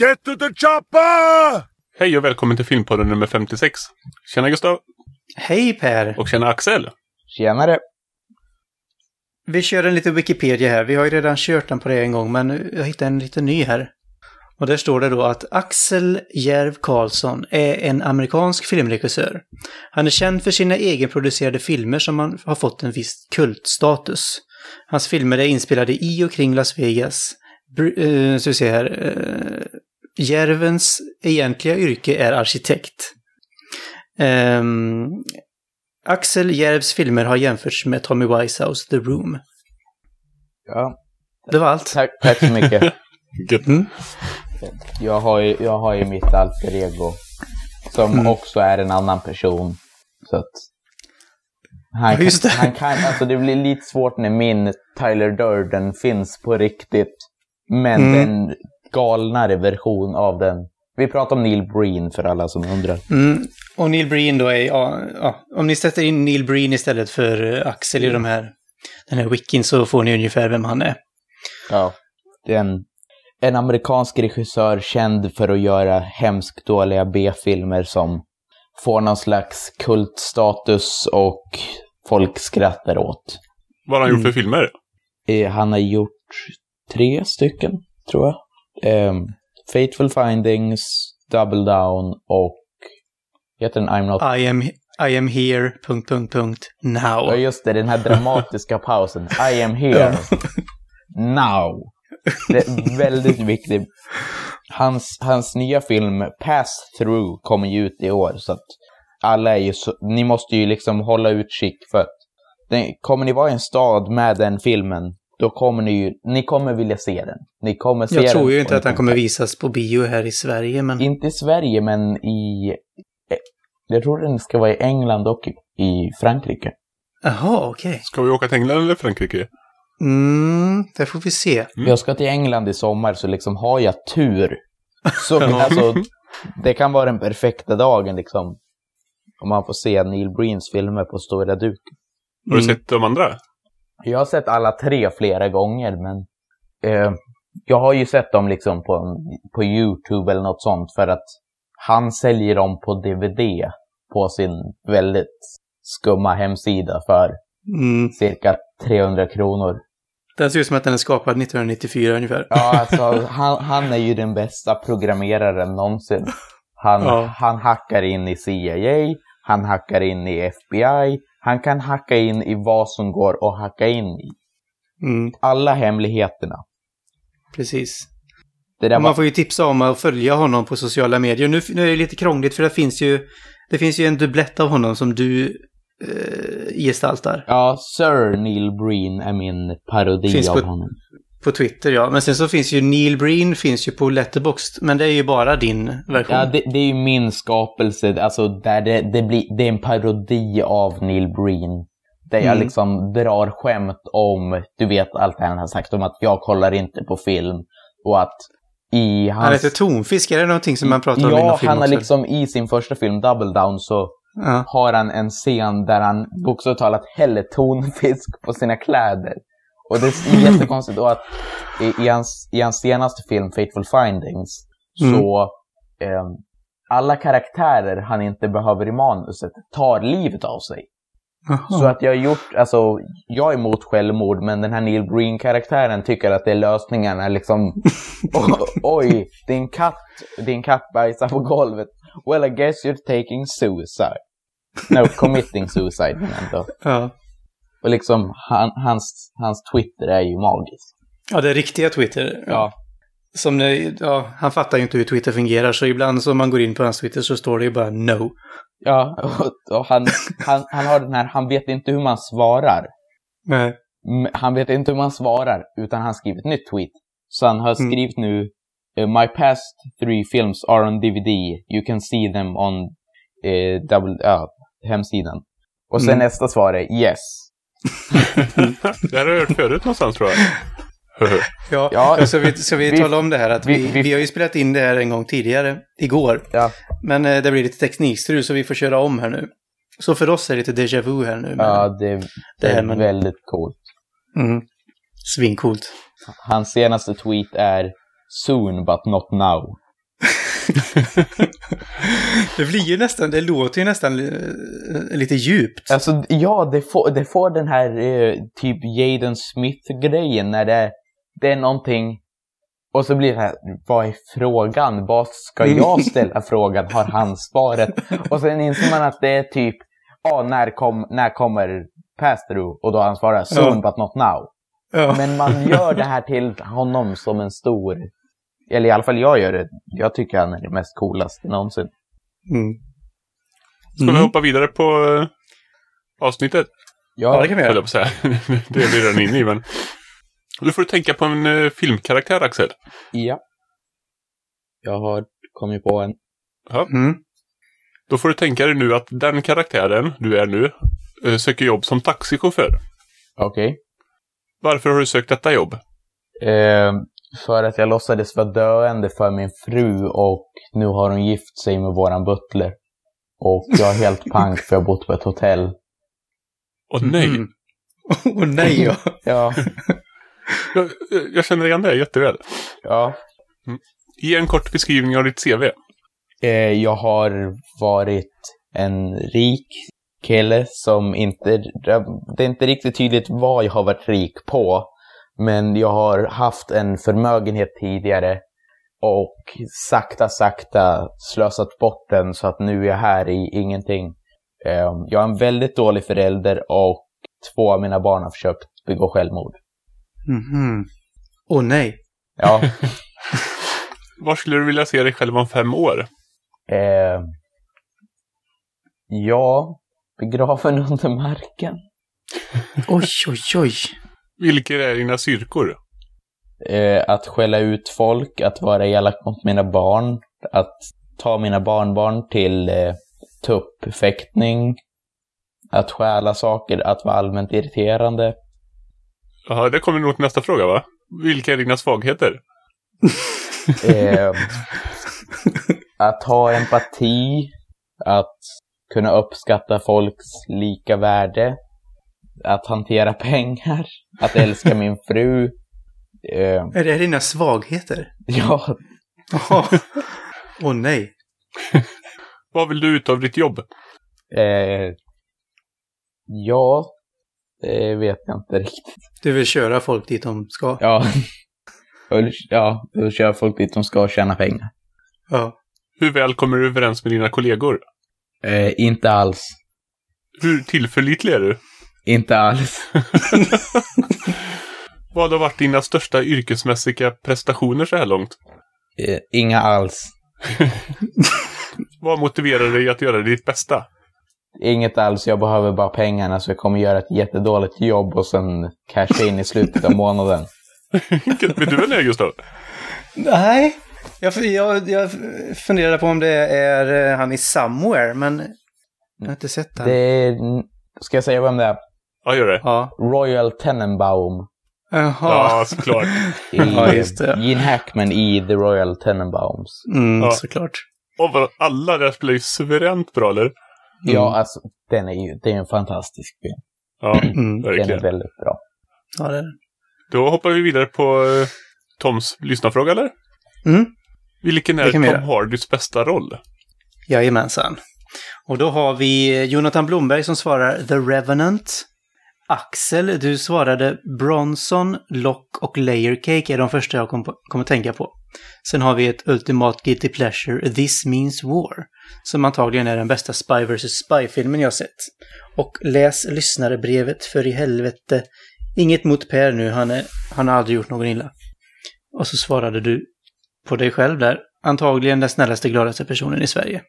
Get to the chopper! Hej och välkommen till Filmpodden nummer 56. Tjena Gustav. Hej Per! Och tjena Axel. Tjenare! Vi kör en liten Wikipedia här. Vi har ju redan kört den på det en gång, men jag hittade en liten ny här. Och där står det då att Axel Järv Karlsson är en amerikansk filmregissör. Han är känd för sina egenproducerade filmer som han har fått en viss kultstatus. Hans filmer är inspelade i och kring Las Vegas. Br uh, så vi ser här. Uh, Järvens egentliga yrke är arkitekt. Um, Axel Järvs filmer har jämförts med Tommy Wisehouse The Room. Ja. Det var allt. Tack, tack så mycket. Mm. Jag har ju, jag har ju mitt alter ego. Som Mm. också är en annan person. Så att... Han, Ja, just det. kan, han kan, alltså det blir lite svårt när min Tyler Durden finns på riktigt. Men Mm. den galnare version av den. Vi pratar om Neil Breen för alla som undrar. Mm. Och Neil Breen då är, ja, ja, om ni sätter in Neil Breen istället för eh, Axel i de här, den här wikin så får ni ungefär vem han är. Ja. Det är en, en amerikansk regissör känd för att göra hemskt dåliga B-filmer som får någon slags kultstatus och folk skrattar åt. Vad har han gjort Mm. för filmer? Eh, han har gjort tre stycken, tror jag. Eh, Fateful Findings, Double Down och heter den I'm Not... I am, I am here, punkt, punkt, punkt, Ja, now. just det, den här dramatiska pausen. I am here. Now. Det är väldigt viktigt. Hans, hans nya film Pass Through kommer ju ut i år, så att alla är ju så, ni måste ju liksom hålla utkik för att den, kommer ni vara i en stad med den filmen, då kommer ni ju, ni kommer vilja se den. Ni kommer se Jag den tror ju inte att han kommer visas på bio här i Sverige, men... Inte i Sverige, men i... eh, Jag tror den ska vara i England och i Frankrike. Jaha, okej. Ska vi åka till England eller Frankrike? Mm, det får vi se. Mm. Jag ska till England i sommar, så liksom har jag tur. Så alltså, det kan vara den perfekta dagen liksom. Om man får se Neil Breens filmer på stora duk. Har du Mm. sett de andra? Jag har sett alla tre flera gånger, men eh, jag har ju sett dem liksom på, på YouTube eller något sånt för att han säljer dem på DVD på sin väldigt skumma hemsida för Mm. cirka 300 kronor. Den ser ut som att den är skapad 1994 ungefär. Ja, alltså han, han är ju den bästa programmeraren någonsin. Han, Ja. han hackar in i CIA, han hackar in i FBI, han kan hacka in i vad som går att hacka in i. Mm, Alla hemligheterna. precis. Och var, man får ju tipsa om att följa honom på sociala medier. Nu, nu är det lite krångligt för det finns ju, det finns ju en dubblett av honom som du eh, gestaltar. Ja, Sir Neil Breen är min parodi Finns av på- honom. På Twitter ja. Men sen så finns ju Neil Breen finns ju på Letterboxd. Men det är ju bara din version. Ja, det, det är ju min skapelse, alltså där det, det, blir, det är en parodi av Neil Breen. Där jag Mm. liksom drar skämt om, du vet allt det han har sagt om att jag kollar inte på film. Och att i hans... Han heter Tonfisk, är det någonting som man pratar om i Ja, någon film han har liksom i sin första film, Double Down, så Ja. har han en scen där han bokstavligt talat häller tonfisk på sina kläder. Och det är jättekonstigt då att i, i, hans, i hans senaste film, Fateful Findings, Mm. så eh, alla karaktärer han inte behöver i manuset tar livet av sig. Så att jag har gjort, alltså, jag är emot självmord, men den här Neil Breen-karaktären tycker att det är lösningarna liksom, oj, din katt, din katt bajsar på golvet. Well, I guess you're taking suicide. No, committing suicide, men ändå. Ja. Och liksom, han, hans, hans Twitter är ju magisk. ja, det är riktiga Twitter. Ja. Som när, ja, han fattar ju inte hur Twitter fungerar, så ibland så om man går in på hans Twitter så står det ju bara no. Ja, och, och han, han, han har den här, han vet inte hur man svarar. Nej. Mm, Han vet inte hur man svarar, utan han skriver ett nytt tweet. Så han har Mm. skrivit nu eh, My past three films are on DVD. You can see them on eh, double, ja, hemsidan. Och sen Mm. nästa svar är yes. Det har jag hört förut någonstans tror jag. Ja, Ja, så vi, så vi, vi- talar om det här att vi, vi- vi, har ju spelat in det här en gång tidigare, igår. Ja. Men eh, det blir lite teknikstrul så vi får köra om här nu. Så för oss är det lite déjà vu här nu. Men, Ja, det, det Det här är med- väldigt coolt. mm, svincoolt. Hans senaste tweet är Soon but not now. det blir ju nästan, det låter ju nästan eh, lite djupt. Alltså, ja, det får, det får den här eh, typ Jaden Smith-grejen när det, det är någonting och så blir det här, vad är frågan? Vad ska jag ställa frågan? Har han svaret? Och sen inser man att det är typ, ja, när, kom, när kommer pass-through? Och då han svarat, soon Ja. but not now. Ja. Men man gör det här till honom som en stor, eller i alla fall jag gör det. Jag tycker han är det mest coolaste någonsin. Mm. Ska vi Mm. hoppa vidare på eh, avsnittet? Ja, det kan vi göra. säga. det är vi redan inne i, men... Nu får du tänka på en eh, filmkaraktär, Axel. Ja. Jag har kommit på en. Mm. Då får du tänka dig nu att den karaktären du är nu eh, söker jobb som taxichaufför. Okej. Varför har du sökt detta jobb? För att jag låtsades vara döende för min fru och nu har hon gift sig med våran butler. Och jag är helt pank för jag har bott på ett hotell. Åh nej! Mm. Åh nej, ja. Ja, Jag, jag känner igen det jätteväl. ja. Ge en kort beskrivning av ditt CV. Eh, jag har varit en rik kille som inte... Det är inte riktigt tydligt vad jag har varit rik på. Men jag har haft en förmögenhet tidigare och sakta, sakta slösat bort den så att nu är jag här i ingenting. Eh, jag är en väldigt dålig förälder och två av mina barn har försökt begå självmord. Mhm. Åh nej. Ja, Var skulle du vilja se dig själv om fem år? eh, ja, begraven under marken. Oj, oj, oj. Vilka är dina styrkor? eh, att skälla ut folk, att vara elak mot mina barn, att ta mina barnbarn till eh, tuppfäktning, att stjäla saker, att vara allmänt irriterande. Ja, det kommer nog till nästa fråga, va? Vilka är dina svagheter? Eh, att ha empati, att kunna uppskatta folks lika värde, att hantera pengar, att älska min fru. Eh, Är det dina svagheter? ja. Åh nej. Vad vill du ut av ditt jobb? eh, ja, det vet jag inte riktigt. Du vill köra folk dit de ska? Ja. Och- Ja, då kör folk dit de ska tjäna pengar. Ja. Hur väl kommer du överens med dina kollegor? Eh, inte alls. Hur tillförlitlig är du? Inte alls. Vad har varit dina största yrkesmässiga prestationer så här långt? Eh, inga alls. Vad motiverar dig att göra ditt bästa? Inget alls. Jag behöver bara pengarna så jag kommer göra ett jättedåligt jobb och sen casha in i slutet av månaden. Vet du det är, Gustav? Nej. Jag, jag, jag funderar på om det är eh, han i Somewhere, men jag har inte sett den. Det är... Ska jag säga vem det är? Ja, gör det. Ja. Royal Tenenbaum. Jaha. Ja, såklart. I, Ja, just det. Gene Hackman i The Royal Tenenbaums. Mm, Ja. såklart. Och vad- alla där spelar ju suveränt bra, eller? Ja, alltså den är ju det är en fantastisk film. Ja, Mm. Den är verkligen. väldigt bra. Ja, det är. Då hoppar vi vidare på eh, Toms lyssnarfråga, eller? Mm. Vilken är Tom vi göra. Hardys bästa roll? Jajamensan. Och då har vi Jonathan Blomberg som svarar The Revenant. Axel, du svarade Bronson, Lock och Layer Cake är de första jag kom på, kommer tänka på. Sen har vi ett ultimat guilty pleasure, This Means War, som antagligen är den bästa Spy vs. Spy-filmen jag sett. Och läs lyssnarebrevet för i helvete. Inget mot Per nu, han, är, han har aldrig gjort någon illa. Och så svarade du på dig själv där. Antagligen den snällaste, gladaste personen i Sverige.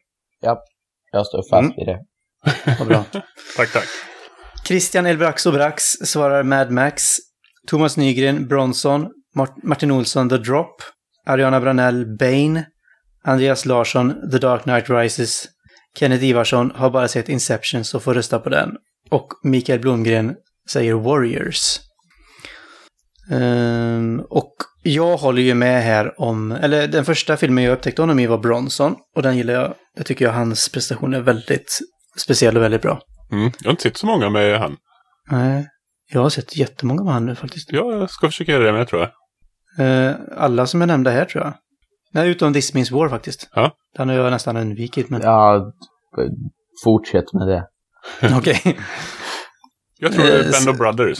Jag står fast Mm. vid det. Vad bra. Tack, tack. Christian Elbraxo Brax svarar Mad Max. Thomas Nygren Bronson. Mart- Martin Olsson The Drop. Ariana Branell Bane. Andreas Larsson The Dark Knight Rises. Kenneth Ivarsson har bara sett Inception så får rösta på den. Och Mikael Blomgren säger Warriors. Um, och jag håller ju med här om, eller den första filmen jag upptäckte honom i var Bronson. Och den gillar jag. Jag tycker jag hans prestation är väldigt speciell och väldigt bra. Mm. Jag har inte sett så många med han. Nej, jag har sett jättemånga med han nu faktiskt. Ja, jag ska försöka göra det med, tror jag. Eh, alla som jag nämnde här tror jag. Nej, utom This Means War faktiskt. Ja. Den har jag nästan undvikit, men Ja, fortsätt med det. okej. Jag tror det Eh, är Band of Brothers.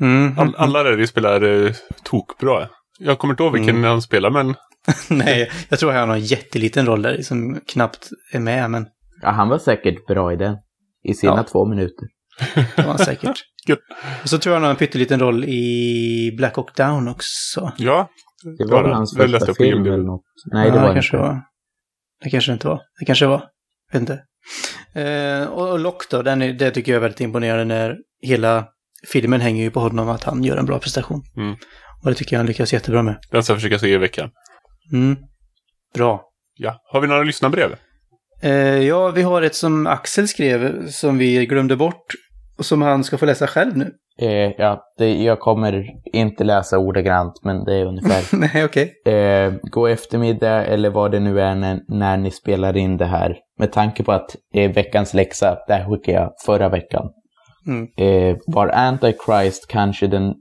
Mm. All, alla där spelar eh, tokbra. Jag kommer inte ihåg vilken Mm. han spelar, men Nej, jag tror han har en jätteliten roll där som knappt är med, men Ja, han var säkert bra i den. I sina Ja. två minuter. det var han säkert. Och så tror jag han har en pytteliten roll i Black Hawk Down också. ja. Det var det- hans det läste första jag på film eller något. Nej, det Ja, var kanske inte. var. Det kanske det inte var. Det kanske var. Vet inte. Eh, och och Lock då, den är, det tycker jag är väldigt imponerande när hela filmen hänger ju på honom att han gör en bra prestation. Mm. Och det tycker jag han lyckas jättebra med. Den ska jag försöka se i veckan. Mm. Bra. Ja. Har vi några lyssnarbrev? Eh, ja, vi har ett som Axel skrev som vi glömde bort och som han ska få läsa själv nu. Eh, ja, det, jag kommer inte läsa ordagrant, men det är ungefär. Nej, okej. eh, gå eftermiddag eller vad det nu är när, när ni spelar in det här. Med tanke på att det är veckans läxa, det här skickade jag förra veckan. Mm. Eh, var Antichrist kanske den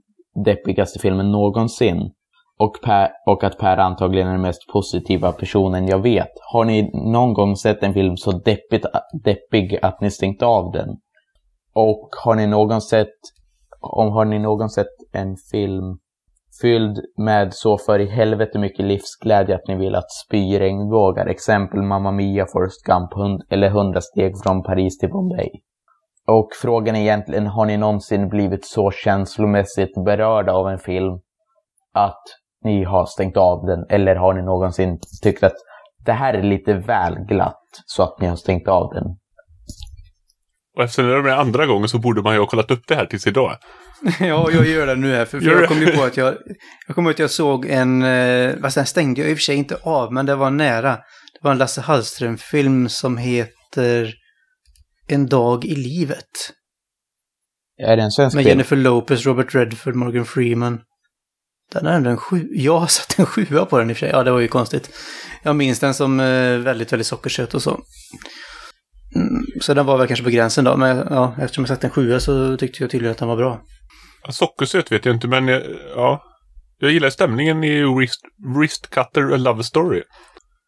deppigaste filmen någonsin? Och, per, och att Per antagligen är den mest positiva personen jag vet. Har ni någon gång sett en film så deppigt, deppig att ni stängt av den? Och har ni någon sett, om har ni någon sett en film fylld med så för i helvete mycket livsglädje att ni vill att spy regnbågar? Exempel Mamma Mia, Forrest Gump hund, eller 100 steg från Paris till Bombay. Och frågan är egentligen, har ni någonsin blivit så känslomässigt berörda av en film att ni har stängt av den? Eller har ni någonsin tyckt att det här är lite väl glatt så att ni har stängt av den? Och eftersom det är den andra gången så borde man ju ha kollat upp det här tills idag. Ja, jag gör det nu här. För, för jag kom ju på att jag... Jag kommer ihåg att jag såg en... Eh, vad sen stängde jag i och för sig inte av, men det var nära. Det var en Lasse Hallström-film som heter En dag i livet. Är det en svensk Med film? Jennifer Lopez, Robert Redford, Morgan Freeman. Den är ändå en sju... Jag har satt en sjua på den i och för sig. Ja, det var ju konstigt. Jag minns den som eh, väldigt, väldigt sockersöt och så. Mm, så den var väl kanske på gränsen då. Men ja, eftersom jag satt en sjua så tyckte jag tydligen att den var bra. Sockersöt vet jag inte, men eh, ja. Jag gillar stämningen i Wrist, Wrist Cutter A Love Story.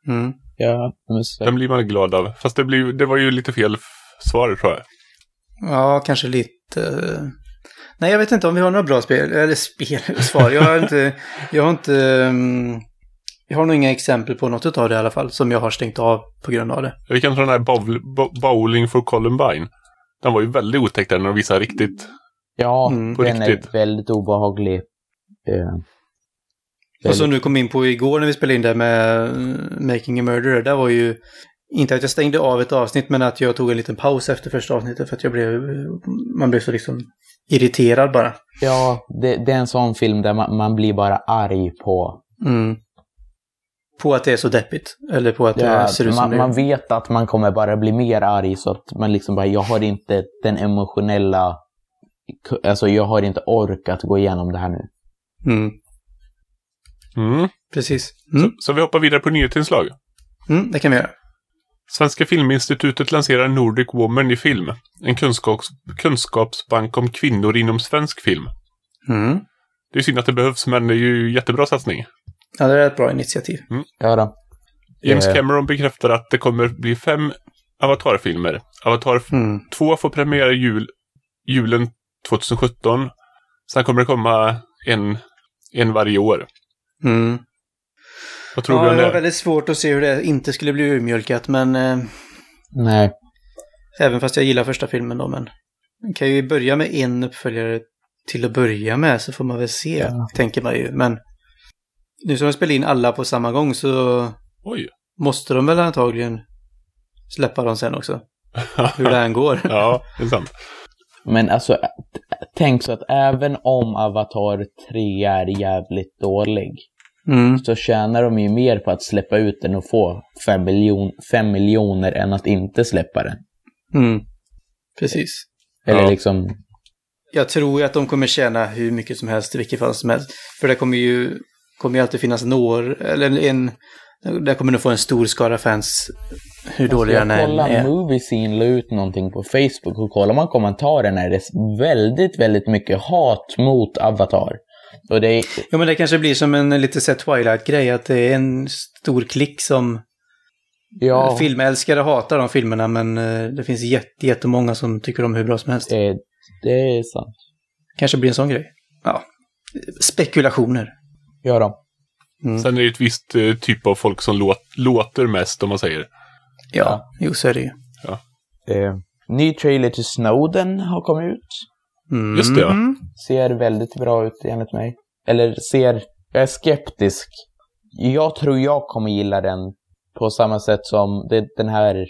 Mm. Ja, Den blir man glad av. Fast det, blir, det var ju lite fel svar tror jag. Ja, kanske lite... Nej, jag vet inte om vi har några bra spel, eller spel, svar. Jag har inte... Jag har inte... mm, Jag har nog inga exempel på något av det i alla fall, som jag har stängt av på grund av det. Vi kan ta den här bowl, bo, Bowling for Columbine. Den var ju väldigt otäck där när de visade riktigt. ja Mm, den riktigt. är väldigt obehaglig. Eh, Och som du kom in på igår när vi spelade in det med mm, Making a Murderer, där var ju... Inte att jag stängde av ett avsnitt, men att jag tog en liten paus efter första avsnittet för att jag blev... Man blev så liksom irriterad bara. Ja, det, det är en sån film där man, man blir bara arg på... Mm. På att det är så deppigt. Eller på att Ja, det ser ut som man, det man vet att man kommer bara bli mer arg så att man liksom bara, jag har inte den emotionella... Alltså jag har inte ork att gå igenom det här nu. Mm. Mm. Precis. Mm. Så, så vi hoppar vidare på nyhetsinslag. Mm, det kan vi göra. Svenska Filminstitutet lanserar Nordic Woman i film. En kunskaps, kunskapsbank om kvinnor inom svensk film. Mm. Det är synd att det behövs, men det är ju jättebra satsning. Ja, det är ett bra initiativ. Ja då. James Eh. Cameron bekräftar att det kommer bli fem Avatar-filmer. Avatar Mm. 2 får premiär i jul, julen 2017. Sen kommer det komma en, en varje år. Mm. Vad tror du Ja, om jag har det? väldigt svårt att se hur det inte skulle bli urmjölkat, men eh, Nej. även fast jag gillar första filmen då, men man kan ju börja med en uppföljare till att börja med så får man väl se, Ja. tänker man ju. Men nu som de spelar in alla på samma gång så Oj. måste de väl antagligen släppa dem sen också. Hur det än går. ja, det är sant. Men alltså, tänk så att även om Avatar 3 är jävligt dålig Mm. så tjänar de ju mer på att släppa ut den och få 5 miljon, fem miljoner än att inte släppa den. Mm. Precis. Eller Ja. liksom, Jag tror ju att de kommer tjäna hur mycket som helst i vilket fall som helst. För det kommer ju, kommer ju alltid finnas några, eller en, där kommer nog få en stor skara fans hur dåliga den jag är. Movie Scene la ut någonting på Facebook och kollar man kommentarerna är det väldigt, väldigt mycket hat mot Avatar. Och det är, Ja, men det kanske blir som en lite så här Twilight-grej, att det är en stor klick som ja, filmälskare hatar de filmerna, men eh, det finns jätte, jättemånga som tycker är hur bra som helst. det, det är sant. Kanske blir en sån grej. Ja. Spekulationer. Gör de. Mm. Sen är det ett visst eh, typ av folk som låt, låter mest, om man säger. Ja, jo så är det ju. Eh, ny trailer till Snowden har kommit ut. Mm. Just det, ja. Ser väldigt bra ut enligt mig. Eller ser, jag är skeptisk. Jag tror jag kommer gilla den på samma sätt som det, den här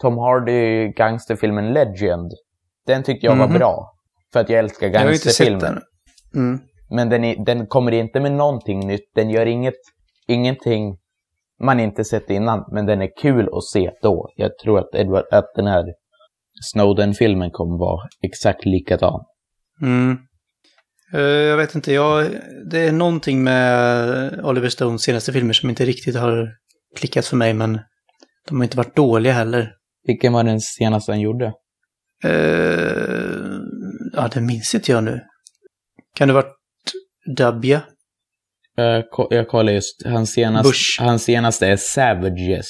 Tom Hardy gangsterfilmen Legend. Den tyckte jag var bra. För att jag älskar Jag har inte sett den. Mm. Men den, är, den kommer inte med någonting nytt. Den gör inget, ingenting man inte sett innan. Men den är kul att se då. Jag tror att, Edward, att den här Snowden-filmen kommer vara exakt likadan. Mm. Eh, jag vet inte, jag, det är någonting med Oliver Stones senaste filmer som inte riktigt har klickat för mig, men de har inte varit dåliga heller. Vilken var den senaste han gjorde? Eh, ja, det minns inte jag nu. Kan det varit Dubja? Jag, ko- jag kollar just, hans senaste, Bush. hans senaste är Savages.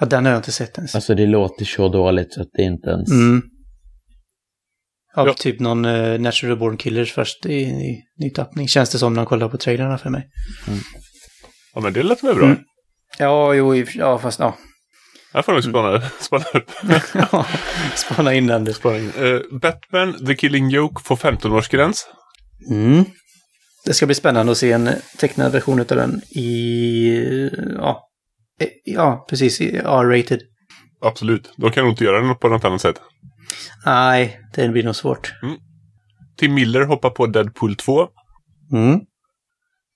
Ja, den har jag inte sett ens. Alltså det låter så dåligt så att det inte ens... Mm. Av Ja. typ någon uh, Natural Born Killers först i, i ny tappning. Känns det som när man kollar på trailerna för mig. Ja, men det lät väl bra. Mm. Ja, jo, i- ja, fast ja. Här får de spana, spana upp. Ja, Spana in den du. Spana in. Eh, Batman, The Killing Joke får 15-årsgräns. Mm. Det ska bli spännande att se en tecknad version av den i, ja, eh, ja precis, i R-rated. Absolut. De kan nog inte göra något på något annat sätt. Nej, det blir nog svårt. Tim Miller hoppar på Deadpool 2. Mm.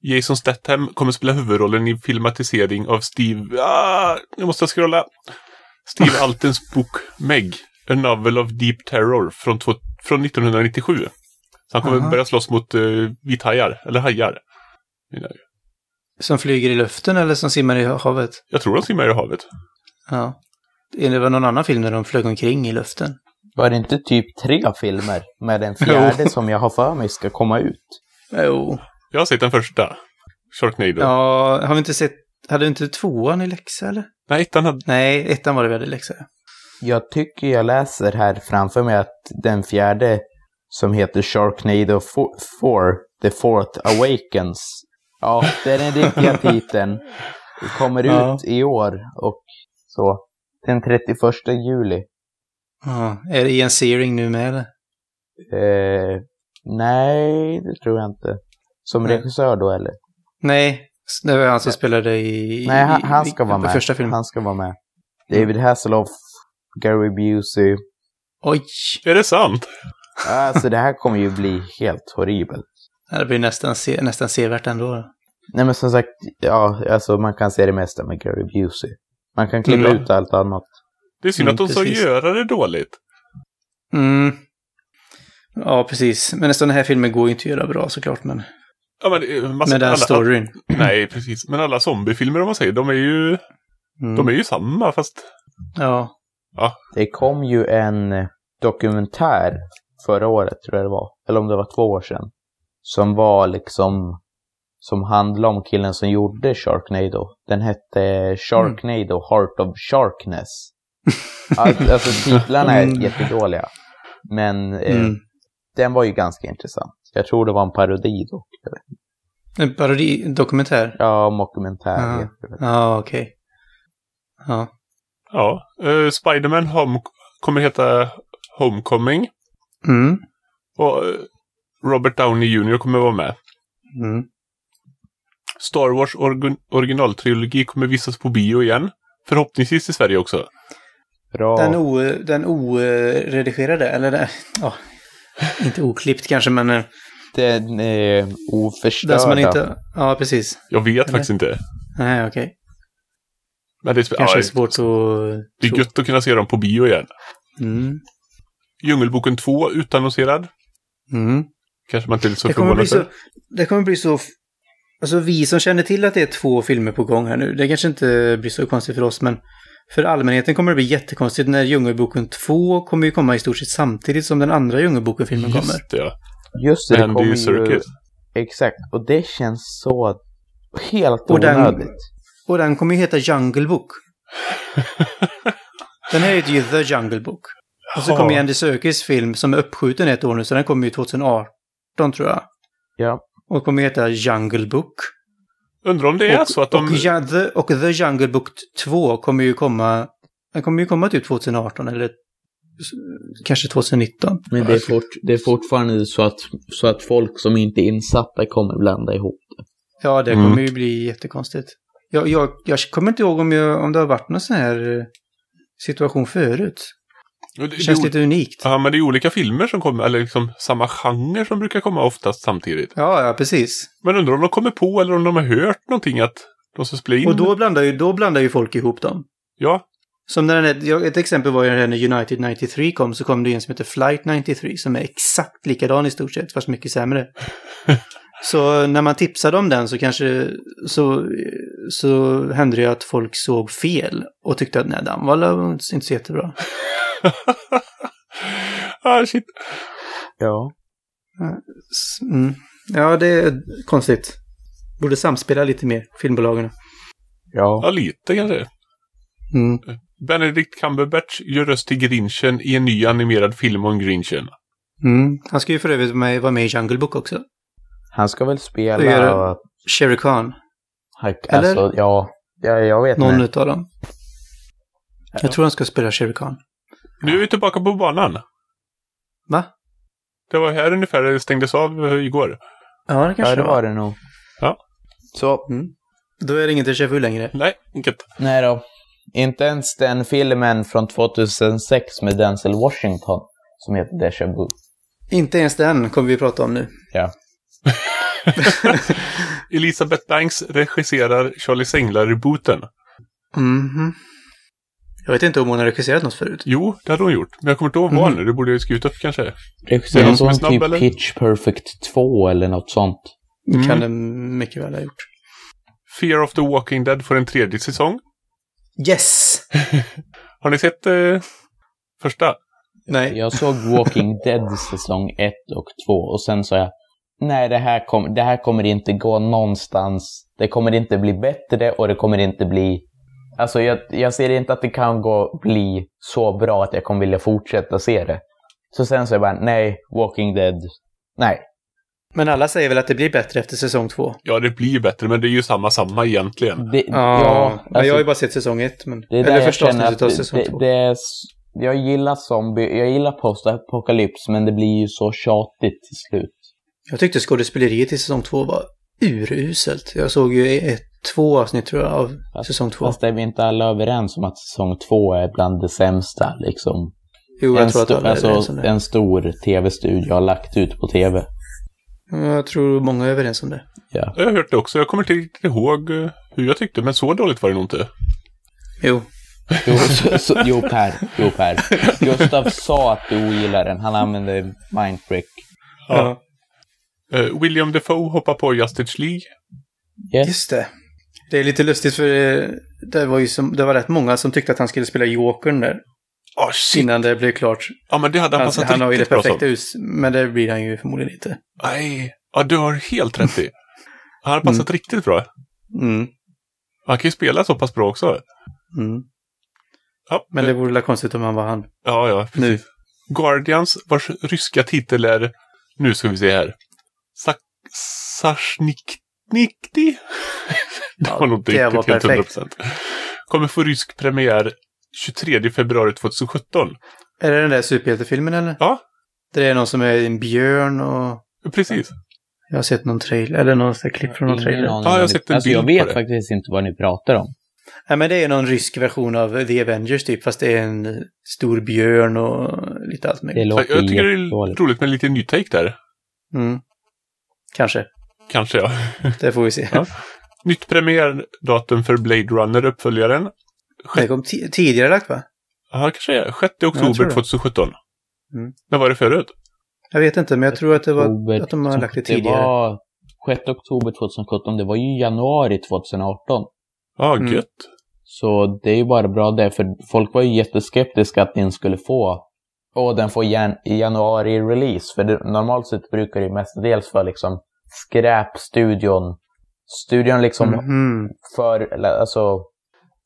Jason Statham kommer spela huvudrollen i filmatisering av Steve... Ah, nu måste jag scrolla. Steve Altens bok Meg, A Novel of Deep Terror från, två, från 1997. Så han kommer Aha. börja slåss mot uh, vithajar, eller hajar. Som flyger i luften eller som simmar i havet? Jag tror de simmar i havet. Ja. Det var någon annan film där de flög omkring i luften. Var det inte typ tre filmer med den fjärde som jag har för mig ska komma ut? Jo. Jag har sett den första. Sharknado. Ja, har vi inte sett, hade inte tvåan i läxa eller? Nej, ettan hade... Nej, ettan var det väl i läxa. Jag tycker jag läser här framför mig att den fjärde som heter Sharknado 4, The Fourth Awakens. Ja, det är den riktiga titeln. Det kommer Ja. ut i år och så. Den 31 juli. Ja, är det Ian Searing nu med eller? Eh, nej, det tror jag inte. Som Nej. regissör då eller? Nej, det var han som spelade i... Nej, han, han ska i- vara i med. Första filmen. Han ska vara med. David Hasselhoff, Gary Busey. Oj! Är det sant? Alltså det här kommer ju bli helt horribelt. Det blir nästan, se, nästan sevärt ändå. Nej men som sagt, ja, alltså man kan se det mesta med Gary Busey. Man kan klippa Mm. ut allt annat. Det är synd Mm, att de ska precis. göra det dåligt. Mm. Ja, precis. Men nästan den här filmen går ju inte att göra bra såklart, men Ja, men är massa, med den alla, storyn. Nej, precis. Men alla zombiefilmer om man säger, de är ju, Mm. de är ju samma fast... Ja. Det kom ju en eh, dokumentär förra året, tror jag det var. Eller om det var två år sedan. Som var liksom... Som handlade om killen som gjorde Sharknado. Den hette Sharknado, Heart of Sharkness. Allt, alltså titlarna är Mm. jättedåliga. Men eh, Mm. den var ju ganska intressant. Jag tror det var en parodi dock. En parodi, dokumentär? Ja, mockumentär Ja. Ja, okej. Ja. Ja. Uh, Spiderman Home kommer heta Homecoming. Mm. Och eh, Robert Downey Jr. kommer vara med. Mm. Star Wars origin- originaltrilogi kommer visas på bio igen. Förhoppningsvis i Sverige också. Bra. Den, o, den oredigerade, eller den, ja, inte oklippt kanske, men eh, Den är oförstörda. den som man inte... Ja, precis. Jag vet Eller? faktiskt inte. Nej, okej. Men det är, Kanske ja, är svårt att... det är gött att kunna se dem på bio igen. Mm. Djungelboken 2 utannonserad. Mm. Kanske man inte är så Det kommer bli förvånad så... för. Det kommer bli så... Alltså vi som känner till att det är två filmer på gång här nu, det kanske inte blir så konstigt för oss, men för allmänheten kommer det bli jättekonstigt när Djungelboken 2 kommer ju komma i stort sett samtidigt som den andra Djungelboken-filmen kommer. Just det, ja. Just det, det kommer ju. Exakt, och det känns så helt Och den- onödigt. Och den kommer ju heta Jungle Book. den här heter ju The Jungle Book. Och så Ja. kommer ju Andy Serkis film som är uppskjuten ett år nu, så den kommer ju 2018 tror jag. Ja. Och kommer heta Jungle Book. Undrar om det är och, så att de... och, Ja- the, och The Jungle Book 2 kommer ju komma... Den kommer ju komma typ 2018 eller kanske 2019. Men det är, fort, det är fortfarande så att, så att folk som inte är insatta kommer blanda ihop det. Ja, det Mm. kommer ju bli jättekonstigt. Jag, jag, jag kommer inte ihåg om, jag, om det har varit någon sån här eh, situation förut. Det, känns det, lite unikt. Ja, men det är olika filmer som kommer, eller liksom samma genre som brukar komma oftast samtidigt. Ja, ja, precis. Men undrar om de kommer på eller om de har hört någonting att de ska spela in. Och då blandar, ju, då blandar ju folk ihop dem. Ja, Som när den är, ja, ett exempel var ju när United 93 kom så kom det en som heter Flight 93 som är exakt likadan i stort sett fast mycket sämre. så när man tipsade om den så kanske så, så hände det ju att folk såg fel och tyckte att nej, den var inte så jättebra. ah, shit. Ja. Mm. Ja, det är konstigt. Borde samspela lite mer, filmbolagen. Ja. Ja, lite kanske. Mm. Benedict Cumberbatch gör röst till Grinchen i en ny animerad film om Grinchen. Mm. Han ska ju för övrigt med, vara med i Jungle Book också. Han ska väl Det gör spela... Shere Khan, Alltså, ja. ja. Jag vet någon inte. utav dem. Jag tror han ska spela Shere Khan. Nu är vi tillbaka på banan. Va? Det var här ungefär det stängdes av igår. Ja, det kanske Ja, det var det nog. Ja. Så, Mm. Då är det inget déjà vu längre. Nej, inget. nej då. Inte ens den filmen från 2006 med Denzel Washington som heter Deja Vu. Inte ens den kommer vi prata om nu. Ja. Elisabeth Banks regisserar Charlie Sänglar-rebooten. Mhm. Jag vet inte om hon har regisserat något förut. Jo, det hade hon gjort. Men jag kommer inte ihåg vad Mhm. nu. Det borde jag skrivit upp kanske. Regisserade är hon snabb, typ eller? Pitch Perfect 2 eller något sånt? Det Mm. kan det mycket väl ha gjort. Fear of the Walking Dead får en tredje säsong. Yes! Har ni sett eh, första? Nej. Jag såg Walking Dead säsong 1 och 2 och sen sa jag Nej, det här, kom, det här kommer inte gå någonstans. Det kommer inte bli bättre och det kommer inte bli... Alltså jag, jag ser inte att det kan gå bli så bra att jag kommer vilja fortsätta se det. Så sen så jag bara, nej, Walking Dead, nej. Men alla säger väl att det blir bättre efter säsong två? Ja, det blir ju bättre, men det är ju samma samma egentligen. Det, Ja, alltså, jag har ju bara sett säsong ett. Men... Det är Eller att av säsong det, två. det är, jag gillar zombie, jag gillar postapokalyps men det blir ju så tjatigt till slut. Jag tyckte skådespeleriet i säsong två var uruselt. Jag såg ju ett, två avsnitt tror jag av Fast- säsong två. Fast är vi inte alla överens om att säsong två är bland det sämsta liksom? jo, en, jag tror att alla är alltså, det. en stor tv-studio har lagt ut på tv. Jag tror många är överens om det. Ja. Jag har hört det också. Jag kommer inte riktigt ihåg eh, hur jag tyckte, men så dåligt var det nog inte. Jo. Jo, så, så, jo, Per. Jo, Per. Gustav sa att du ogillar den. Han använde mindtrick. Ja. Eh, William Defoe hoppar på Justice League. Yes. Just det. Det är lite lustigt för eh, det var ju som, det var rätt många som tyckte att han skulle spela Jokern där. Ah, shit. Innan det blev klart. Ja, men det hade han passat han har ju det perfekta hus, men det blir han ju förmodligen inte. Nej, ja, du har helt rätt i. Han har passat riktigt bra. Mm. Han kan ju spela så pass bra också. Mm. Ja, Men det vore väl konstigt om han var han. Ja, ja. Precis. Nu. Guardians, vars ryska titel är... Nu ska vi se här. Sak Sashniknikti? det var nog inte riktigt var helt perfekt. 100%. Kommer få rysk premiär 23 februari 2017. Är det den där superhjältefilmen eller? Ja, Det är någon som är en björn och... precis. Jag har sett någon trailer, eller någon klipp från någon trailer. Ja, jag har sett en alltså, bild Jag på vet det. faktiskt inte vad ni pratar om. Nej, men det är någon rysk version av The Avengers typ, fast det är en stor björn och lite allt möjligt. Jag, låter jag tycker det är roligt med lite nytake där. Mm. Kanske. Kanske, ja. Det får vi se. Ja. Nytt premiärdatum för Blade Runner-uppföljaren. Det kom ti- tidigare lagt va? Ja, kanske är 6 tror oktober det. 2017. Mm. När var det förut? Jag vet inte, men jag tror att det var Oktober att de har lagt det tidigare. Det var 6 oktober 2017. Det var ju januari 2018. Ja, Mm. gött. Så det är ju bara bra det, för folk var ju jätteskeptiska att den skulle få och den får jan- i januari-release. För det, normalt sett brukar det ju mestadels vara liksom skräpstudion. Studion liksom Mhm. för, eller, alltså,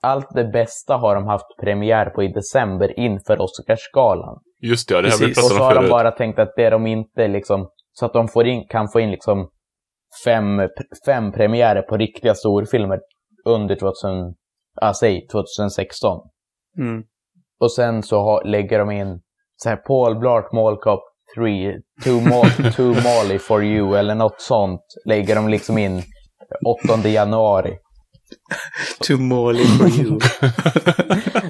allt det bästa har de haft premiär på i december inför Oscarsgalan. Just det, ja, det har vi Precis. Och pratat så om har de förut. bara tänkt att det de inte liksom, så att de får in, kan få in liksom fem, fem premiärer på riktiga storfilmer under 2000, ah, säg 2016. Mm. Och sen så har, lägger de in så här Paul Blart Mall Cop 3, Too, Mo- Too Molly for you eller något sånt. Lägger de liksom in 8 januari. Too Molly for you.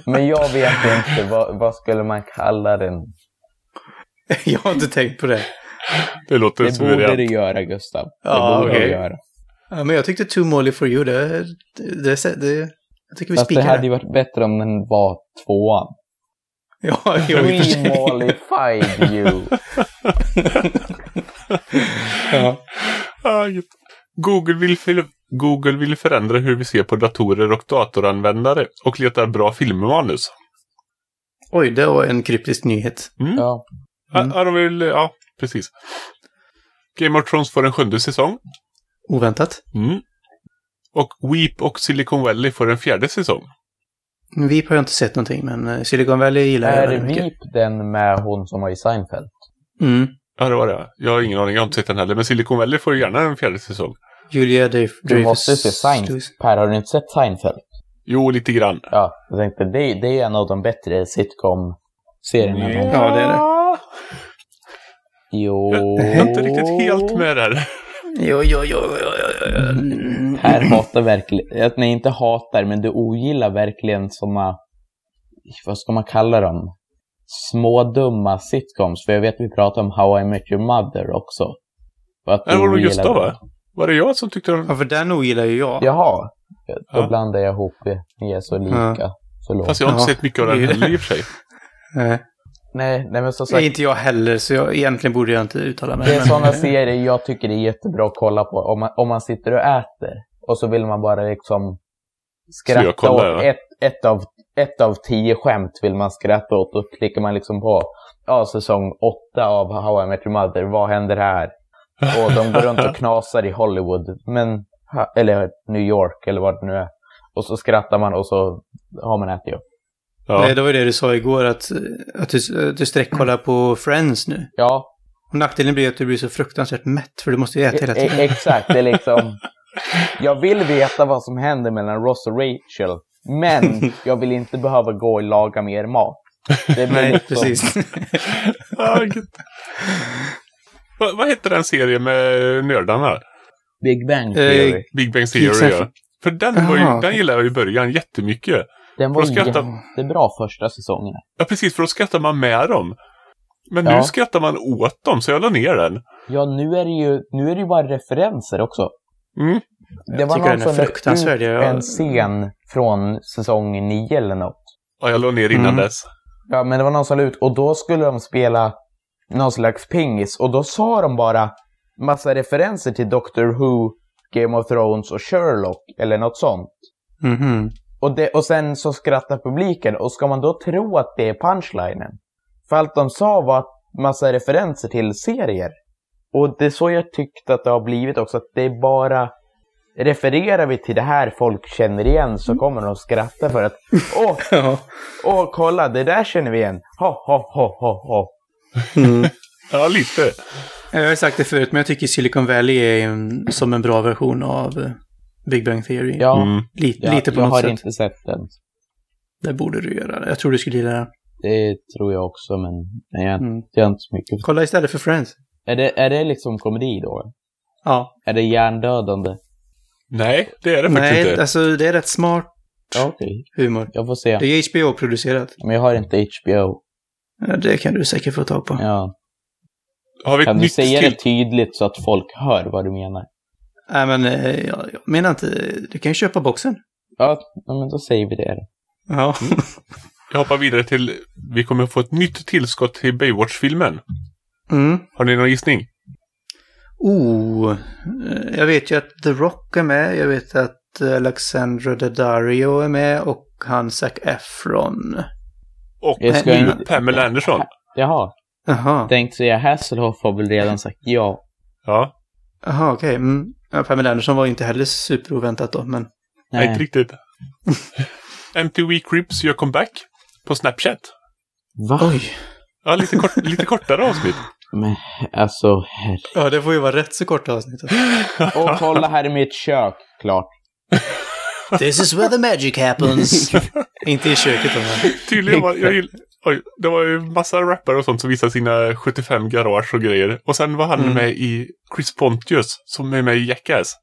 Men jag vet inte, vad, vad skulle man kalla den? jag har inte tänkt på det. Det låter Det borde du göra, Gustav. Det Ja, borde okej. du göra. Ja, men jag tyckte Too Molly for you, det, det, det, det jag tycker vi Fast det hade ju varit bättre om den var tvåan. Ja, sig. Remollified you. Ja. Google, vill Google vill förändra hur vi ser på datorer och datoranvändare och letar bra filmmanus. Oj, det var en kryptisk nyhet. Mm. Ja. Mm. Ja, de vill, ja, precis. Game of Thrones får en sjunde säsong. Oväntat. Mm. Och Weep och Silicon Valley får en fjärde säsong. Veep har jag inte sett någonting, men eh, Silicon Valley gillar jag Är väldigt mycket. Veep den med hon som var i Seinfeld? Mm. Ja, det var det. Jag har ingen aning, jag har inte sett den heller. Men Silicon Valley får gärna en fjärde säsong. Julia Dreyf- Du Dreyfus. måste se Seinfeld. Per, har du inte sett Seinfeld? Jo, lite grann. Ja, jag tänkte det, det är en av de bättre sitcom-serierna. Ja. Ja, det är det. Jo. Jag är inte riktigt helt med där. Jo, jo, jo, jo, jo, jo. Mm. Per hatar verkligen, nej inte hatar, men du ogillar verkligen såna, vad ska man kalla dem? Smådumma sitcoms. För jag vet vi pratade om How I Met Your Mother också. Att Det var nog Gustav, va? Var det jag som tyckte de... Ja, för den ogillar ju jag. Jaha, då Ja. blandar jag ihop er. Ni är så lika. Förlåt. Fast jag har inte Ja. sett mycket av den Det heller i och för sig. Nej, Nej, nej men som det är sagt, inte jag heller, så jag, egentligen borde jag inte uttala mig. det är men- sådana serier jag tycker det är jättebra att kolla på. Om man, om man sitter och äter och så vill man bara liksom skratta kollar, åt ett, ett, av, ett av tio skämt vill man skratta åt. Då klickar man liksom på ja, säsong åtta av How I Met Your Mother. Vad händer här? Och de går runt och knasar i Hollywood. Men, eller New York eller vad det nu är. Och så skrattar man och så har man ätit upp. Ja. Nej, det var ju det du sa igår, att, att du, att du sträckkollar på Friends nu. Ja, Och nackdelen blir att du blir så fruktansvärt mätt, för du måste ju äta hela E- e- tiden. exakt, det är liksom... Jag vill veta vad som händer mellan Ross och Rachel, men jag vill inte behöva gå och laga mer mat. Det blir Nej, liksom, precis. Ah. Vad vad heter den serien med nördarna? Big Bang Eh, Theory. Big Bang Theory, ja. För den, var ju, den gillade jag i början jättemycket. Den var skrattar- jättebra första säsongen. Ja, precis, för då skrattar man med dem. Men nu Ja. skrattar man åt dem, så jag la ner den. Ja, nu är det ju, nu är det ju bara referenser också. Mm. Det var tycker någon som fruktansvärd. ut Jag- en scen från säsong 9 eller något. Ja, jag la ner innan Mm. dess. Ja, men det var någon som ut och då skulle de spela någon slags pingis och då sa de bara massa referenser till Doctor Who, Game of Thrones och Sherlock eller något sånt. Mhm. Och, det, och sen så skrattar publiken och ska man då tro att det är punchlinen? För allt de sa var massa referenser till serier. Och det är så jag tyckte att det har blivit också, att det är bara refererar vi till det här folk känner igen så kommer de skratta för att åh, åh, kolla, det där känner vi igen. Ha, ha, ha, ha, ha. Mm. Ja, lite. Jag har sagt det förut, men jag tycker Silicon Valley är en, som en bra version av Big Bang Theory. Ja, Mm. Lite, ja, lite på jag något har sätt. inte sett den. Det borde du göra. Jag tror du skulle gilla det. Det tror jag också, men men jag, Mm. jag har inte så mycket. Kolla istället för Friends. Är det, är det liksom komedi då? Ja. Är det hjärndödande? Nej, det är det faktiskt Nej, inte. alltså det är rätt smart okej. humor. Jag får se. Det är HBO-producerat. Men jag har inte HBO. Ja, Det kan du säkert få tag på. Ja. Har Kan du säga till... det tydligt så att folk hör vad du menar? Nej, men eh, jag, jag menar inte... Du kan ju köpa boxen. Ja, men då säger vi det. Ja. Jag hoppar vidare till... Vi kommer få ett nytt tillskott till Baywatch-filmen. Mm. Har ni någon gissning? Oh, eh, jag vet ju att The Rock är med. Jag vet att Alexandra Daddario är med och han Zac Efron. Och Jag ska- nu Pamela Anderson. Jaha, Jaha. tänkte säga Hasselhoff har väl redan sagt ja. Ja. Jaha, okej. Mm. Ja, Pamela Anderson var inte heller superoväntat då, men... Nej, inte riktigt. MTV Cribs gör comeback på Snapchat. Va? Oj. Ja, lite, kort, lite kortare avsnitt. Men alltså, herre. Ja, det får ju vara rätt så korta avsnitt. Och kolla här i mitt kök, klart. This is where the magic happens. inte i köket. Tydligen var jag Oj, det var ju massa rappare och sånt som visade sina 75 garage och grejer. Och sen var han Mm. med i Chris Pontius som är med i Jackass.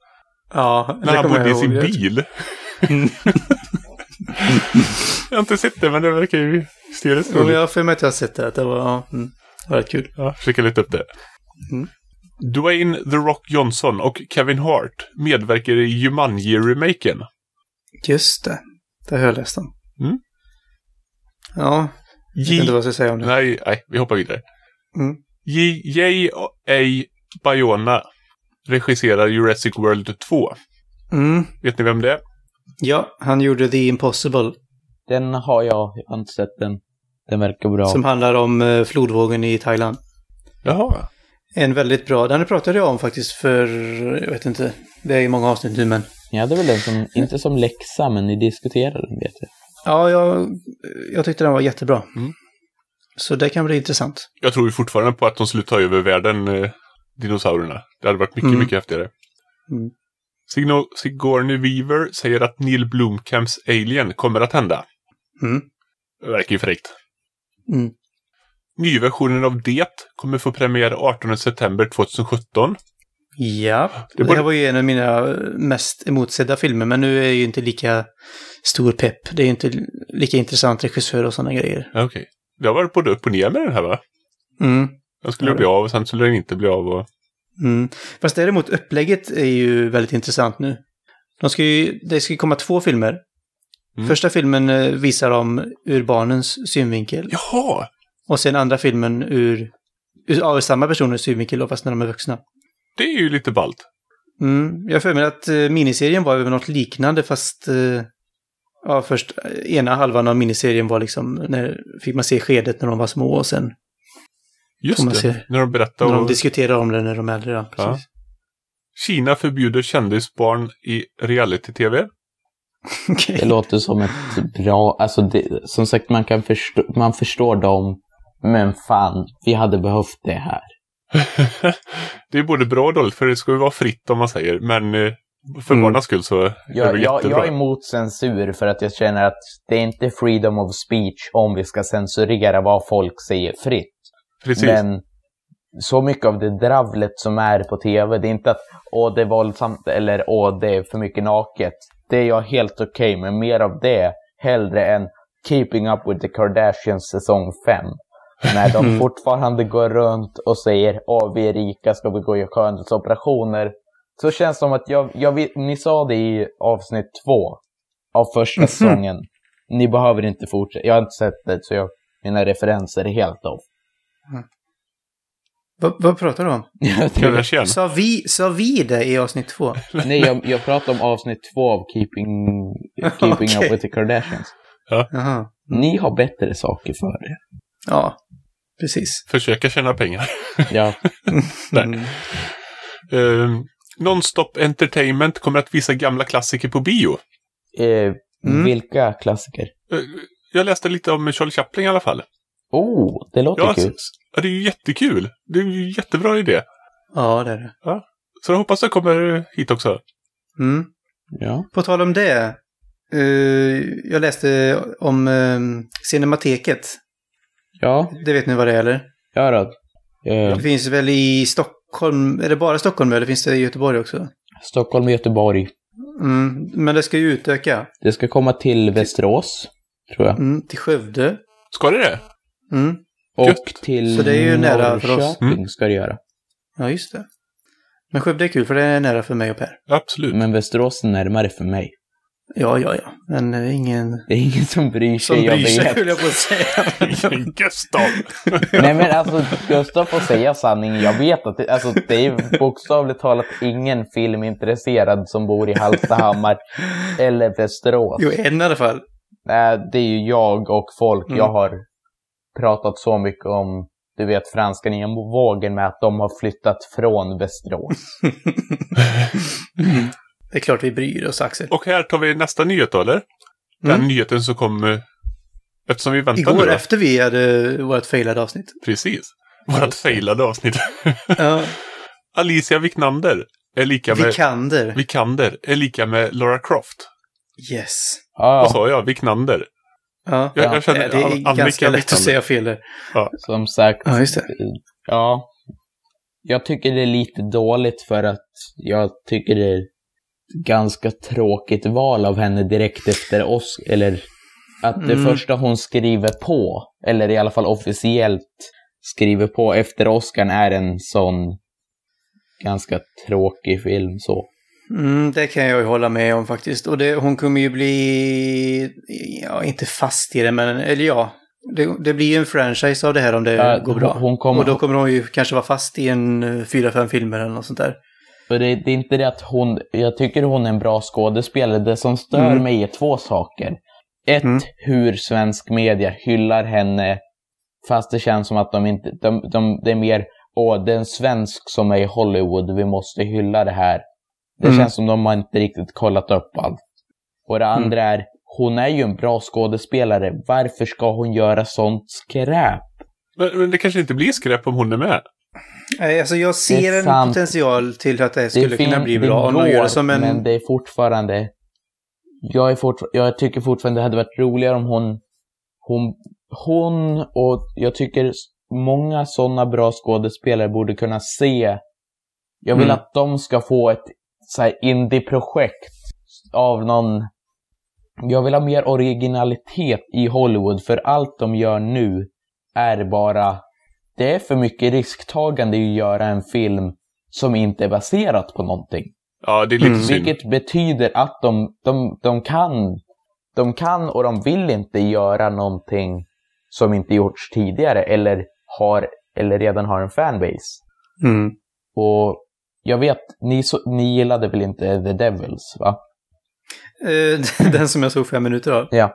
Ja, När han bodde i sin bil. jag har inte sett det, men det verkar ju hysteriskt roligt. jag har för mig att jag har sett det. Det var, ja, mm, det var rätt kul. Ja, försöka leta upp det. Mm. Dwayne The Rock Johnson och Kevin Hart medverkar i Jumanji-remaken. Just det. Det har jag läst om. Mm. Ja, jag vet J- inte vad jag ska säga om det. Nej, nej, vi hoppar vidare. Mm. J. A. Bayona regisserar Jurassic World 2. Mm. Vet ni vem det är? Ja, han gjorde The Impossible. Den har jag, jag har inte sett den. Den verkar bra. Som handlar om eh, flodvågen i Thailand. Jaha. En väldigt bra, den pratade jag om faktiskt för, jag vet inte, det är ju många avsnitt nu men. Ni hade väl den som, inte som läxa, men ni diskuterade den vet jag. Ja, jag, jag tyckte den var jättebra. Mm. Så det kan bli intressant. Jag tror ju fortfarande på att de skulle ta över världen, eh, dinosaurierna. Det hade varit mycket, Mm. mycket häftigare. Mm. Signo- Sigourney Weaver säger att Neil Blomkamps Alien kommer att hända. Mm. Det verkar ju fräckt. Mm. Nyversionen av Det kommer få premiär 18 september 2017. Ja, Det det, borde- här var ju en av mina mest emotsedda filmer, men nu är ju inte lika stor pepp. Det är ju inte lika intressant regissör och sådana grejer. Okej. Det har varit både upp och ner med den här va? Mm. Den skulle Ja, bli av och sen skulle den inte bli av. Och... Mm. Fast däremot upplägget är ju väldigt intressant nu. De ska ju, det ska ju komma två filmer. Mm. Första filmen eh, visar dem ur barnens synvinkel. Jaha! Och sen andra filmen ur, ur, ur samma personers synvinkel, fast när de är vuxna. Det är ju lite ballt. Mm. Jag för mig att eh, miniserien var något liknande, fast... Eh, ja, först eh, ena halvan av miniserien var liksom, när fick man se skedet när de var små och sen Just Får man det. se. När de berättar när de diskuterar om det när de är äldre. Ja, Ja. Kina förbjuder kändisbarn i reality-tv. Okej. Det låter som ett bra, alltså det, som sagt man kan förstå, man förstår dem, men fan, vi hade behövt det här. det är både bra och dåligt, för det ska ju vara fritt om man säger. Men eh, för Mm. barnens skull så är det Jag, jag, jättebra. jag är emot censur för att jag känner att det är inte freedom of speech om vi ska censurera vad folk säger fritt. Precis. Men så mycket av det dravlet som är på tv, det är inte att åh det är våldsamt eller åh det är för mycket naket. Det är jag helt okej med, mer av det hellre än Keeping Up With The Kardashians säsong 5. När de fortfarande går runt och säger åh vi är rika, ska vi gå och göra skönhetsoperationer. Så känns det som att jag, jag vet, ni sa det i avsnitt två av första Mhm. säsongen. Ni behöver inte fortsätta. Jag har inte sett det så jag, mina referenser är helt off. Vad, vad pratar du om? Sa vi, sa vi det i avsnitt två? Nej, jag, jag pratar om avsnitt två av Keeping, keeping Okej. Up With The Kardashians. Jaha. Ni har bättre saker för er. Ja, precis. Försöka tjäna pengar. Ja, Nej. Mm. Uh, Nonstop Entertainment kommer att visa gamla klassiker på bio. eh, Mm. Vilka klassiker? Eh, jag läste lite om Charlie Chaplin i alla fall. Oh, det låter Ja, kul. ja, det är ju jättekul. Det är ju jättebra idé. Ja, det är det. Så jag hoppas det kommer hit också. Mm. Ja. På tal om det. eh, jag läste om eh, Cinemateket. Ja, Det vet ni vad det är, eller? ja då. Eh, Det finns väl i Stockholm, är det bara Stockholm eller finns det i Göteborg också? Stockholm och Göteborg. Mm, men det ska ju utöka. Det ska komma till Västerås, tror jag. Mm, till Skövde. Ska det det? Mm, Och Gött. till Så det är ju nära för oss. Norrköping ska det göra. ja just det. Men Skövde är kul för det är nära för mig och Per. Absolut. Men Västerås är närmare för mig. Ja, ja, ja. Men eh, ingen Det är ingen som bryr sig, som jag bryr sig, vet. skulle jag på att säga. Gustav! Nej men alltså, Gustav får säga sanningen. Jag vet att det, alltså, det är bokstavligt talat ingen filmintresserad som bor i Hallstahammar eller Västerås. jo, en i alla fall. Nej, det är ju jag och folk Mm. jag har pratat så mycket om du vet, franska nya vågen med att de har flyttat från Västerås. Det är klart vi bryr oss, Axel. Och här tar vi nästa nyhet då, eller? Den Mm. nyheten som kom eh, eftersom vi väntar Igår nu då. efter vi hade vårt failade avsnitt. Precis. Vårat failade avsnitt. Ja, Alicia Vikander är lika med... Vikander. Vikander är lika med Laura Croft. Yes. Ja, Vad sa jag? Vikander. Ja. Jag, jag känner det är Annika ganska lätt att säga fel där. som sagt. Ja, just det. Ja. Jag tycker det är lite dåligt för att jag tycker det ganska tråkigt val av henne direkt efter oss. Eller att det Mm. första hon skriver på, eller i alla fall officiellt skriver på efter Oscar är en sån ganska tråkig film så. Mm, det kan jag ju hålla med om faktiskt. Och det, hon kommer ju bli, ja, inte fast i det, men, eller ja. Det, det blir ju en franchise av det här om det Ja, går bra. hon- kommer- Och då kommer hon ju kanske vara fast i en eh, fyra, fem filmer eller något sånt där. För det, det är inte det att hon, jag tycker hon är en bra skådespelare. Det som stör Mm. mig är två saker. Ett, Mm. hur svensk media hyllar henne. Fast det känns som att de inte, de, de, det är mer, åh, det är en svensk som är i Hollywood, vi måste hylla det här. Det Mm. känns som de har inte riktigt kollat upp allt. Och det Mm. andra är, hon är ju en bra skådespelare. Varför ska hon göra sånt skräp? Men, men det kanske inte blir skräp om hon är med. Nej, alltså jag Det ser en sant. potential till att det skulle det kunna bli det bra. Om de gör det som en... Men det är fortfarande... Jag, är fortfar- jag tycker fortfarande det hade varit roligare om hon... Hon, hon och jag tycker många sådana bra skådespelare borde kunna se... Jag vill Mm. att de ska få ett så indie-projekt av någon... Jag vill ha mer originalitet i Hollywood för allt de gör nu är bara... Det är för mycket risktagande att göra en film som inte är baserat på någonting. Ja, det är lite Mm. synd. Vilket betyder att de, de, de kan de kan och de vill inte göra någonting som inte gjorts tidigare eller, har, eller redan har en fanbase. Mm. Och jag vet, ni, så, ni gillade väl inte The Devils, va? Eh, den som jag såg fem minuter av. Ja.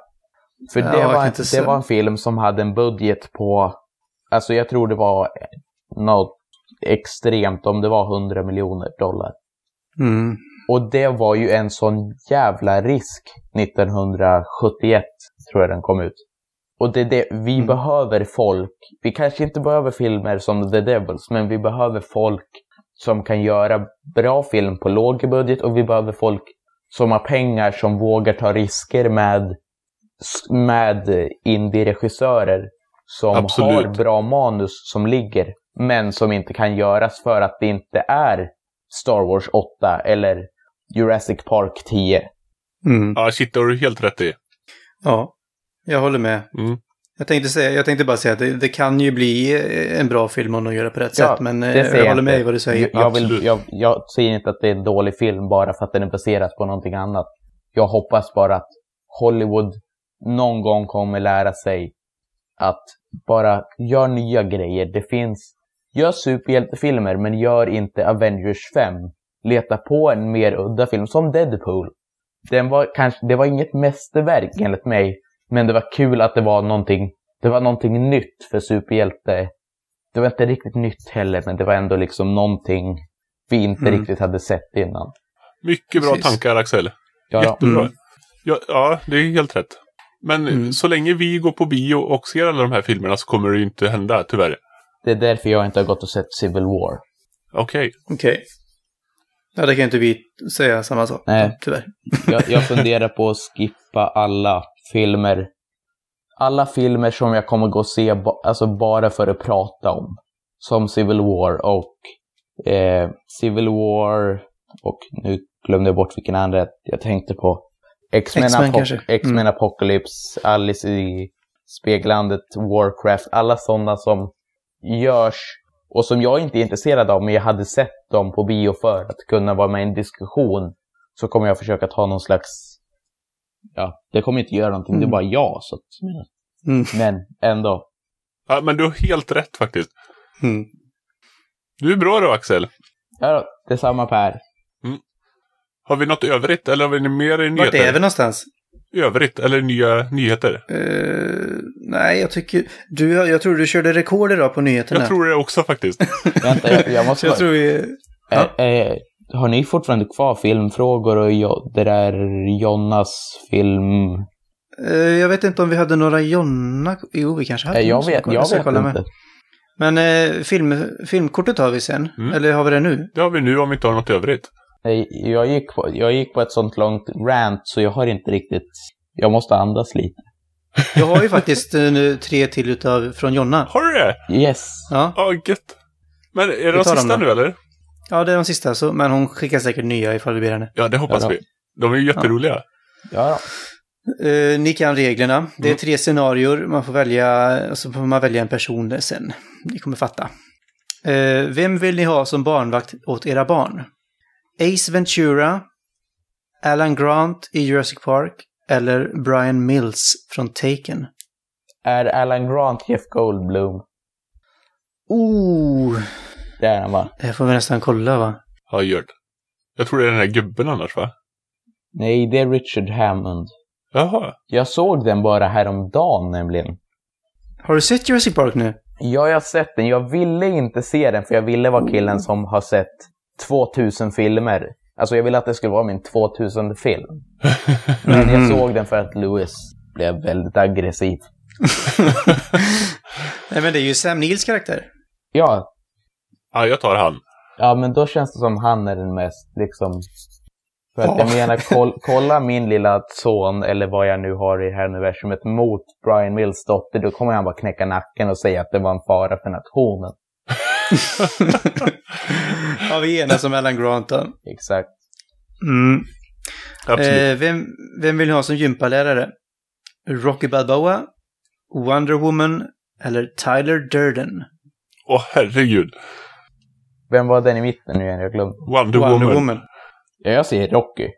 För Ja, det, kan var, det var en film som hade en budget på, alltså jag tror det var något extremt, om det var 100 miljoner dollar. Mm. Och det var ju en sån jävla risk 1971, tror jag den kom ut. Och det det, vi Mm. behöver folk, vi kanske inte behöver filmer som The Devils, men vi behöver folk som kan göra bra film på låg budget och vi behöver folk som har pengar som vågar ta risker med, med indie-regissörer som Absolut. har bra manus som ligger, men som inte kan göras för att det inte är Star Wars 8 eller Jurassic Park 10. Mm. Ja, shit, det har du helt rätt i. Ja, jag håller med. Mm. Jag tänkte, säga, jag tänkte bara säga att det, det kan ju bli en bra film om de gör det på rätt Ja, sätt. Men eh, det säger jag håller med i vad du säger. Jag, jag, vill, jag, jag säger inte att det är en dålig film bara för att den är baserad på någonting annat. Jag hoppas bara att Hollywood någon gång kommer lära sig att bara gör nya grejer. Det finns, gör superhjältefilmer men gör inte Avengers 5. Leta på en mer udda film som Deadpool. Den var kanske, det var inget mästerverk enligt mig, men det var kul att det var någonting, det var någonting nytt för superhjälte det var inte riktigt nytt heller, men det var ändå liksom någonting vi inte Mm. riktigt hade sett innan. Mycket bra Precis. tankar, Axel. Ja, Jättebra. Mm. Ja, ja, det är helt rätt. Men Mm. så länge vi går på bio och ser alla de här filmerna så kommer det ju inte hända, tyvärr. det är därför jag inte har gått och sett Civil War. Okej. Okej. Ja, det kan inte vi säga samma sak. Nej. Tyvärr. Jag, jag funderar på att skippa alla filmer. Alla filmer som jag kommer gå och se ba, alltså bara för att prata om. Som Civil War och eh, Civil War och nu glömde jag bort vilken andra jag tänkte på. X-Men, X-Men Apo- kanske. X-Men Mm. Apocalypse, Alice i Speglandet, Warcraft, alla sådana som görs och som jag inte är intresserad av, men jag hade sett dem på bio för att kunna vara med i en diskussion, så kommer jag försöka ta någon slags... Ja, det kommer inte göra någonting, det är Mm. bara jag. Så att, Mm. men ändå. Ja, men du har helt rätt faktiskt. Mm. Du är bra då, Axel. Ja, detsamma Per. Har vi något övrigt eller har vi mer i Vart är vi nyheter? någonstans? övrigt? Eller nya nyheter? Eh, nej, jag tycker... Du, jag tror du körde rekord idag på nyheterna. Jag tror det också faktiskt. Vänta, jag, jag måste jag tror vi... Ja. Eh, eh, har ni fortfarande kvar filmfrågor och jo, det där Jonnas film? Eh, jag vet inte om vi hade några Jonna... Jo, vi kanske hade. Eh, jag vet, jag vet kolla med. inte. Men eh, film, filmkortet har vi sen. Mm. Eller har vi det nu? Det har vi nu om vi inte har något övrigt. Jag gick, på, jag gick på ett sånt långt rant så jag har inte riktigt... Jag måste andas lite. Jag har ju faktiskt eh, nu tre till utav från Jonna. Har du det? Yes. Ja, Ja, gött. Men är det de sista nu eller? ja det är de sista. Så, men hon skickar säkert nya ifall vi ber henne. Ja, det hoppas Ja, vi. De är ju jätteroliga. Ja, då. Eh, ni kan reglerna. Det är Mm. tre scenarier. Man får välja, så får man välja en person sen. Ni kommer fatta. Eh, vem vill ni ha som barnvakt åt era barn? Ace Ventura, Alan Grant i Jurassic Park eller Brian Mills från Taken? Är Alan Grant Jeff Goldblum? Oh, Det är han va? det får vi nästan kolla va? Ja, gör det. Jag tror det är den här gubben annars va? Nej, det är Richard Hammond. Jaha. Jag såg den bara häromdagen nämligen. Har du sett Jurassic Park nu? Ja, jag har sett den. Jag ville inte se den för jag ville vara killen som har sett 2000 filmer. Alltså jag ville att det skulle vara min 2000 film. Men jag såg den för att Lewis blev väldigt aggressiv. Nej men det är ju Sam Neils karaktär. Ja, Ja, jag tar han. ja men då känns det som han är den mest liksom... För att jag Ja. menar, koll, kolla min lilla son, eller vad jag nu har i det här universumet, mot Brian Mills dotter, då kommer han bara knäcka nacken och säga att det var en fara för nationen. ja, vi enas om Alan Grant då. Exakt. Mm. Eh, vem, vem vill ni ha som gympalärare? Rocky Balboa, Wonder Woman eller Tyler Durden? Åh, herregud. Vem var den i mitten nu igen? Jag glömde. Wonder, Woman. Ja, jag säger Rocky.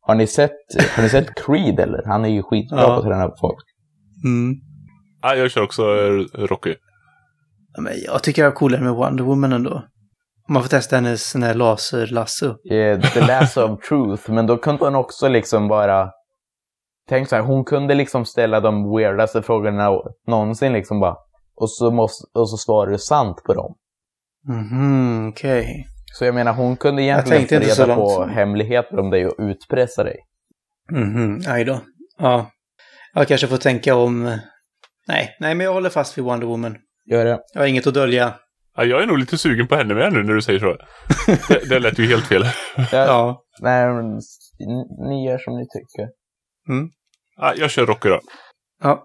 Har ni sett, har ni sett Creed eller? Han är ju skitbra Ja. på att träna upp folk. Mm. Ja, jag kör också eh, Rocky. Men jag tycker jag är coolare med Wonder Woman ändå. Man får testa hennes sån här laserlasso. Eh, The Last of Truth, men då kunde hon också liksom bara... Tänk så här, hon kunde liksom ställa de weirdaste frågorna någonsin liksom bara. Och så, måste, och så svarar du sant på dem. Mhm, okej. Så jag menar, hon kunde egentligen så reda på hemligheter om dig och utpressa dig. Mhm, aj då. Ja. Jag kanske får tänka om... Nej, nej men jag håller fast vid Wonder Woman. Gör det. Jag har inget att dölja. Ja, jag är nog lite sugen på henne med nu när du säger så. Det, det lät ju helt fel. Ja. Ja. Nej, men ni gör som ni tycker. Ja, jag kör Rocky då. ja.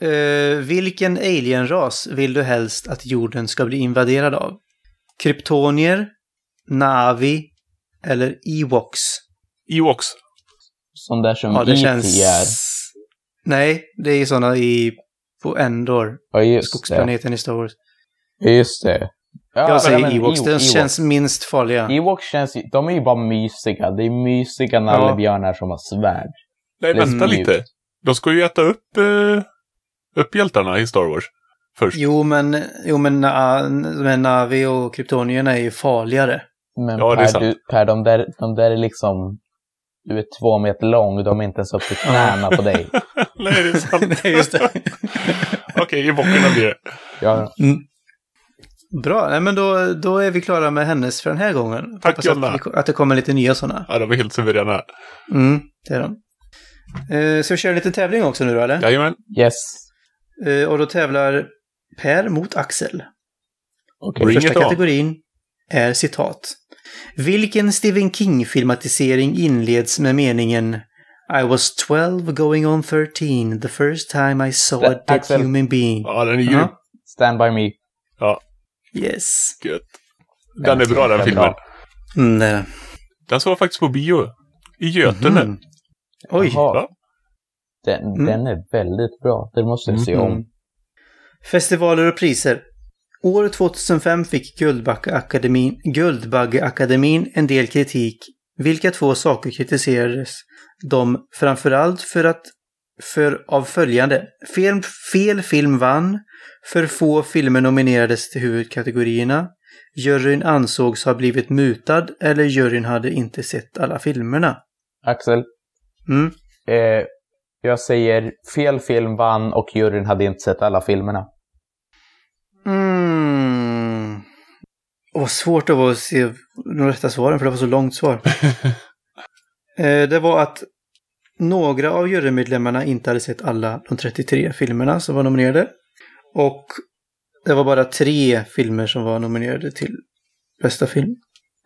Eh, vilken alienras vill du helst att jorden ska bli invaderad av? Kryptonier, Navi eller Ewoks? Ewoks. Sån där som Ja, det E.T. känns... är. Nej, det är sådana i... På Endor, Ja, just det. skogsplaneten i Star Wars. Ja, Just det. Ja, jag säger men Ewoks, Ewoks. känns minst farliga. Ewoks känns de är ju bara mysiga. Det är mysiga nallebjörnar som har svärd. Nej, Det vänta lite. De ska ju äta upp, eh, upp hjältarna i Star Wars. Först. Jo, men, jo, men na, de Navi och kryptonierna är ju farligare. Men Ja, det är per, sant. du, per de, där, de där är liksom... Du är två meter lång, de är inte ens upp till knäna på dig. Nej, det är sant. Nej, just det. Okej, Ewokierna blir det. Ja, Bra, nej, men då, då är vi klara med hennes för den här gången. Tack, Hoppas Jonna. att, vi- att det kommer lite nya sådana. Ja, de är helt suveräna. Mm, det är de. Eh, ska vi köra lite tävling också nu då, eller? Jajamän. yes. Eh, och då tävlar Per mot Axel. Okej. Bring Första it on. kategorin är citat. Vilken Stephen King-filmatisering inleds med meningen I was 12 going on 13 the first time I saw a dead Axel. human being. Ja, den är grym. Ja. Stand by me. Yes. Gött. Den är bra den är filmen. bra. Mm, det är det. Den såg jag faktiskt på bio. I Götene. Mhm. Oj. Jaha. Ja. Den, Mm. den är väldigt bra. Det måste jag se Mhm. om. Festivaler och priser. År 2005 fick Guldbaggeakademin, Guldbaggeakademin en del kritik. Vilka två saker kritiserades de framförallt för att för av följande. Fel, fel film vann. För få filmer nominerades till huvudkategorierna. Juryn ansågs ha blivit mutad eller juryn hade inte sett alla filmerna. Axel, Mm. eh, Jag säger fel film vann och juryn hade inte sett alla filmerna. Mm. Vad svårt det var att se de rätta svaren för det var så långt svar. eh, det var att några av jurymedlemmarna inte hade sett alla de 33 filmerna som var nominerade. Och det var bara tre filmer som var nominerade till bästa film.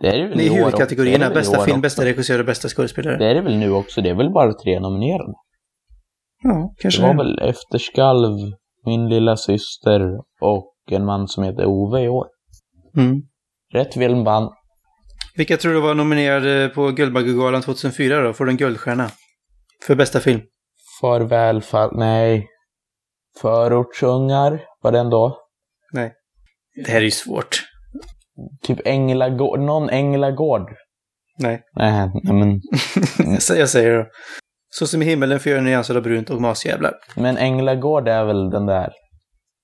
Det är det väl I. Det huvudkategorierna bästa film, bästa regissör och bästa skådespelare. Det är det väl nu också. Det är väl bara tre nominerade. Ja, kanske Det var det. väl Efterskalv, Min lilla syster och En man som heter Ove i år. Mm. Rätt film vann. Vilka tror du var nominerade på Guldbaggegalan 2004 då? Får du en guldstjärna? För bästa film? Farväl, fa- nej. Förortsungar, var den då? Nej. Det här är ju svårt. Typ Änglagård, någon Änglagård. Nej. Nej, nej men, Så jag säger då. Så som i himmelen för nyanser av brunt och masjävlar. men Änglagård är väl den där.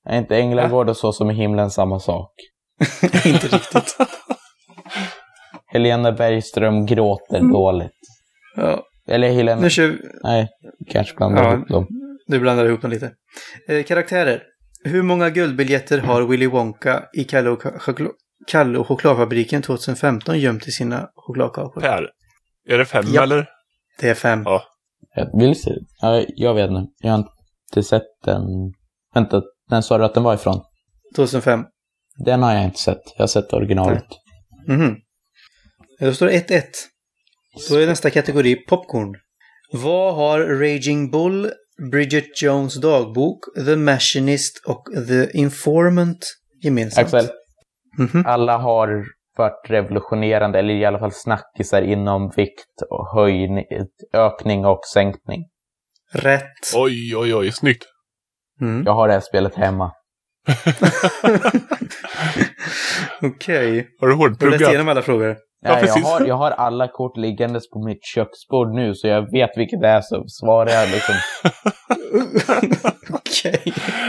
Är inte Änglagård och så som i himlen samma sak? Inte riktigt. Helena Bergström gråter dåligt. Ja, Eller Helena... nu kör vi. Nej, kanske blandar Ja. ihop dem. Du blandar ihop dem lite. Eh, karaktärer. Hur många guldbiljetter har Willy Wonka i Kalle och, chokla- Kalle och chokladfabriken 2015 gömt i sina chokladkakor? Per, är det fem Ja. eller? Det är fem. Ja. Jag vill se. Ja, jag vet nu. Jag har inte sett den. Vänta, när sa du att den var ifrån? 2005. Den har jag inte sett. Jag har sett originalet. Mhm. Då står det 1-1. Då är nästa kategori popcorn. Vad har Raging Bull, Bridget Jones dagbok, The Machinist och The Informant gemensamt? Axel, Mhm. alla har varit revolutionerande, eller i alla fall snackisar inom vikt och höjning, ökning och sänkning. Rätt. Oj, oj, oj, snyggt. Mm. Jag har det här spelet hemma. Okej. Har du Har du läst hårdpluggat? igenom alla frågor? Ja, jag, precis. har, jag har alla kort liggandes på mitt köksbord nu, så jag vet vilket det är, så svarar jag liksom Okej.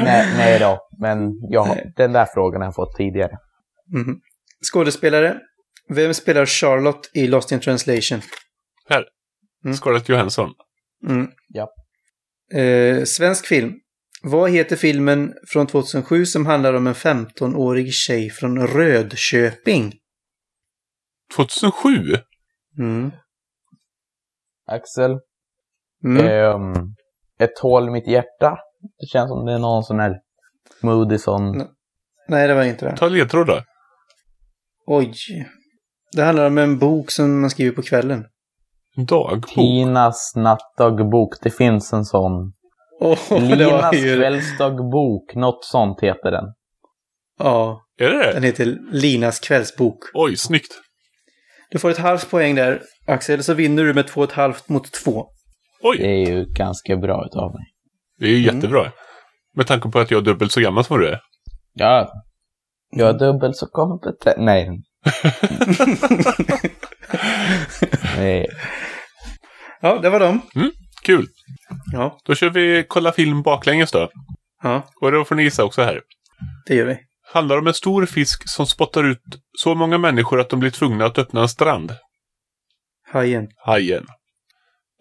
nej, nej då. Men jag, Nej. den där frågan har jag fått tidigare. Mhm. Skådespelare. Vem spelar Charlotte i Lost in translation? Mm. Scarlett Johansson. Mm. Ja. Eh, svensk film. Vad heter filmen från 2007 som handlar om en 15-årig tjej från Rödköping? 2007? Mm. Axel, Mm. ehm, ett hål i mitt hjärta. Det känns som det är någon sån här moody sån. Nej. Nej, det var inte det. Ta ledtrådar. Oj. Det handlar om en bok som man skriver på kvällen. Dagbok. Tinas nattdagbok. Det finns en sån. Det var Linas ju... kvällsdagbok. Något sånt heter den. Ja, Är det det? den heter Linas kvällsbok. Oj, snyggt. Du får ett halvt poäng där, Axel, så vinner du med två och ett halvt mot två. Det Oj, är ju ganska bra utav mig. det är ju Mm. jättebra. Med tanke på att jag är dubbelt så gammal som du är. Ja. Jag är dubbelt så kompetent. Nej. Nej. Ja, det var dem. Kul. Ja, Då kör vi kolla film baklänges då. ja Och då får ni gissa också här. det gör vi. Handlar om en stor fisk som spottar ut så många människor att de blir tvungna att öppna en strand. Hajen. Hajen.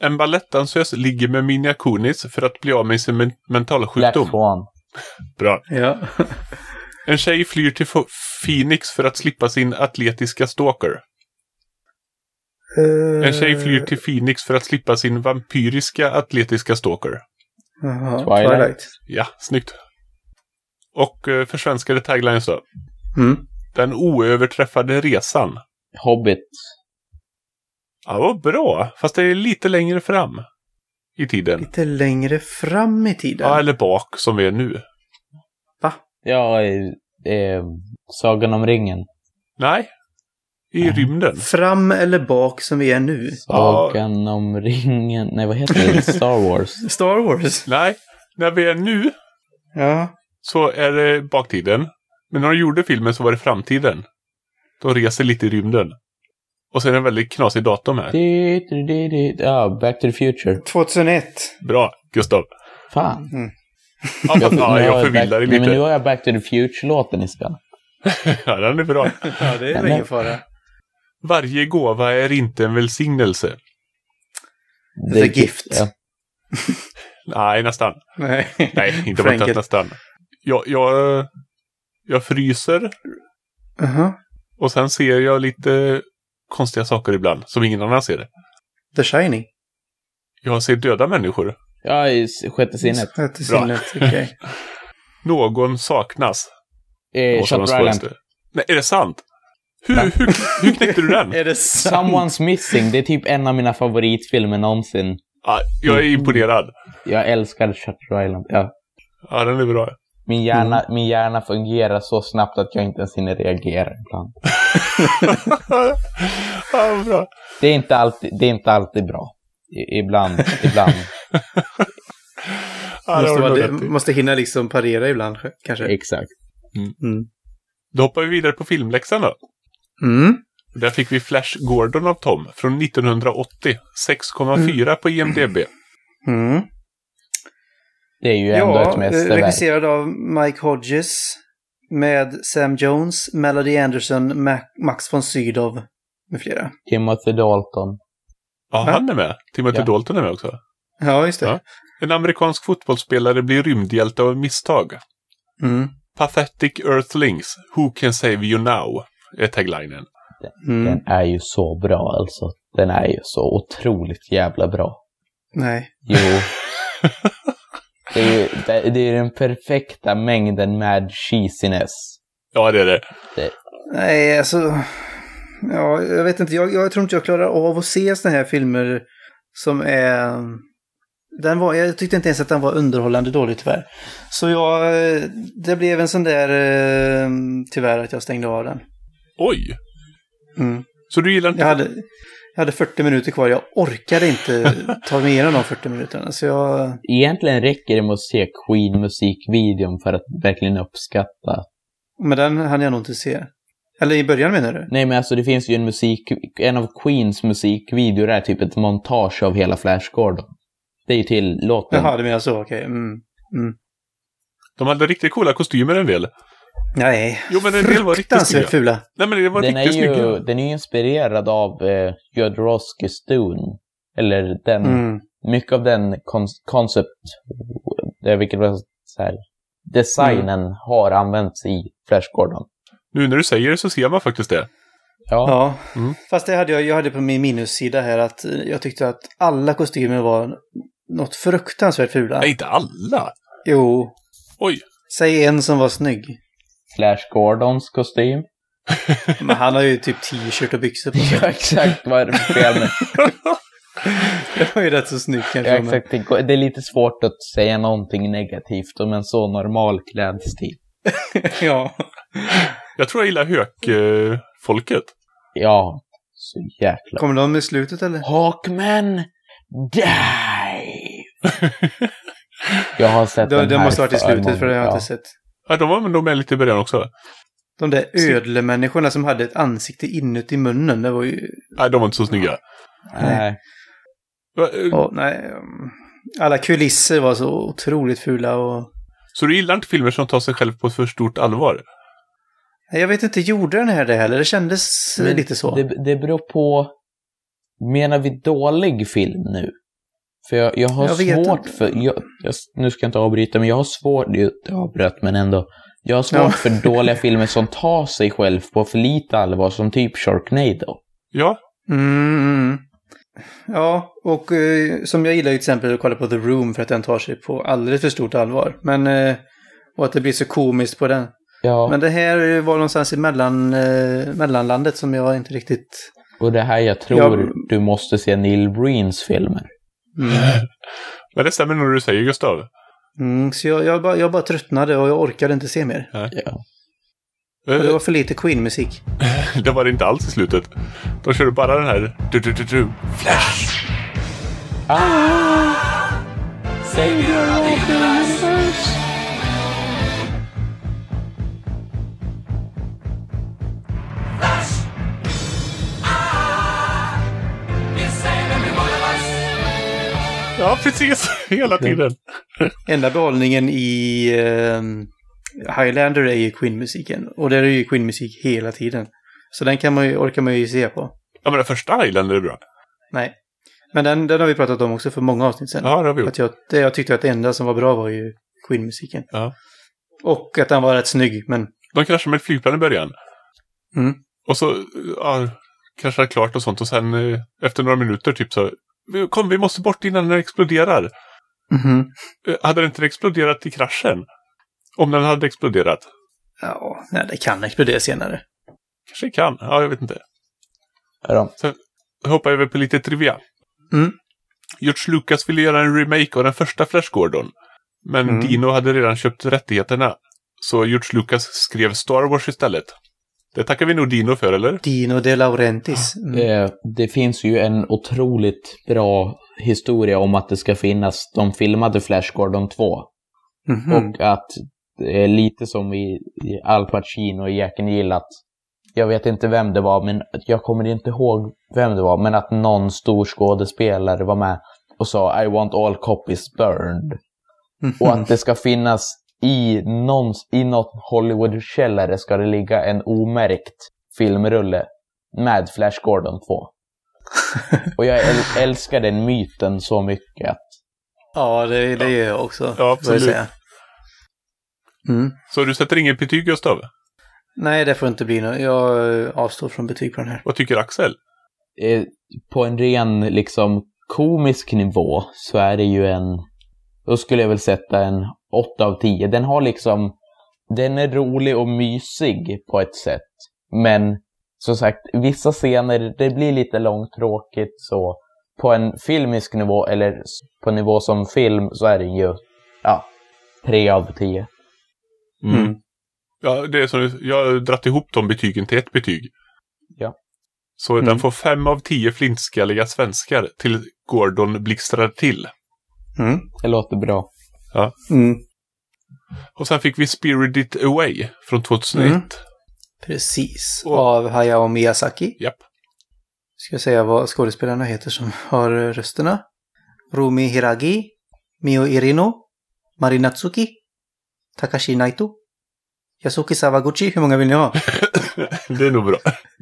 En balettdansös ligger med Minja Kunis för att bli av med sin men- mentalsjukdom. Bra. Ja. En tjej flyr till Phoenix för att slippa sin atletiska stalker. En tjej flyr till Phoenix för att slippa sin vampyriska atletiska stalker. Jaha, Twilight. Twilight. Ja, snyggt. Och eh, försvenskade taglines då. Mm. Den oöverträffade resan. Hobbit. Ja, vad bra. Fast det är lite längre fram i tiden. Lite längre fram i tiden. Ja, eller bak som vi är nu. Ja, eh, eh, Sagan om ringen. Nej, i rymden. Fram eller bak som vi är nu. Sagan om ringen. Nej, vad heter det? Star Wars. Star Wars. Nej, när vi är nu Ja. så är det baktiden. Men när de gjorde filmen så var det framtiden. De reser lite i rymden. Och sen är det en väldigt knasig datum här. Ja, Back to the Future. 2001. Bra, Gustav. Fan. Ja, fast, Nu ja, jag förvillar dig Nej, men nu lite. har jag Back to the Future-låten i spel. Ja, den är bra. Ja, det är ingen fara. Varje gåva är inte en välsignelse. The Gift. Ja. Nej, nästan. Nej. Nej, inte bara nästan. Jag, jag, jag fryser Jaha. och sen ser jag lite konstiga saker ibland, som ingen annan ser. The Shining. Jag ser döda människor. Ja, i sjätte sinnet. Sjätte sinnet, okej. Någon saknas. Eh, Shutter Island. Nej, är det sant? Hur, hur, hur knäckte du den? Är det sant? Someone's Missing, det är typ en av mina favoritfilmer någonsin. Ja, jag är imponerad. Jag älskar Shutter Island. Ja. Ja, den är bra. Min, hjärna, Mm. min hjärna fungerar så snabbt att jag inte ens hinner reagera ibland. ja, bra. Det är inte alltid, det är inte alltid bra. I, ibland, ibland. Ja, det måste, vara, det, måste hinna liksom parera ibland, kanske. Exakt. Mm. Då hoppar vi vidare på filmläxan då. Mm. Där fick vi Flash Gordon av Tom från 1980. 6,4 på IMDB. Mm. Det är ju ändå Ja, ett eh, mästerverk. regisserad av Mike Hodges. Med Sam Jones, Melody Anderson, Ma- Max von Sydow med flera. Timothy Dalton. Ja, Va? han är med. Timothy Ja. Dalton är med också. Ja, just det. Ja. En amerikansk fotbollsspelare blir rymdhjälte av misstag. Mm. Pathetic Earthlings, Who can save you now? Är taglinen. Mm. Den är ju så bra alltså. Den är ju så otroligt jävla bra. Nej. Jo. det, är, ju- det, det är den perfekta mängden mad cheesiness. Ja, det är det. Nej, alltså... Ja, jag vet inte. Jag, jag tror inte jag klarar av att se såna här filmer som är... Den var, jag tyckte inte ens att den var underhållande dålig tyvärr. Så jag, det blev en sån där, eh, tyvärr, att jag stängde av den. Oj! Mm. Så du gillar inte... Jag, hade, jag hade 40 minuter kvar. Jag orkade inte ta mig igenom de 40 minuterna. Så jag... Egentligen räcker det med att se Queen-musikvideon för att verkligen uppskatta. Men den hann jag nog inte se. Eller i början menar du? Nej men alltså det finns ju en musik, en av Queens musikvideor är typ ett montage av hela Flash Gordon. Det är ju till låten. Jaha, du menar så, okej. Mm. De hade riktigt coola kostymer en del. Nej, Jo, men en del var riktigt snygga. fula. Nej, men det var Den är, riktigt ju, snygga. den är ju inspirerad av eh, Jodorowsky Stone. Eller den, Mm. mycket av den kon- concept, det vilket var så här, designen Mm. har använts i Flash Gordon. Nu när du säger det så ser man faktiskt det. Ja, Ja, Mm. fast det hade jag, jag hade på min minussida här att eh, jag tyckte att alla kostymer var något fruktansvärt fula. Nej, inte alla. Jo, Oj. säg en som var snygg. Flash Gordons kostym. Men han har ju typ t-shirt och byxor på sig. Ja, exakt vad är det för fel med Det var ju rätt så snyggt kanske. ja, men- exakt. Det går- Det är lite svårt att säga någonting negativt om en så normal klädstil. ja. Jag tror jag gillar hök-folket. Ja, så jäkla... Kommer de i slutet eller? Hawkman, die! jag har sett Det, den det här måste ha varit i slutet för det har jag ja. inte sett. Ja, de var nog med lite i början också. De där ödlemänniskorna som hade ett ansikte inuti munnen, det var ju... Nej, de var inte så snygga. Nej. Eh, Åh, nej. um, Alla kulisser var så otroligt fula och... Så du gillar inte filmer som tar sig själv på ett för stort allvar? Nej, Jag vet inte, gjorde den här det heller? Det kändes Men lite så. Det, det beror på... Menar vi dålig film nu? För jag, jag har Jag svårt för... Jag, jag, nu ska jag inte avbryta, men jag har svårt... Jag avbröt, men ändå. Jag har svårt Ja. för dåliga filmer som tar sig själv på för lite allvar, som typ Sharknado. Ja, Mm. Ja, och eh, som jag gillar till exempel att kolla på The Room för att den tar sig på alldeles för stort allvar. Men... Eh, och att det blir så komiskt på den. Ja, Men det här var någonstans i mellan, eh, mellanlandet som jag inte riktigt... och det här jag tror Jag- du måste se Neil Breens filmer. Mm. men det stämmer nog det du säger Gustav. Mm, så jag, jag, bara, jag bara tröttnade och jag orkade inte se mer. Ja. Och det Eh, var för lite Queen-musik. Det var det inte alls i slutet. De körde bara den här... Du, du, du, du. Flash! Ah! Savior of the Ja, precis. Hela tiden. Enda behållningen i eh, Highlander är ju Queen-musiken. Och där är ju Queen-musik hela tiden. Så den kan man ju, orkar man ju se på. Ja, men den första Highlander är bra. Nej. Men den, den har vi pratat om också för många avsnitt sedan. Ja, det har vi gjort. Att jag, det, jag tyckte att det enda som var bra var ju Queen-musiken. Ja. Och att den var rätt snygg, men... De kraschar med ett flygplan i början. Mm. Och så ja, kraschar klart och sånt. Och sen eh, efter några minuter typ så. Kom, vi måste bort innan den exploderar. Mhm. Eh, Hade den inte exploderat i kraschen? Om den hade exploderat? Ja, nej, det kan explodera senare. Kanske kan. Ja, jag vet inte. Ja. Jag hoppar över på lite trivia. Mm. George Lucas ville göra en remake av den första Flash Gordon. Men Mm. Dino hade redan köpt rättigheterna. Så George Lucas skrev Star Wars istället. Det tackar vi nog Dino för, eller? Dino De Laurentiis. Mm. Eh, Det finns ju en otroligt bra historia om att det ska finnas, de filmade Flash Gordon 2. Mhm. Och att det är lite som i, i Al Pacino och Jack Jill att jag vet inte vem det var, men jag kommer inte ihåg vem det var, men att någon stor skådespelare var med och sa I want all copies burned. Mhm. Och att det ska finnas i, någon, i något Hollywood-källare ska det ligga en omärkt filmrulle med Flash Gordon 2. Och jag äl- älskar den myten så mycket att Ja, det, det gör jag också. Ja, absolut. Mm. Så du sätter inget betyg, Gustav? Nej, det får inte bli något. Jag avstår från betyg på den här. Vad tycker Axel? eh, på en ren liksom komisk nivå så är det ju en, då skulle jag väl sätta en 8 av 10. Den har liksom, den är rolig och mysig på ett sätt. Men som sagt, vissa scener, det blir lite långtråkigt så på en filmisk nivå eller på nivå som film så är den ju, ja, 3 av 10. Mm. Ja, det är som, jag har dratt ihop de betygen till ett betyg. Ja. Så Mm. den får fem av tio flintskalliga svenskar till Gordon blixtrar till. Mm. Det låter bra. Mm. Och sen fick vi Spirited Away från 2001. Mm. Precis. Och- Av Hayao Miyazaki. Japp. Ska jag säga vad skådespelarna heter som har rösterna. Rumi Hiragi, Mio Irino, Marinatsuki, Takashi Naito, Yasuki Sawaguchi. Hur många vill ni ha? Det är nog bra.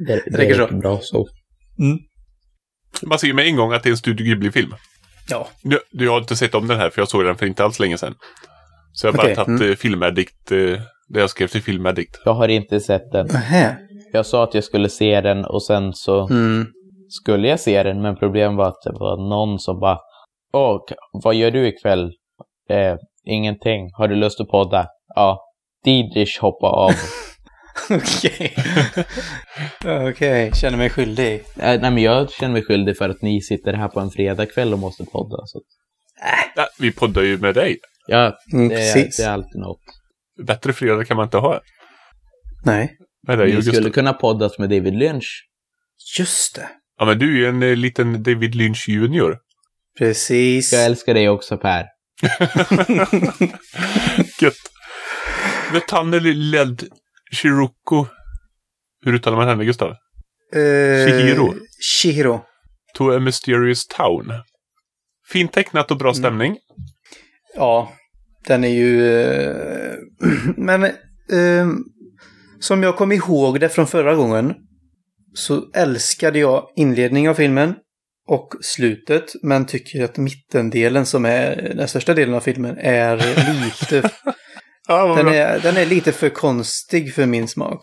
Det, det räcker så. bra så. Man ser ju med en gång att det är en Studio Ghibli-film. Ja. Nu, du har inte sett om den här för jag såg den för inte alls länge sedan. Så jag har bara Okej, tagit mm. mm. Filmaddict, eh, det jag skrev till Filmaddict. Jag har inte sett den. Nähä. Jag sa att jag skulle se den och sen så Mm. skulle jag se den, men problemet var att det var någon som bara Åh, k- vad gör du ikväll? Eh, ingenting. Har du lust att podda? Ja. Didrish hoppa av. Okej. Okej, känner mig skyldig. eh, nej, men jag känner mig skyldig för att ni sitter här på en fredagkväll och måste podda. Så. Ja, vi poddar ju med dig. Ja, Mm, det, är, precis. det är alltid något. Bättre fredag kan man inte ha. Nej, Med dig och skulle kunna poddas med David Lynch. just det. Ja, men du är ju en eh, liten David Lynch junior. Precis. Jag älskar dig också Per. Gött. The Tunnel led Shiroko. Hur uttalar man henne, Gustav? Eh, Chihiro. Chihiro. To a Mysterious Town. Fint tecknat och bra Mm. stämning. Ja, den är ju... eh, Men eh, som jag kom ihåg det från förra gången så älskade jag inledningen av filmen och slutet, men tycker att mittendelen som är den största delen av filmen är lite, Ja, den är, den är lite för konstig för min smak.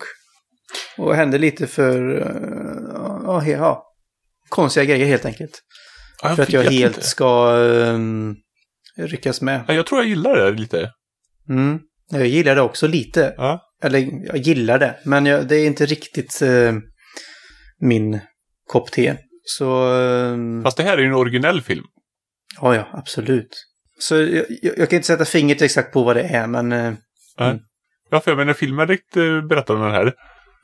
Och händer lite för, eh, ja, he- ja, konstiga grejer helt enkelt. Ja, för att jag helt inte. ska um, ryckas med. Ja, jag tror jag gillar det lite. Mm. Jag gillar det också lite. Ja. Eller jag gillar det, men jag, det är inte riktigt eh, min kopp te. Så, eh, Fast det här är ju en originell film. ja, ja, absolut. Så jag, jag, jag kan inte sätta fingret exakt på vad det är, men... Eh, Ja, för jag menar, Filmaddict eh, berättade om den här.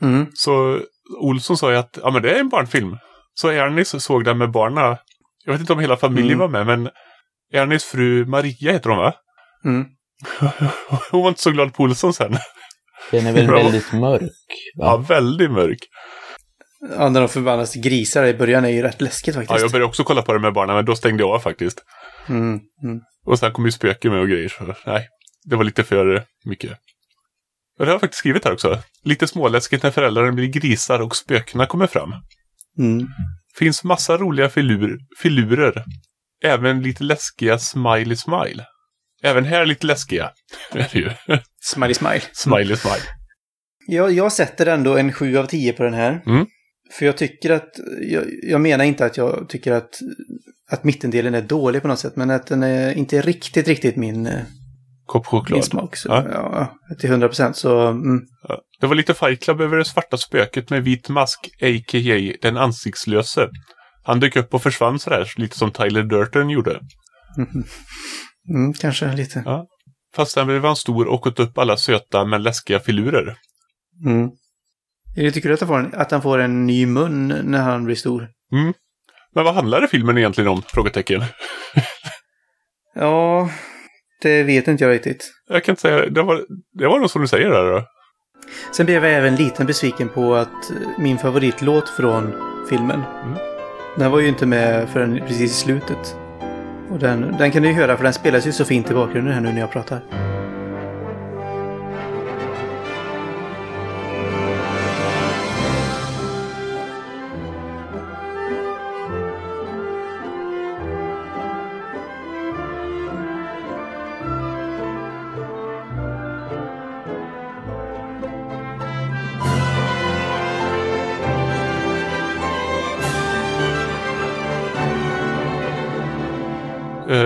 mm, Så Olsson sa ju att ja, men det är en barnfilm. Så Ernis såg den med barna. Jag vet inte om hela familjen Mm. var med, men Ernis fru Maria heter hon va? mm. Hon var inte så glad på Olsson sen. Den är väl väldigt mörk? Ja, Va? väldigt mörk. Ja, när de förvandlas till grisar i början är ju rätt läskigt Ja, faktiskt. jag började också kolla på det med barnen, men då stängde jag av faktiskt. Mm, mm. Och sen kom ju spöken med och grejer. Så nej, det var lite för mycket. Och det har jag faktiskt skrivit här också. Lite småläskigt när föräldrarna blir grisar och spökena kommer fram. Mm. Finns massa roliga filur, filurer. Även lite läskiga Smiley Smile. Även här lite läskiga. är det ju. Smiley smile. Smiley Smile. Jag, jag sätter ändå en 7 av 10 på den här. Mm. För jag tycker att, jag, jag menar inte att jag tycker att, att mittendelen är dålig på något sätt, men att den är inte riktigt, riktigt min, eh, Kopp min choklad. smak. Så, Ja. ja. till 100 procent. Så, mm. Ja. Det var lite Fight Club över det svarta spöket med vit mask, a.k.a. den ansiktslöse. Han dök upp och försvann sådär, lite som Tyler Durden gjorde. Mm, kanske lite. Ja. Fast sen blev han stor och åt upp alla söta men läskiga filurer. Mm. Eller Tycker du att han, får en, att han får en ny mun när han blir stor? Men vad handlade filmen egentligen om? Frågetecken. Ja, det vet inte jag riktigt. Jag kan inte säga, det var, det var nog som du säger där då. Sen blev jag även lite besviken på att eh, min favoritlåt från filmen, Mm. den var ju inte med förrän precis i slutet. Och den, den kan du ju höra för den spelas ju så fint i bakgrunden här nu när jag pratar.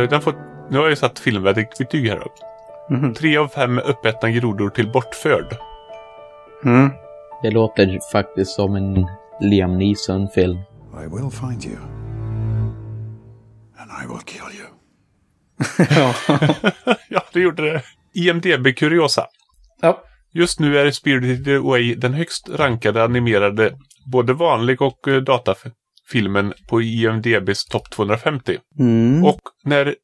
Den får, nu har jag satt filmvärdigt betyg här då. Mhm. Tre av fem uppätna grodor till bortförd. Mm. Det låter faktiskt som en Liam Neeson-film. I will find you. And I will kill you. ja. ja, det gjorde det. IMDB-kuriosa. ja. Just nu är Spirited Away den högst rankade animerade, både vanlig och eh, datafilmen på IMDBs topp 250. Mm. Och när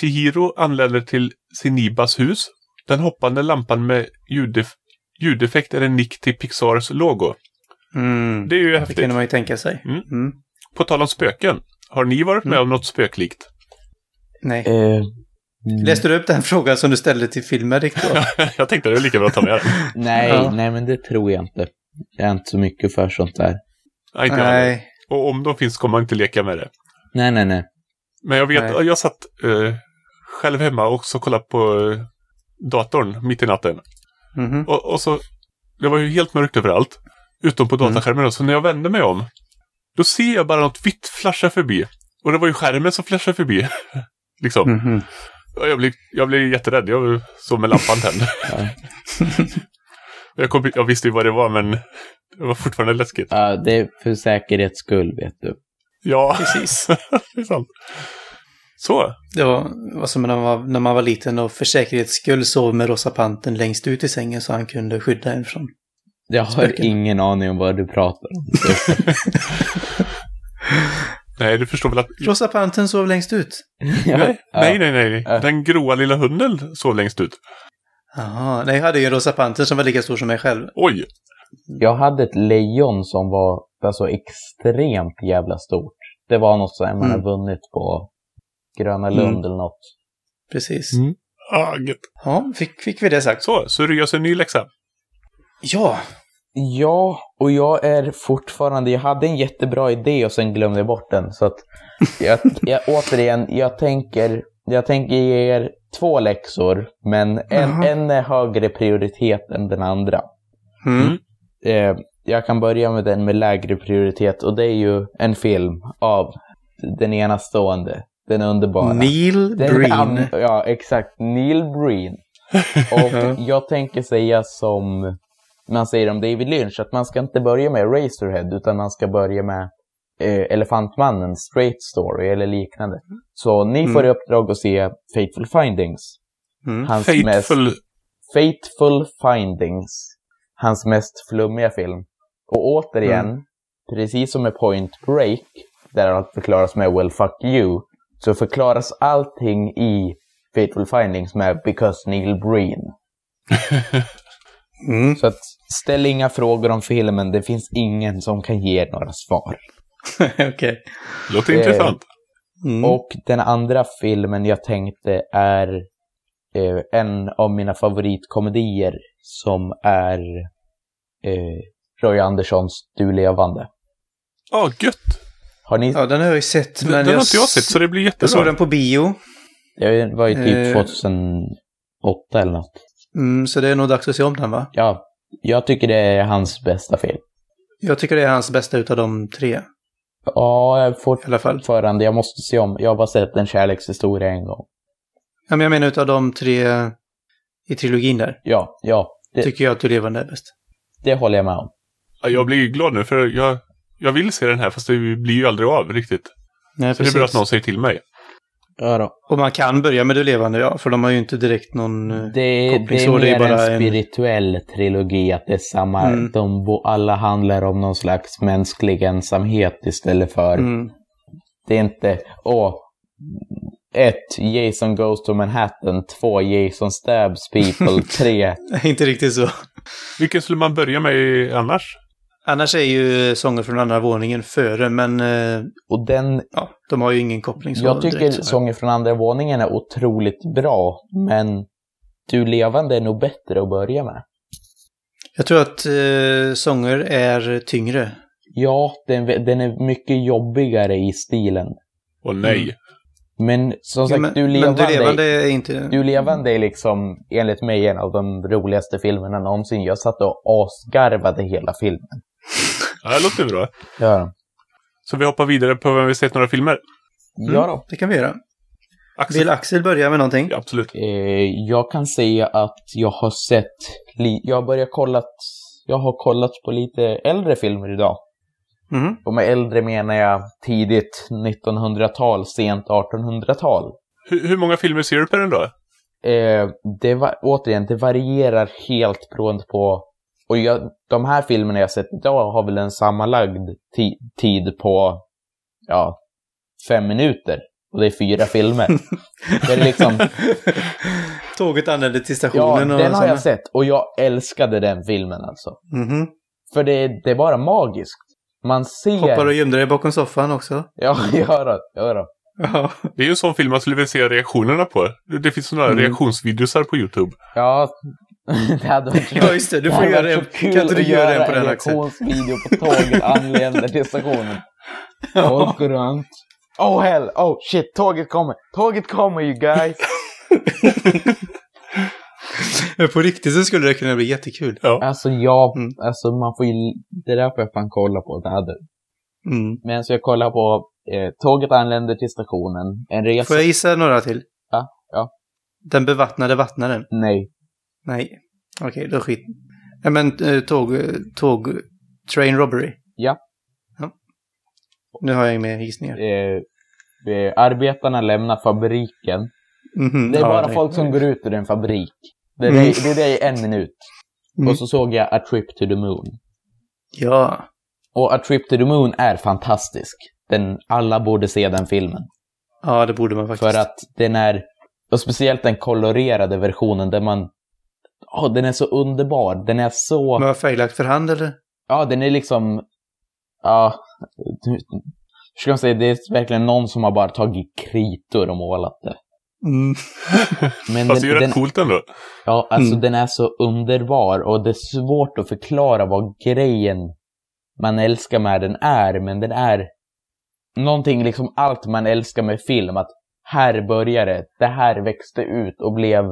Chihiro anländer till Sinibas hus, den hoppande lampan med ljudef- ljudeffekt är en nick till Pixars logo. Mm. Det är ju Det häftigt. kan man ju tänka sig. Mm. Mm. På tal om spöken, har ni varit med Mm. om något spöklikt? Nej. Eh, mm, Läste du upp den frågan som du ställde till filmen, Rick? jag tänkte det är lika bra att ta med den. nej, Ja. nej, men det tror jag inte. Jag är inte så mycket för sånt där. Inte. Nej. Och om de finns kommer man inte leka med det. Nej, nej, nej. Men jag vet, Nej. jag satt eh, själv hemma och så kollade på eh, datorn mitt i natten. Mhm. Och, och så, det var ju helt mörkt överallt. Utom på Mm. dataskärmen. då. Så när jag vände mig om, då ser jag bara något vitt flasha förbi. Och det var ju skärmen som flashade förbi. liksom. Mhm. Och Jag blev, jag blev jätterädd. Jag såg med lampan tänd. Ja. jag, kom, jag visste ju vad det var, men det var fortfarande läskigt. Ja, det är för säkerhets skull, vet du. Ja, precis. det är sant. Så, Det var, som när man var, när man var liten och för säkerhets skull sov med Rosa Panten längst ut i sängen så han kunde skydda en från. Jag har Spöken. ingen aning om vad du pratar om. nej, du förstår väl att... Rosa Panten sov längst ut. Nej, nej, nej, nej. Den gråa lilla hunden såg längst ut. Jaha, nej, jag hade ju en Rosa Panten som var lika stor som mig själv. Oj! Jag hade ett lejon som var alltså, extremt jävla stort. Det var något som man Mm. har vunnit på Gröna Lund Mm. eller något. Precis. Mm. Ah. Ja, fick, fick vi det sagt. Så, så det görs en ny läxa. Ja, Ja, och jag är fortfarande... Jag hade en jättebra idé och sen glömde jag bort den. Så att jag, jag, återigen, jag tänker, jag tänker ge er två läxor, men en, Jaha. en är högre prioritet än den andra. mm. Mm. Eh, jag kan börja med den med lägre prioritet och det är ju en film av den enastående, den underbara. Neil Den Breen. Ja, exakt. Neil Breen. Och Ja. jag tänker säga som man säger om David Lynch, att man ska inte börja med Razorhead, utan man ska börja med Elefantmannen, Straight Story eller liknande. Så ni får i uppdrag att se Fateful Findings. Mm. Hans mest Fateful. Fateful Findings. Hans mest flummiga film. Och återigen, precis som med Point Break, där allt förklaras med Well fuck you, så förklaras allting i Fateful Findings med Because Neil Breen. Mm. Så att ställ inga frågor om filmen, det finns ingen som kan ge några svar. Okej. Låter Eh, intressant. Mm. Och den andra filmen jag tänkte är eh, en av mina favoritkomedier som är eh, Roy Anderssons Du levande. Ja, ah, gött. Har ni... Ja, den har jag ju sett. Den, Men den har inte jag sett, så det blir Jag såg jättebra. den på bio. Det var ju typ Eh. 2008 eller något. Mm, så det är nog dags att se om den va? Ja, jag tycker det är hans bästa film. Jag tycker det är hans bästa utav de tre. Ja, jag får I alla fall. fortfarande, jag måste se om. Jag har bara sett en kärlekshistoria en gång. Ja, men jag menar utav de tre i trilogin där. Ja, ja, det, Tycker jag att Du levande är bäst. det håller jag med om. Ja, Jag blir glad nu, för jag, jag vill se den här, fast det blir ju aldrig av riktigt. Nej, Så det är bra att någon säger till mig. Ja då. Och man kan börja med Du levande, ja. För de har ju inte direkt någon... eh, Det, koppling det är så, mer det är bara en en- spirituell trilogi, att det är samma, Mm. de bo, alla handlar om någon slags mänsklig ensamhet istället för, Mm. det är inte, åh, ett, Jason goes to Manhattan, två, Jason stabs people, tre, inte riktigt så. Vilken skulle man börja med annars? Annars är ju Sånger från andra våningen före, men eh, och den, ja, de har ju ingen koppling så jag tycker direkt så. Sånger från andra våningen är otroligt bra, men Du levande är nog bättre att börja med. Jag tror att eh, sånger är tyngre. Ja, den, den är mycket jobbigare i stilen. Och nej. Mm. Men som Ja, sagt, men, Du men levande, Du levande är inte... Du levande är liksom, enligt mig, en av de roligaste filmerna någonsin. Jag satt och asgarvade hela filmen. Ja, det låter bra. Ja, Så vi hoppar vidare på vem vi sett några filmer. ja då. Det kan vi göra. Axel. Vill Axel börja med någonting? Ja, absolut. Eh, jag kan säga att jag har sett, jag har börjat kolla, jag har kollat på lite äldre filmer idag. Mhm. Och med äldre menar jag tidigt 1900-tal, sent 1800-tal. Hur, hur många filmer ser du på den då? Eh, det var, återigen, det varierar helt beroende på... Och jag, de här filmerna jag sett idag har väl en sammanlagd ti- tid på, ja, fem minuter. Och det är fyra filmer. det är liksom, Tåget anlände till stationen ja, och den har sådana. jag sett. Och jag älskade den filmen alltså. Mhm. För det, det är bara magiskt. Man ser... Hoppar och gömde dig bakom soffan också. Ja, gör det. Gör det. Ja. Det är ju en sån film man skulle vilja se reaktionerna på. Det finns några Mm. reaktionsvideosar på YouTube. Ja, det hade varit ja, just det. Du får hade göra en. Kan inte du göra en på den en Axel? reaktionsvideo på tåget anländer till stationen. Ja. Konkurrent. Oh hell, oh shit, tåget kommer. Tåget kommer you guys. På riktigt så skulle det kunna bli jättekul. Ja. Alltså jag, Mm. alltså man får ju, det där får jag fan kolla på. Det. Mm. Men så jag kollar på, eh, tåget anländer till stationen. En resa. Får jag gissa några till? Ja, ja. Den bevattnade vattnaren? Nej. Nej. Okej, då skit. Ja, men eh, tåg, tåg, train robbery. Ja. ja. Nu har jag inga mer gissningar. Eh, eh, arbetarna lämnar fabriken. Mhm, Det är ja, bara nej. folk som går ut ur en fabrik. Det är, Mm. det, det är det i en minut. Mm. Och så såg jag A Trip to the Moon. Ja. Och A Trip to the Moon är fantastisk. Den, alla borde se den filmen. Ja, det borde man faktiskt. För att den är, och speciellt den kolorerade versionen där man, ja den är så underbar. Den är så, Men var färglagt för hand eller? ja den är liksom, ja, hur ska man säga, det är verkligen någon som har bara tagit kritor och målat det. Mm. Men Fast det är ju den, rätt den, coolt ändå. ja, alltså Mm. den är så underbar och det är svårt att förklara vad grejen man älskar med den är, men den är någonting, liksom allt man älskar med film, att här började det, det här växte ut och blev,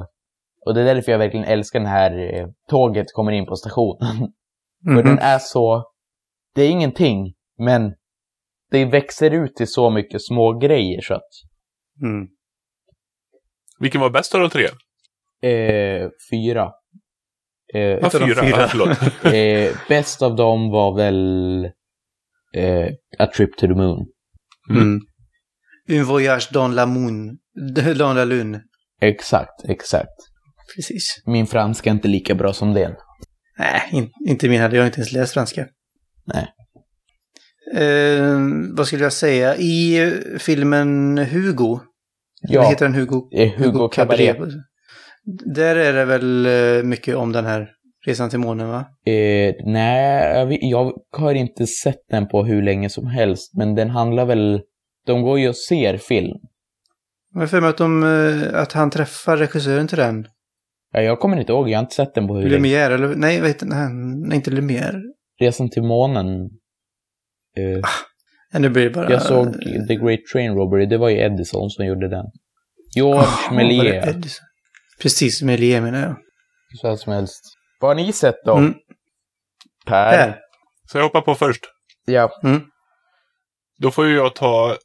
och det är därför jag verkligen älskar den här eh, tåget kommer in på stationen. För Mhm. den är så, det är ingenting, men det växer ut till så mycket små grejer så att, Mm. Vilken var bäst av de tre? eh, fyra. Eh, de fyra. fyra. Förlåt. eh, bäst av dem var väl eh, A Trip to the Moon. Mm. Un voyage dans la moon. Dans la lune. Exakt, exakt. Precis. Min franska är inte lika bra som den. Nej, in, inte min hade jag inte ens läst franska. Nej. Eh, vad skulle jag säga? I filmen Hugo. Ja. Vad heter den Hugo? Eh, Hugo Cabaret. Där är det väl eh, mycket om den här resan till månen va? Eh, nej, jag har inte sett den på hur länge som helst, men den handlar väl... De går ju och ser film. Jag har för mig att, de, eh, att han träffar regissören till den. Ja, jag kommer inte ihåg, jag har inte sett den på hur. Lumière, eller nej, vad heter den? Nej, inte Lumière. Resan till månen. Eh, Ja, Nu blir det bara... Jag såg The Great Train Robbery, det var ju Edison som gjorde den. George Ah, det Méliès? Precis, Méliès menar jag. så här som helst. Vad har ni sett då? Mm. Per? Per. Så jag hoppar på först. Ja. Då får ju jag ta...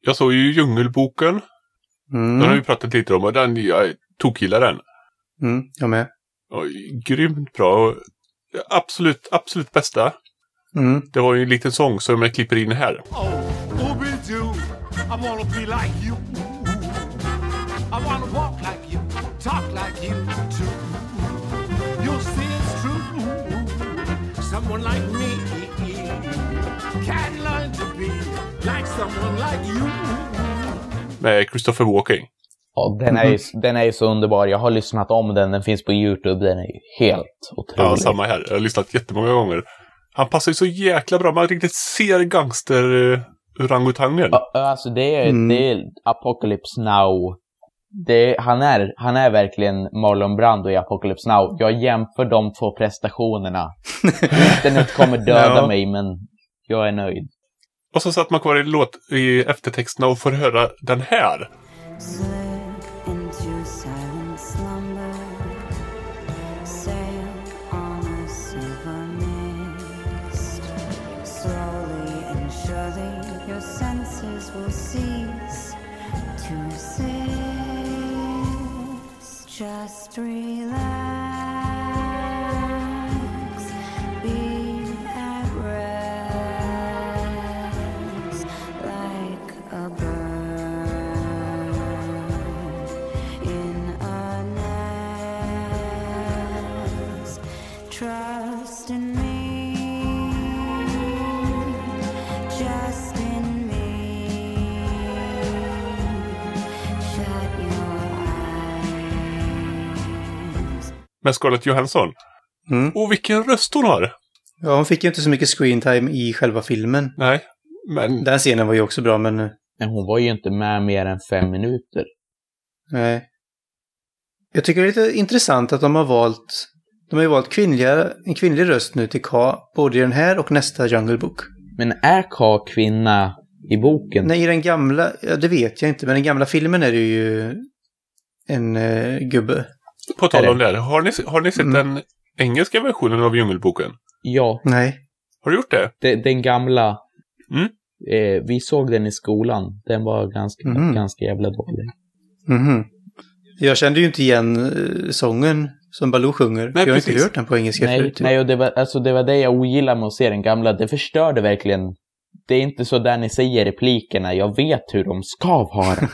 Jag såg ju Djungelboken. Den har Mm. vi pratat lite om och den, jag tokgillar den. Mm, jag med. Och, grymt bra. Och, absolut, absolut bästa. Mm. Det var ju en liten sång som jag klipper in här. Oh, Ooby-Doo, I wanna be like you. I wanna walk like you, talk like you too. You'll see it's true. Someone like me can learn to be like someone like you. Med Christopher Walking. Ja, den är, ju, den är ju så underbar. Jag har lyssnat om den, den finns på YouTube. Den är ju helt otrolig. Ja, samma här. Jag har lyssnat jättemånga gånger. Han passar ju så jäkla bra. Man riktigt ser gangster-orangutangen. Ja, alltså det är, Mm. det är Apocalypse Now. Det han, är, han är verkligen Marlon Brando i Apocalypse Now. Jag jämför de två prestationerna. Internet kommer döda Ja. mig, men jag är nöjd. Och så satt man kvar i, låt, i eftertexterna och får höra den här. Just Med Scarlett Johansson. Mm. Och vilken röst hon har! Ja, hon fick ju inte så mycket screen time i själva filmen. Nej, men Den scenen var ju också bra, men eh, Men hon var ju inte med mer än fem minuter. nej. Jag tycker det är lite intressant att de har valt de har ju valt kvinnliga, en kvinnlig röst nu till K, både i den här och nästa Jungle Book. Men är K kvinna i boken? Nej, i den gamla, ja, det vet jag inte, men den gamla filmen är det ju en eh, gubbe. På tal om det här. Har ni, har ni sett Mm. den engelska versionen av Djungelboken? Ja, Nej. Har du gjort det? det, den gamla. Mm. Eh, vi såg den i skolan. Den var ganska, Mhm. ganska jävla dålig. Mhm. Jag kände ju inte igen eh, sången som Baloo sjunger. för jag har inte precis. hört den på engelska Nej, förut. nej och det, var, alltså, det var det jag ogillade med att se den gamla. Det förstörde verkligen. Det är inte så där ni säger replikerna. Jag vet hur de ska vara.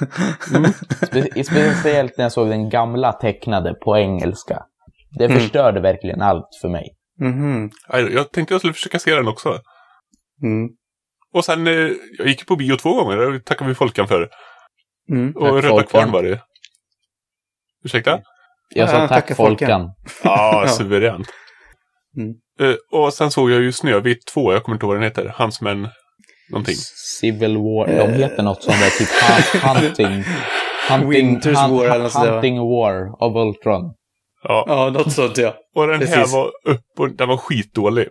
Mm. Spe, speciellt när jag såg den gamla tecknade på engelska. Det Mm. förstörde verkligen allt för mig. Mhm. Nej, Jag tänkte jag skulle försöka se den också. Mm. Och sen, eh, jag gick på bio två gånger. Det tackar vi Folkan för. Mm. Och Tack, Röda Folkan. Kvarn var det. Ursäkta? Jag sa tack Folkan. Ja, suveränt. Mm. Eh, och sen såg jag ju Snövit 2. Jag kommer inte ihåg vad den heter. Huntsman någonting. Civil War. De heter något sånt där. Typ hun- Hunting. Hunting, Winters War eller något sånt där. Hunting War of Ultron. Ja. Ja, något sånt ja. Och den här precis. var upp och den var skitdålig.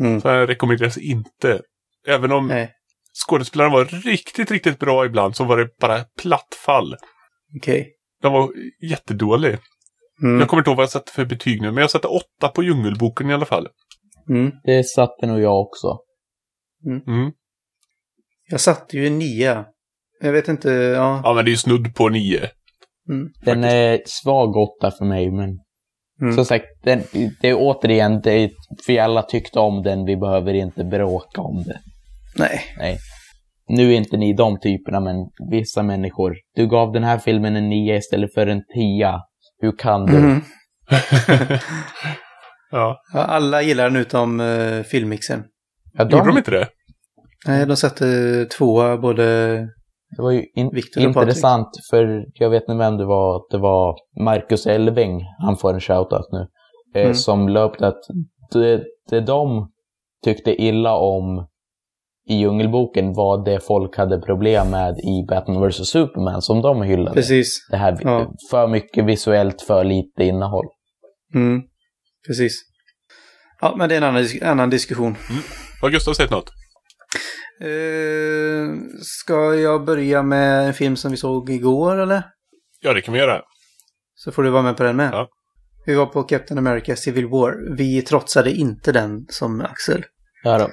Mm. Så den rekommenderas inte. Även om Nej, skådespelaren var riktigt, riktigt bra ibland så var det bara platt fall. okej. Den var jättedålig. Mm. Jag kommer inte ihåg vad jag satte för betyg nu, men jag satte åtta på Djungelboken i alla fall. Mm. Det satte nog jag också. Mm. Jag satte ju en nia. Jag vet inte, ja. Ja, men det är ju snudd på nio. Mm. Den är svag åtta för mig, men Mm. som sagt, den, det är återigen, det är, vi alla tyckte om den, vi behöver inte bråka om det. Nej. Nej. Nu är inte ni de typerna, men vissa människor. Du gav den här filmen en nia istället för en tia. Hur kan du? Mm. Ja. Alla gillar den utom uh, filmmixen. Ja, Gjorde de de, inte det? Nej, de satte tvåa både... det var ju in, Victor intressant, för jag vet inte vem det var. Det var Marcus Elving, han får en shoutout nu, eh, Mm. som löpte att det, det de tyckte illa om i Djungelboken var det folk hade problem med i Batman vs. Superman som de hyllade. Precis. Det här Ja. för mycket visuellt, för lite innehåll. Mm. Precis. Ja, men det är en annan, dis- annan diskussion. Har Gustav sett något? Eh, ska jag börja med en film som vi såg igår eller? Ja, det kan vi göra. Så får du vara med på den med. Ja. Vi var på Captain America Civil War. Vi trotsade inte den som Axel. Ja då.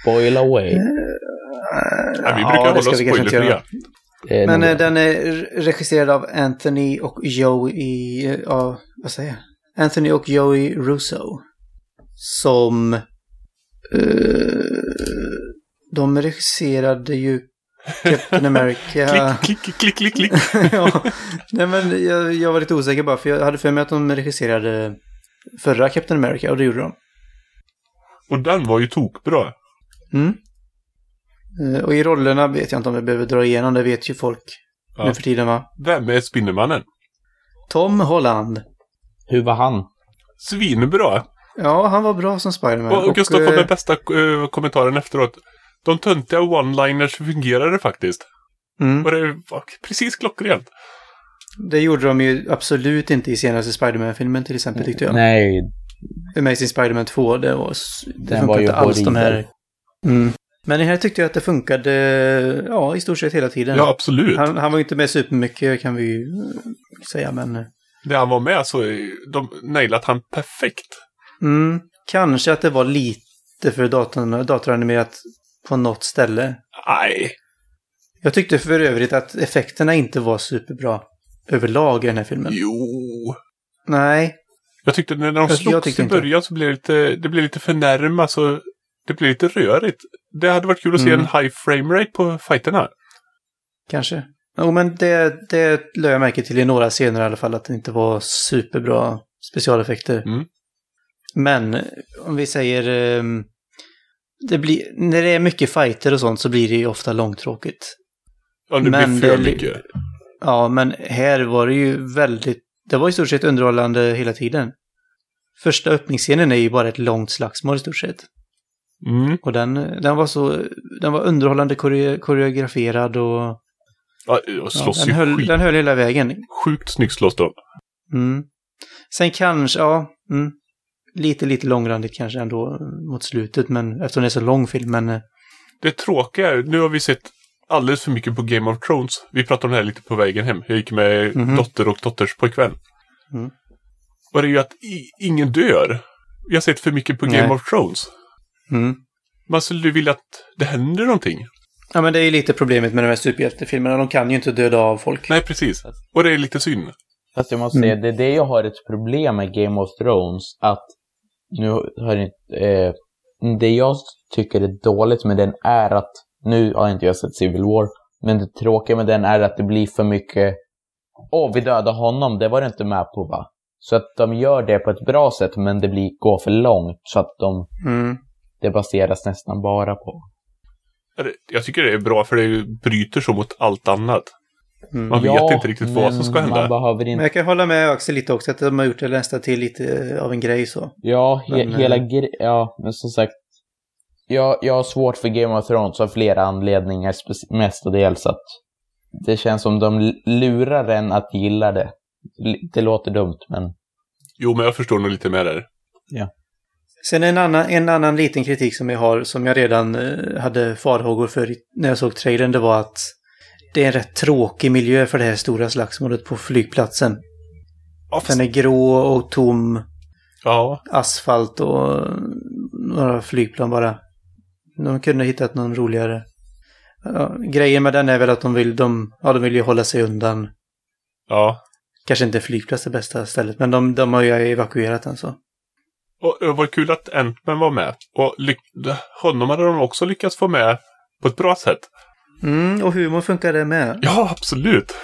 Spoil away. Ja, vi brukar det hålla ska oss vi kanske inte spoilerfria. Men eh, den är regisserad av Anthony och Joey... Ja, vad säger jag? Anthony och Joey Russo. Som... de regisserade ju Captain America... Klick, klick, klick, klick, klick. ja, nej men jag, jag var lite osäker bara för jag hade för mig att de regisserade förra Captain America och det gjorde de. Och den var ju tokbra. Mm. Eh, Och i rollerna vet jag inte om vi behöver dra igenom, det vet ju folk Ja. nu för tiden va? Vem är Spindelmannen? Tom Holland. Hur var han? Svinbra. Ja, han var bra som Spiderman. Och Gustav kom med bästa eh, kommentaren efteråt. De töntiga one-liners fungerade faktiskt. mm, Och det var precis klockrent. det gjorde de ju absolut inte i senaste Spiderman-filmen till exempel tyckte jag. Nej, Amazing Spiderman 2, det var... Det Den funkar var ju inte alls de här... Mm. Men här tyckte jag att det funkade, ja, i stort sett hela tiden. Ja, absolut. Han, han var ju inte med supermycket kan vi ju eh, säga, men... När han var med så de nailat han perfekt. Mm, kanske att det var lite för datorn, datoranimerat på något ställe. Nej. Jag tyckte för övrigt att effekterna inte var superbra överlag i den här filmen. Jo. Nej, Jag tyckte när de slogs i inte. början så blev det lite, det blev lite för närma så det blev lite rörigt. Det hade varit kul att se Mm. en high frame rate på fighterna. kanske. Jo, men det, det lade jag märke till i några scener i alla fall, att det inte var superbra specialeffekter. Mm. Men om vi säger... ehm, det blir, när det är mycket fighter och sånt så blir det ju ofta långtråkigt. Om det Men blir för det- mycket. Ja, men här var det ju väldigt... Det var i stort sett underhållande hela tiden. Första öppningsscenen är ju bara ett långt slagsmål i stort sett. Mm. Och den, den var så... Den var underhållande koreo, koreograferad och... Ja, och Ja, slåss den, ju höll, skit. den höll hela vägen. Sjukt snyggt slåss de. Mm. Sen kanske, ja... Mm, lite, lite långrandigt kanske ändå mot slutet, men eftersom det är så lång film, men... eh, Det tråkiga är, nu har vi sett alldeles för mycket på Game of Thrones. Vi pratade om det här lite på vägen hem. Jag gick med Mhm. dotter och dotters pojkvän. Mm. Och det är ju att ingen dör. Vi har sett för mycket på Game Nej. of Thrones. Mm. Man skulle vilja att det händer någonting. Ja, men det är ju lite problemet med de här superhjältefilmerna. De kan ju inte döda av folk. Nej, precis. Och det är lite synd. Fast jag måste Mm. säga, det är det jag har ett problem med Game of Thrones. Att nu har inte... Eh, det jag tycker är dåligt med den är att... Nu har inte jag sett Civil War. Men det tråkiga med den är att det blir för mycket... Åh, vi dödade honom. Det var du inte med på va? Så att de gör det på ett bra sätt men det blir, går för långt. Så att de, Mm. det baseras nästan bara på... Jag tycker det är bra för det bryter så mot allt annat. Mm. Man vet inte riktigt vad men som ska hända. Man behöver Men inte... jag kan hålla med Axel lite också, att de har gjort det nästan till lite av en grej så. Ja, he Men, hela eh, gre- Ja, men som sagt. Jag, jag har svårt för Game of Thrones av flera anledningar, mestadels att det känns som de lurar en att gilla det. Det låter dumt, men Jo, men jag förstår nog lite mer där. Sen en annan, en annan liten kritik som jag har, som jag redan eh, hade farhågor för när jag såg trailern, det var att det är en rätt tråkig miljö för det här stora slagsmålet på flygplatsen. Ja, Den är grå och tom, ja, asfalt och några flygplan bara. De kunde ha hittat någon roligare. Ja, grejen med den är väl att de vill, de, ja, de vill ju hålla sig undan. ja. Kanske inte flygplats är bästa stället, men de, de har ju evakuerat den så. Och det var kul att Ant-Man var med. Och honom hade de också lyckats få med på ett bra sätt. Mm, och humor funkar det med. Ja, absolut.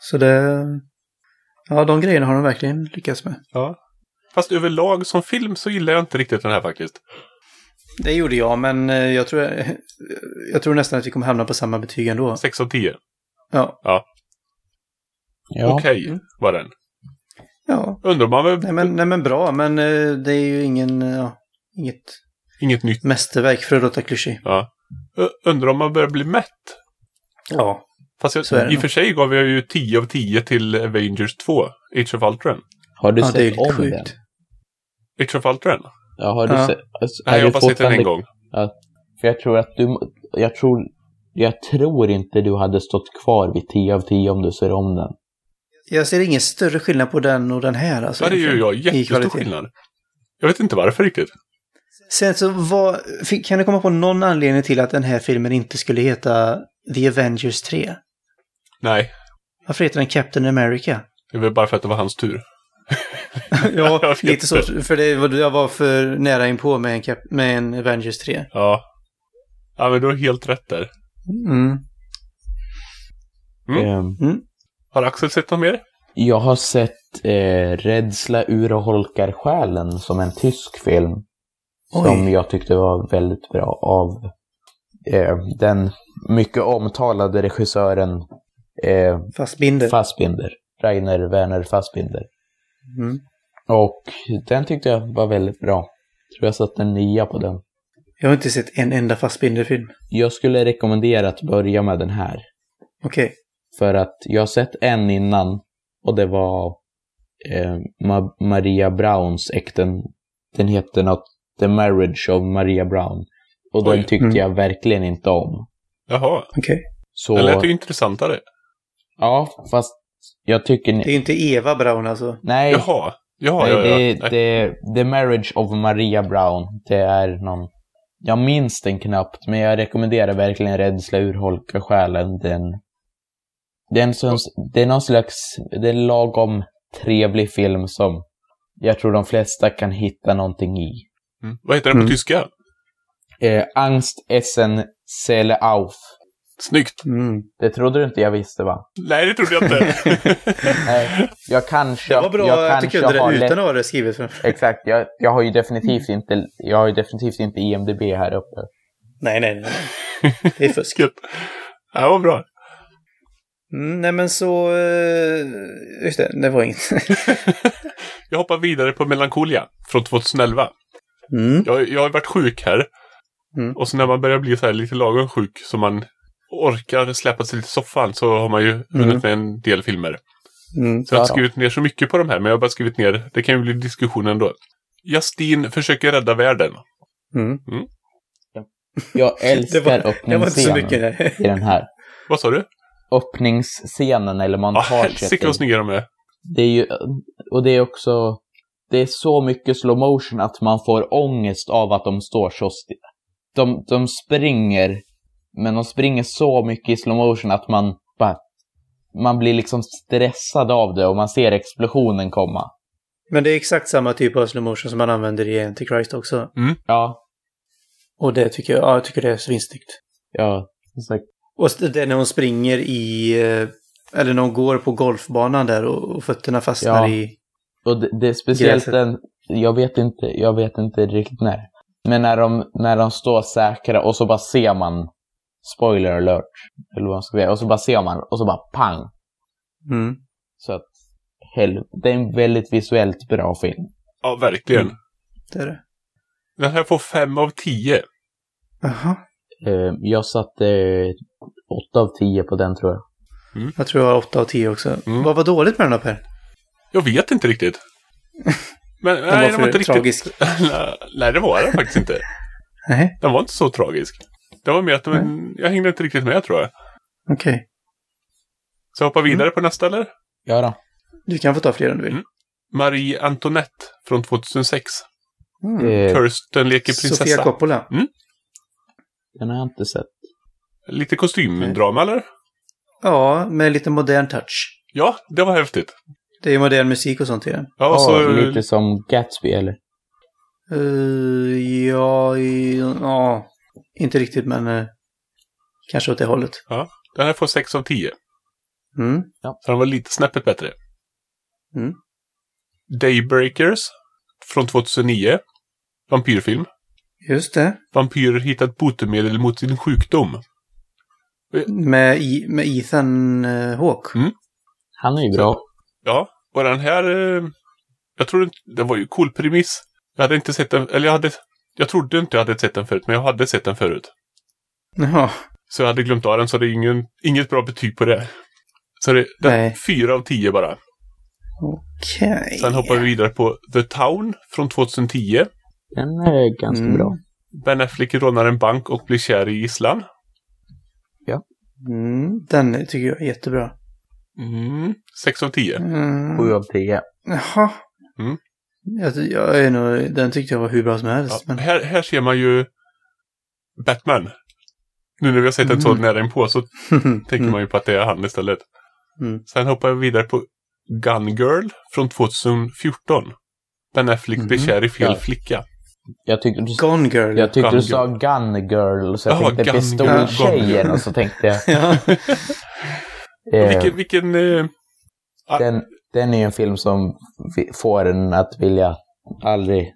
Så det... Ja, de grejerna har de verkligen lyckats med. Ja. Fast överlag som film så gillar jag inte riktigt den här faktiskt. Det gjorde jag, men eh, jag tror, jag tror nästan att vi kommer hamna på samma betyg ändå. 6 av 10. Ja. ja. Okej, Mm. var den. Ja. Undrar man väl... Nej men, nej, men bra, men eh, det är ju ingen... eh, Ja, inget Inget nytt. mästerverk för att låta klyschig. Ja. Undrar om man börjar bli mätt. Ja. Fast jag, Så är det i och för sig gav jag ju 10 av 10 till Avengers 2. Age of Ultron. Har du Ja, det är ju sett om sjukt. den? Age of Ultron? Ja, har du Ja. sett... Nej, jag har bara sett den en gång. För jag tror att du... Jag tror, jag tror inte du hade stått kvar vid 10 av 10 om du ser om den. Jag ser ingen större skillnad på den och den här. Alltså, Ja, det gör jag. Jättestor skillnad. Jag vet inte varför riktigt. Sen så fick- kan du komma på någon anledning till att den här filmen inte skulle heta The Avengers 3? Nej, Varför heter den Captain America? det väl bara för att det var hans tur. ja, lite så. För det var, jag var för nära inpå med en, Cap, med en Avengers 3. Ja. Ja, men du har helt rätt där. Mm. Mm. Eh, Har Axel sett något mer? Jag har sett eh, Rädsla urholkar själen som en tysk film. Som Oj. jag tyckte var väldigt bra av eh, den mycket omtalade regissören eh, Fastbinder. Fassbinder. Rainer Werner Fassbinder. Mm. Och den tyckte jag var väldigt bra. Tror jag satte en nia på den. Jag har inte sett en enda Fassbinder-film. Jag skulle rekommendera att börja med den här. Okej. För att jag har sett en innan och det var eh, Ma- Maria Browns äkten. Den heter något The Marriage of Maria Brown. Och den Oj. tyckte Mm. jag verkligen inte om. Jaha, Okej. Så, det lät ju intressantare. ja, fast jag tycker... Det Ni, är inte Eva Braun alltså. nej, Jaha. Jaha, nej, ja, ja. det, Nej. det, The Marriage of Maria Brown. Det är någon... Jag minns den knappt, men jag rekommenderar verkligen Rädsla urholka själen. Den, det, är en sån, det är någon slags... Det är en lagom trevlig film som jag tror de flesta kan hitta någonting i. Mm. Vad heter den på Mm. tyska? Eh, Angst, Essen, Seele auf. Snyggt. Mm. Det trodde du inte jag visste va? Nej, det trodde jag inte. Nej, jag kanske, Det var bra jag att du kanske kunde det lätt- utan att ha det skrivet för Exakt, jag, jag har ju definitivt inte, jag har ju definitivt inte IMDB här uppe. Nej, nej, nej. Det är fusk. Ja, vad bra. Mm, nej, men så... eh, Just det, det var inget. Jag hoppar vidare på Melancholia från 2011. Mm. Jag, jag har varit sjuk här. Mm. Och så när man börjar bli så här lite lagom sjuk så man orkar släppa sig lite i soffan så har man ju hunnit med en del filmer. Mm. Så jag har inte skrivit ner så mycket på de här, men jag har bara skrivit ner, det kan ju bli diskussion ändå. Justin försöker rädda världen. Mm. Jag älskar Det var, det var inte så öppningsscenen i den här. Vad sa du? Öppningsscenen eller Ja, montaget. helsike vad snygga de är. det är ju, och det är också, det är så mycket slow motion att man får ångest av att de står så stilla. De, de springer, men de springer så mycket i slow motion att man bara, man blir liksom stressad av det och man ser explosionen komma. Men det är exakt samma typ av slow motion som man använder i Antichrist också. Ja, Och det tycker jag, ja, jag tycker det är svinsnyggt. ja, sagt. Och det är när hon springer i... eh, Eller när hon går på golfbanan där och, och fötterna fastnar Ja. i... Och det, det är speciellt den, jag vet inte, jag vet inte riktigt när. Men när de, när de står säkra och så bara ser man, spoiler alert, eller vad man ska säga, och så bara ser man och så bara pang. Mm. Så att, hel, det är en väldigt visuellt bra film. Ja, verkligen. Mm. Det är det. Den här får fem av tio. Jaha. Eh, jag satte eh, 8 av 10 på den tror jag. Jag tror jag har 8 av 10 också. Mm. Vad var dåligt med den då Per? Jag vet inte riktigt. Men Den nej, var den var inte riktigt... tragisk. nej, det var den faktiskt inte. Nej, Den var inte så tragisk. Det var mer att den, jag hängde inte riktigt med tror jag. okej. Så jag hoppar Mm. vidare på nästa eller? Ja då. Du kan få ta fler om du vill. Mm. Marie Antoinette från 2006. Mm. Eh, Kirsten leker prinsessa. Sofia Coppola. den har jag inte sett. Lite kostymdrama eller? Ja, med lite modern touch. Ja, det var häftigt. Det är ju modern musik och sånt i den. Ja, Ja, så, lite som Gatsby eller? Uh, ja, ja, inte riktigt men eh, kanske åt det hållet. Den här får 6 av 10. Mm. Så den var lite snäppet bättre. Mm. Daybreakers från 2009. Vampyrfilm. Just det. Vampyrer hittar ett botemedel mot sin sjukdom. Med, I- med Ethan uh, Hawke. Han är ju bra. Ja, och den här... Eh, jag tror inte... Det var ju cool premiss. Jag hade inte sett den... Eller jag hade... Jag trodde inte jag hade sett den förut, men jag hade sett den förut. Jaha. Så jag hade glömt av den, så det är ingen, inget bra betyg på det. Så det det är fyra av tio bara. Okej. Sen hoppar vi vidare på The Town från 2010. Den är ganska Mm. bra. Ben Affleck rånar en bank och blir kär i gisslan. Mm, den tycker jag är jättebra. Mm. 6 av 10. Mm. 7 av 10. Jaha. Mm. Jag, jag är nog, den tyckte jag var hur bra som Ja, helst. Men, här, här ser man ju Batman. Nu när vi har sett så Mm. nära inpå så tänker man ju på att det är han istället. Mm. Sen hoppar jag vidare på Gun Girl från 2014. Ben Affleck blir Mhm. kär i fel Ja. flicka. Jag tyckte du, Gone Girl. jag tyckte Gun du sa. Gun Girl, så jag Jaha, tänkte Pistoltjejen och så tänkte jag... ja. Eh, Vilken, vilken eh, den, den är ju en film som får en att vilja aldrig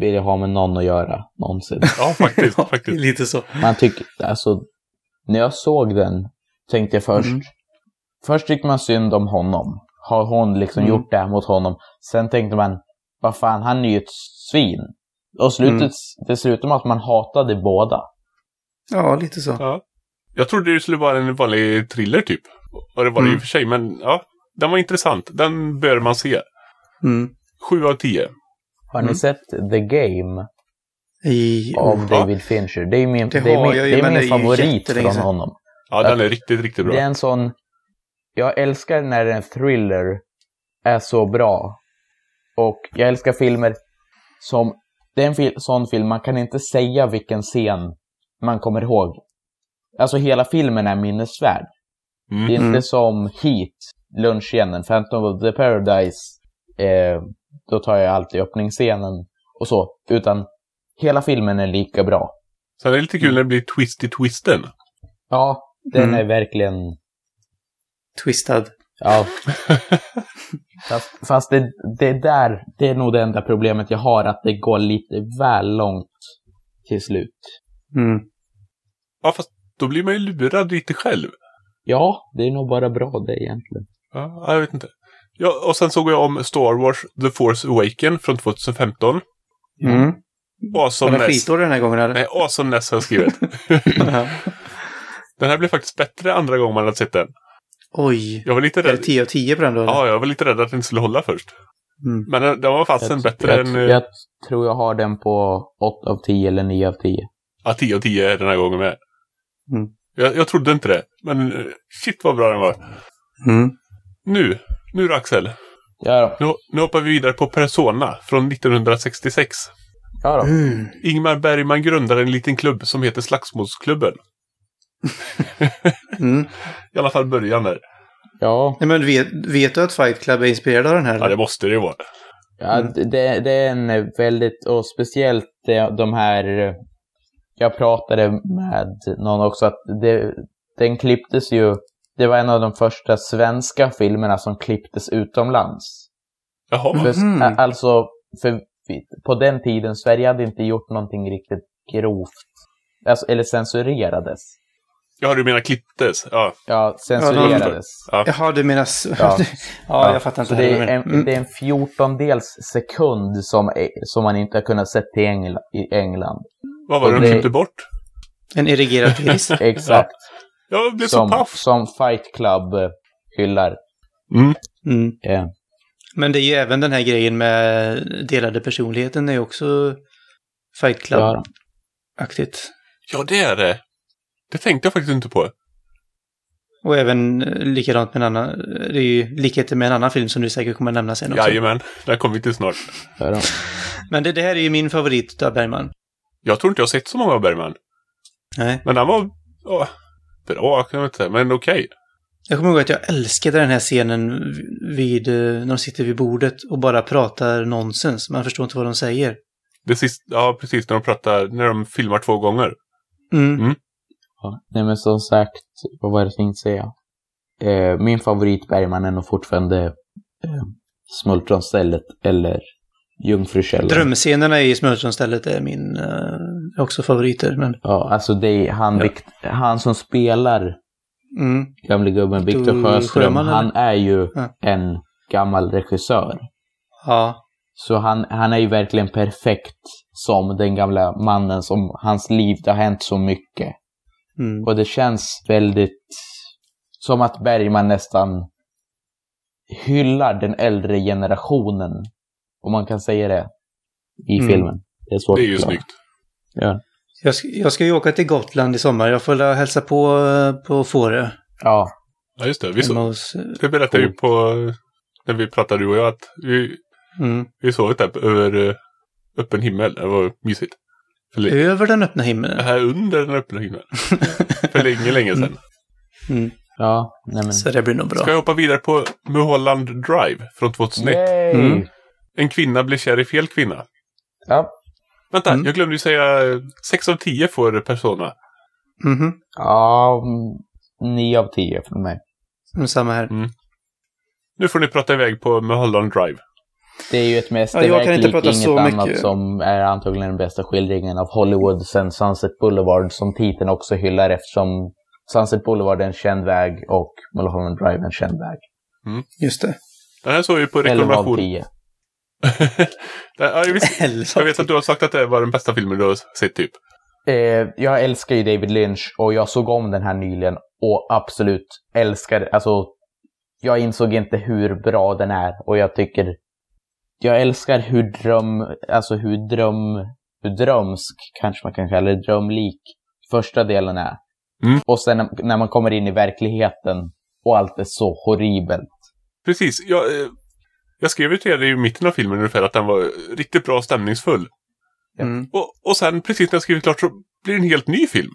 vilja ha med någon att göra någonsin. ja faktiskt, faktiskt. lite så. Man tycker, alltså, när jag såg den tänkte jag först, Mm. först tyckte man synd om honom. Har hon liksom Mm. gjort det här mot honom? Sen tänkte man, vad fan, han är ju ett svin. Och slutet, Mm. det slutade med att man hatade båda. Ja, lite så. Ja. Jag trodde det skulle vara en vanlig thriller typ. Och det var det ju Mm. för sig, men ja. Den var intressant. Den bör man se. Mm. 7 av 10. Har ni Mm. sett The Game I, av Ja. David Fincher? Det är min, Det det är min, jag det är min favorit från honom. Ja, den är riktigt, riktigt bra. Det är en sån... Jag älskar när en thriller är så bra. Och jag älskar filmer som... Det är en fil, sån film, man kan inte säga vilken scen man kommer ihåg. Alltså hela filmen är minnesvärd. Mm. Det är inte Mm. som Heat, lunchscenen, Phantom of the Paradise. Eh, då tar jag alltid öppningsscenen och så. Utan hela filmen är lika bra. Sen är det lite kul när det blir twist i twisten. Ja, den Mm. är verkligen... Twistad. Ja. fast fast det, det där, det är nog det enda problemet jag har, att det går lite väl långt till slut. Mm. Ja, fast då blir man ju lurad lite själv. Ja, det är nog bara bra det egentligen. Ja, jag vet inte. Ja, och sen såg jag om Star Wars The Force Awaken från 2015. Mm. Var Awesomeness. den skitår den här gången eller? Nej, Awesomeness har jag skrivit. Den här blev faktiskt bättre andra gången man hade sett den. Oj. Jag var lite Är det rädd. 10 av 10 på den då? eller? Ja, jag var lite rädd att den inte skulle hålla först. Mm. Men den, den var fasen bättre jag, än... eh, jag tror jag har den på 8 av 10 eller 9 av 10. Ja, 10 av 10 den här gången med. Mm. Jag, jag trodde inte det. Men eh, shit vad bra den var. Mm. Nu, nu Axel. Ja då. Nu, nu hoppar vi vidare på Persona från 1966. Ja då. Mm. Ingmar Bergman grundade en liten klubb som heter Slagsmålsklubben. Mm. I alla fall början där. Ja, Nej, men vet, vet du att Fight Club är inspirerad av den här? Ja, det måste det ju vara. ja det, det är en väldigt, och speciellt det, de här, jag pratade med någon också, att det, den klipptes ju, det var en av de första svenska filmerna som klipptes utomlands. Jaha. För, ä- Alltså, för på den tiden, Sverige hade inte gjort någonting riktigt grovt. Alltså, eller censurerades. Ja, du menar klipptes? Ja. Ja, censurerades. Jaha, du menar... Ja. Ja, jag fattar Så inte. det är, en, Mm. det är en fjortondels sekund som, är, som man inte har kunnat se i England. I England. Vad var det de klippte bort? En erigerad gris. Exakt. Jag blev så som, paff. som Fight Club eh, hyllar. Mm. Mm. Eh, Men det är ju även den här grejen med delade personligheten är ju också Fight ja, Club-aktigt. Ja, det är det. Det tänkte jag faktiskt inte på. Och även eh, likadant med en annan, det är ju likheter med en annan film som du säkert kommer nämna sen också. Jajamän, där kommer vi till snart. ja. Men det, det här är ju min favorit av Bergman. Jag tror inte jag har sett så många av Bergman. Nej. Men han var ja, bra, kan jag inte säga. Men okej. Jag kommer ihåg att jag älskade den här scenen vid, eh, när de sitter vid bordet och bara pratar nonsens. Man förstår inte vad de säger. Det sista, ja, precis när de pratar, när de filmar två gånger. Mm. Ja, nej men som sagt, vad var det jag tänkte säga? Eh, min favorit Bergman är nog fortfarande eh, Smultronstället eller Jungfrukällan. Drömscenerna i Smultronstället är min eh, också favoriter. Men, Ja, alltså det är han, Ja. Vikt, han som spelar mm. gamle gubben Viktor Sjöström, Sjöman, han är ju Ja. en gammal regissör. Ja. Så han, han är ju verkligen perfekt som den gamla mannen som hans liv, det har hänt så mycket. Mm. Och det känns väldigt som att Bergman nästan hyllar den äldre generationen. Om man kan säga det i Mm. filmen. Det är svårt Det är ju snyggt. Ja. Jag ska, jag ska ju åka till Gotland i sommar. Jag får hälsa på eh, på Fårö. Ja. Ja, just det. Vi, så, hos, eh, vi berättade ju på, när vi pratade du och jag, att vi, mm. vi sovit där över eh, öppen himmel. Det var mysigt. Länge. Över den öppna himlen. Här under den öppna himlen. För länge, länge sedan. Mm. Ja, nej men... Så det blir nog bra. Ska jag hoppa vidare på Mulholland Drive från 2001? Yay! Mm. En kvinna blir kär i fel kvinna. Ja. Vänta, Mm. jag glömde ju säga 6 av 10 får Persona. Mhm. Ja, mm, nio av tio för mig. Mm, Samma här. Nu får ni prata iväg på Mulholland Drive. Det är ju ett Ja, mästerverk jag kan inte prata inget så annat mycket. som är antagligen den bästa skildringen av Hollywood sen Sunset Boulevard som titeln också hyllar eftersom Sunset Boulevard är en känd väg och Mulholland Drive är en känd väg. Just det. Den här såg vi på 11 av rekommendation. 10. Den- ja, jag, visste, Elva. jag vet att du har sagt att det var den bästa filmen du har sett typ. Eh, jag älskar ju David Lynch och jag såg om den här nyligen och absolut älskar, alltså jag insåg inte hur bra den är och jag tycker jag älskar hur dröm, alltså hur dröm, hur drömsk kanske man kan kalla det, drömlik första delen är. Mm. Och sen när, när man kommer in i verkligheten och allt är så horribelt. Precis. Jag, eh, jag skrev ju till dig i mitten av filmen ungefär att den var riktigt bra och stämningsfull. Mm. Och, och sen precis när jag skrivit klart så blir det en helt ny film.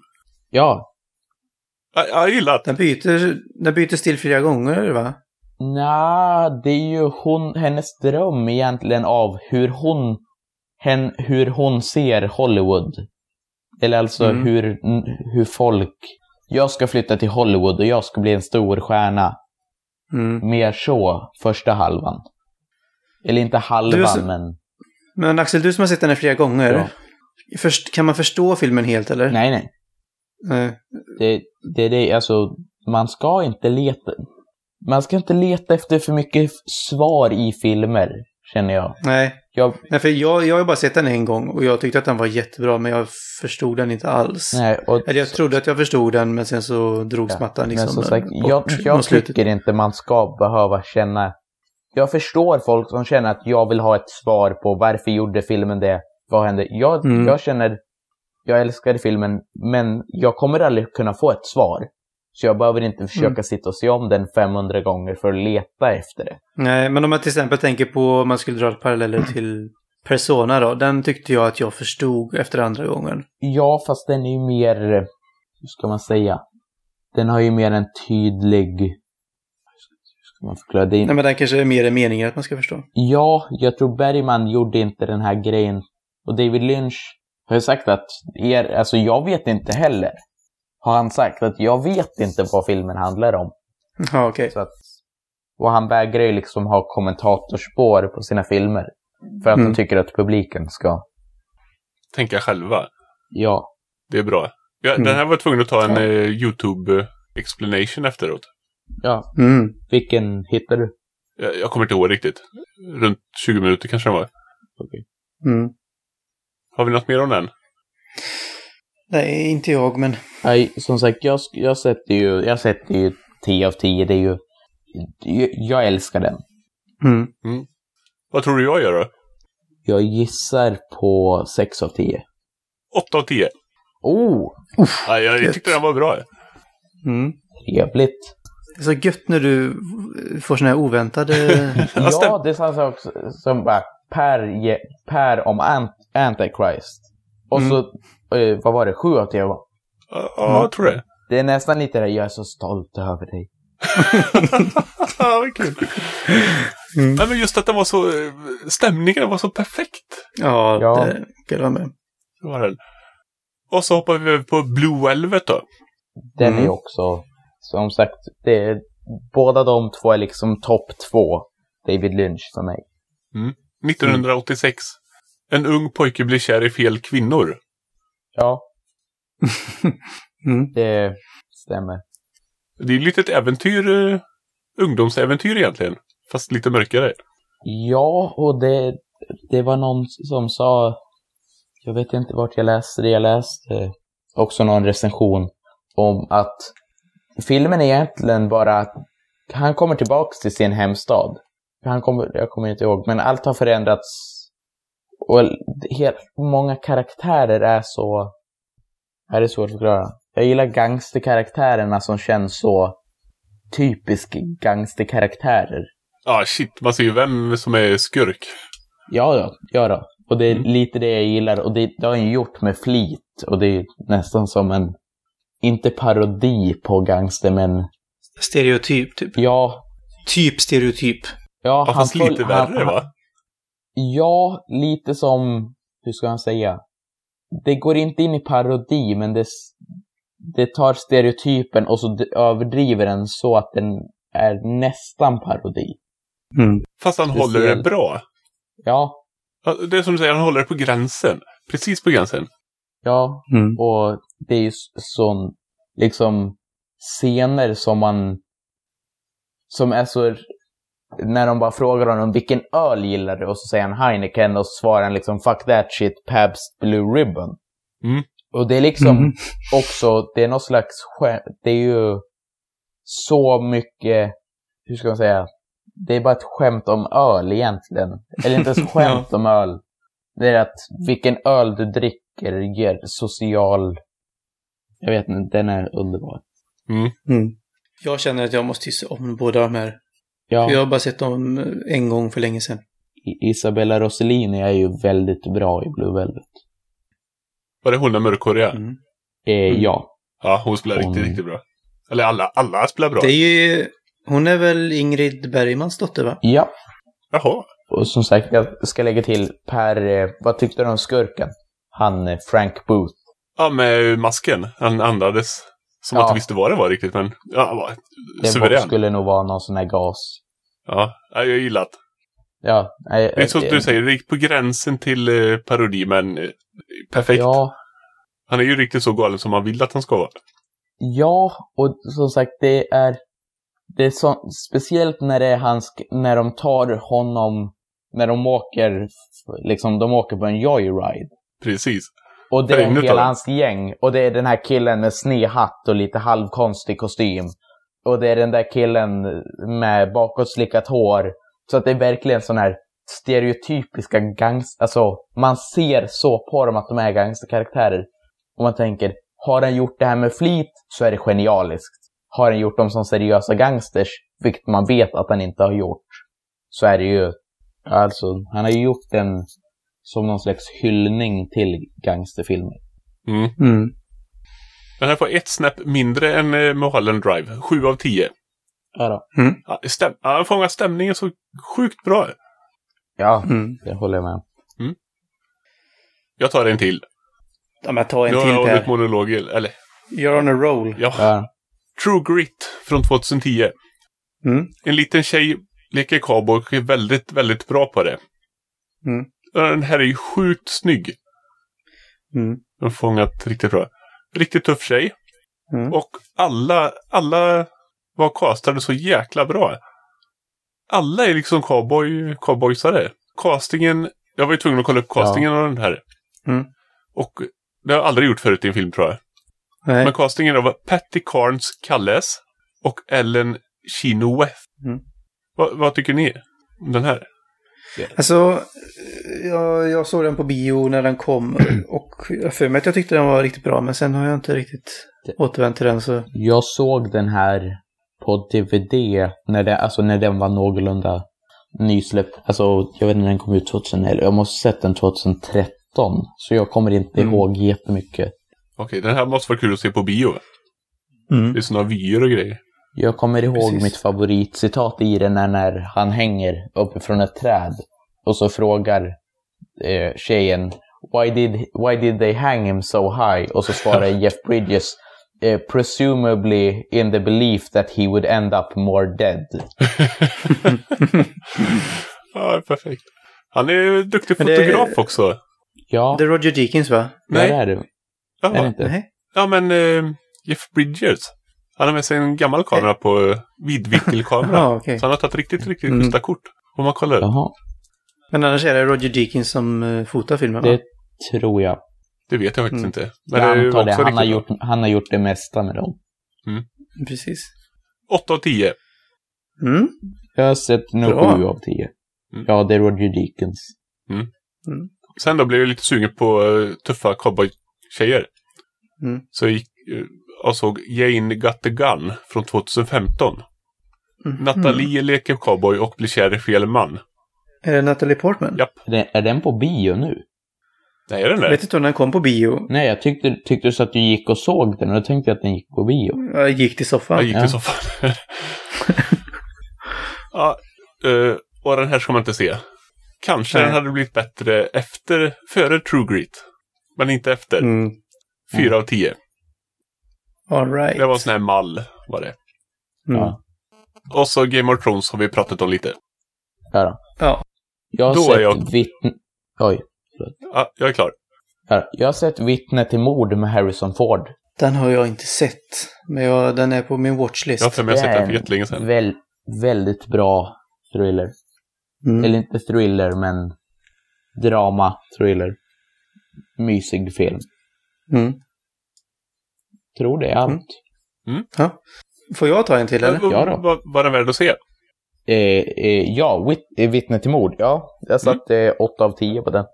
Ja, Jag, jag gillar att Den byter, den byter stil flera gånger va? Nja, det är ju hon, hennes dröm egentligen av hur hon, hen, hur hon ser Hollywood. Eller alltså Mm. hur, hur folk, jag ska flytta till Hollywood och jag ska bli en stor stjärna. Mm. Mer så, första halvan. Eller inte är så- men Men Axel, du som har sett den här flera gånger. Ja. Först, kan man förstå filmen helt eller? nej, nej. Nej. Det, det är det, alltså, man ska inte leta, man ska inte leta efter för mycket svar i filmer, känner jag. Nej. Jag, Nej, för jag, jag har bara sett den en gång och jag tyckte att den var jättebra men jag förstod den inte alls. nej, och, Eller jag trodde att jag förstod den men sen så drogs Ja, mattan liksom Men som sagt, bort jag, jag slutet. tycker inte man ska behöva känna... Jag förstår folk som känner att jag vill ha ett svar på varför gjorde filmen det, vad hände? Jag, Mm. jag känner, jag älskade filmen, men jag kommer aldrig kunna få ett svar. Så jag behöver inte försöka Mm. sitta och se om den 500 gånger för att leta efter det. Nej, men om man till exempel tänker på om man skulle dra paralleller till Persona då. Den tyckte jag att jag förstod efter andra gången. Ja, fast den är ju mer, hur ska man säga? Den har ju mer en tydlig... Ska man förklara? Det är, Nej, men den kanske är mer är meningen att man ska förstå. Ja, jag tror Bergman gjorde inte den här grejen. Och David Lynch har ju sagt att, er, alltså jag vet inte heller. Har han sagt att jag vet inte vad filmen handlar om. Ja, okej. Så att, och han vägrar ju liksom ha kommentatorspår på sina filmer. För att Mm. han tycker att publiken ska, tänka själva. ja. Det är bra. Ja, Mm. Den här var tvungen att ta en eh, YouTube-explanation efteråt. Ja, Mm. vilken hittar du? Jag, jag kommer inte ihåg riktigt. Runt 20 minuter kanske den var. Mm. Har vi något mer om den? Nej, inte jag, men... Nej, som sagt, jag, jag sätter ju, jag sätter ju 10 av 10. Det är ju, jag, jag älskar den. Mm. Vad tror du jag gör då? Jag gissar på 6 av 10. 8 av 10. Oh, Ja, jag, jag tyckte den var bra. Mm. trevligt. Det är så gött när du får såna här oväntade... Ja, det är samma sak som bara Per, per om Ant, Antichrist. Och Mm. så, eh, vad var det, 7 av 10? Ja, ja, jag tror det. Det är nästan lite där, jag är så stolt över dig. Ja, vad kul. Nej, men just att den var så... eh, Stämningen var så perfekt. ja, Ja. det kan jag med. Det var den. Och så hoppar vi över på Blue Velvet då. Den Mm. är också, som sagt, det är, båda de två är liksom topp två David Lynch för mig. 1986. En ung pojke blir kär i fel kvinnor. Ja, Mm. det stämmer. Det är lite ett äventyr, eh, ungdomsäventyr egentligen. Fast lite mörkare. Ja, och det, det var någon som sa, jag vet inte vart jag läste det, jag läste också någon recension om att filmen är egentligen bara att han kommer tillbaks till sin hemstad. Han kommer, jag kommer inte ihåg, men allt har förändrats och helt, många karaktärer är så... Det är svårt att förklara. Jag gillar gangsterkaraktärerna som känns så typisk gangsterkaraktärer. Ja, shit. Man ser ju vem som är skurk. Ja, ja, ja då. Och det är lite det jag gillar. Och det, det har han gjort med flit. Och det är nästan som en, inte parodi på gangster, men Stereotyp, typ. ja. Typ stereotyp. Ja, Ja, fast föll- lite han- värre, han- va? Ja, lite som, hur ska han säga? Det går inte in i parodi, men det, det tar stereotypen och så överdriver den så att den är nästan parodi. Mm. Fast han Speciellt. håller det bra. Ja, Ja, Det är som du säger, han håller det på gränsen. Precis på gränsen. ja, Mm. och det är ju sån, liksom, scener som man, som är så, när de bara frågar honom vilken öl gillar du? Och så säger han Heineken och så svarar han liksom fuck that shit, Pabst Blue Ribbon. Mm. Och det är liksom, Mhm. också, det är någon slags. Det är ju så mycket, hur ska man säga, det är bara ett skämt om öl egentligen. Eller inte ens skämt om öl. Det är att vilken öl du dricker ger social, jag vet inte, den är underbar. Mm. Jag känner att jag måste se om båda de här. Ja, För jag har bara sett dem en gång för länge sedan. Isabella Rossellini är ju väldigt bra i Blue Velvet. Var det hon den mörkhåriga? Mm. Eh, Ja, Ja, hon spelar Hon- riktigt, riktigt bra. Eller alla, alla spelar bra. Det är ju... Hon är väl Ingrid Bergmans dotter, va? ja. Jaha. Och som sagt, jag ska lägga till Per, eh, vad tyckte du om skurken? Han eh, Frank Booth. Ja, med masken. Han andades som Ja. att han visste vad det var riktigt, men ja, han var Det suverän. skulle nog vara någon sån här gas. Ja, ja, jag gillar det. Ja, nej, Det är som eh, du säger, det gick på gränsen till eh, parodi, men eh, perfekt. Ja, Han är ju riktigt så galen som man vill att han ska vara. ja, och som sagt, det är, det är så, speciellt när det är hans, när de tar honom, när de åker, liksom, de åker på en joyride. Precis. Och det är en hela hans gäng. Och det är den här killen med sned hatt och lite halvkonstig kostym. Och det är den där killen med bakåtslickat hår. Så att det är verkligen sån här stereotypiska gangster... Alltså, man ser så på dem att de är gangsterkaraktärer. Och man tänker, har han gjort det här med flit så är det genialiskt. Har han gjort dem som seriösa gangsters, vilket man vet att han inte har gjort, så är det ju... Alltså, han har ju gjort den som någon slags hyllning till gangsterfilmer. Mm. Mm. Den här får ett snäpp mindre än eh, Mulholland Drive. Sju av tio. Ja, då. Ja, stäm ja, fångar stämningen så sjukt bra. ja Mm. det håller jag med om. Jag tar en till. Ja, men ta en Nu har till jag hållit Per. monologer. Eller, You're on a roll. ja. Ja. True Grit från 2010. Mm. En liten tjej leker cowboy och är väldigt, väldigt bra på det. Mm. Den här är ju sjukt snygg. Mm. Den har fångat riktigt bra. Riktigt tuff tjej. Mm. Och alla, alla var castade så jäkla bra. Alla är liksom cowboy, cowboysare. Castingen, jag var ju tvungen att kolla upp castingen av den här. Mm. Och det har jag aldrig gjort förut i en film tror jag. Nej. Men castingen var Patty Carnes Kalles och Ellen Chenoweth. Mm. Vad, vad tycker ni om den här? Alltså, jag, jag såg den på bio när den kom och jag för mig att jag tyckte den var riktigt bra men sen har jag inte riktigt återvänt till den så... Jag såg den här på DVD när, det, alltså när den var någorlunda nysläppt. Alltså, jag vet inte när den kom ut 2011. Jag måste ha sett den 2013. Så jag kommer inte Mm. ihåg jättemycket. Okej, den här måste vara kul att se på bio. Mm. Det är sådana vyer och grejer. Jag kommer ihåg Precis. mitt favoritcitat i den är när han hänger uppifrån ett träd. Och så frågar eh, tjejen why did, why did they hang him so high? Och så svarar Jeff Bridges eh, presumably in the belief that he would end up more dead. Ja, perfekt. Han är ju duktig Men det- fotograf också. Ja, Det är Roger Deakins va? Nej. det är det. Är det inte? Nej. Ja, men eh, Jeff Bridges. Han har med sig en gammal kamera på eh, vidvinkelkamera. Ja, okej. Så han har tagit riktigt, riktigt Mm. schyssta kort. Om man kollar. Jaha, Men annars är det Roger Deakins som uh, fotar filmen va? det tror jag. Det vet jag faktiskt Mm. inte. Men jag antar det. Han har, gjort, han har gjort det mesta med dem. Precis. bra. 8 av 10. Mm. Jag har sett nog Bra. sju av tio. Mm. Ja, det är Roger Deakins. sen då blev jag lite sugen på eh, tuffa cowboy-tjejer. Mm. Så jag gick eh, och såg Jane Got the Gun från 2015. Mhm. Nathalie leker cowboy och blir kär i fel man. Är det Natalie Portman? Ja. Är den- Är den på bio nu? Nej, är den Jag det? vet inte om den kom på bio. Nej, jag tyckte, tyckte så att du gick och såg den och då tänkte jag att den gick på bio. Jag gick till soffan. Jag gick Ja. till soffan. ja, eh, och den här ska man inte se. Kanske Nej. den hade blivit bättre efter, före True Grit. Men inte efter. Mm. Fyra av tio. All right. Det var en sån här mall, var det. Mm. Ja. Och så Game of Thrones har vi pratat om lite. Här då. Ja. Jag har Då är sett jag- vittne... Oj. Ja, jag är klar. Här. Jag har sett Vittne till mord med Harrison Ford. Den har jag inte sett. Men jag, den är på min watchlist. Jag har för mig Det sett är den för jättelänge sedan. Väl, väldigt bra thriller. Mm. Eller inte thriller, men drama, thriller. Mysig film. Mm. Tror det är allt. Får jag ta en till eller? Ja då. Var, var den värd att se? Eh, eh, ja, wit, eh, Vittne till mord. Ja, jag satte eh, 8 av 10 på den.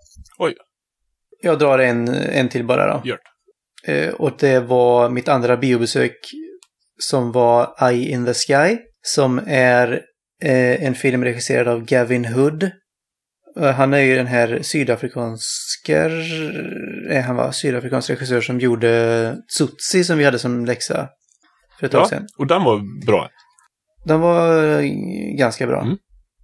Jag drar en, en till bara då. Gör Eh, och det var mitt andra biobesök som var Eye in the Sky. Som är eh, en film regisserad av Gavin Hood. Eh, han är ju den här sydafrikanska... Eh, han var sydafrikansk regissör som gjorde Tsutsi som vi hade som läxa för ett tag Ja, sedan. och den var bra. Den var eh, ganska bra. Mm.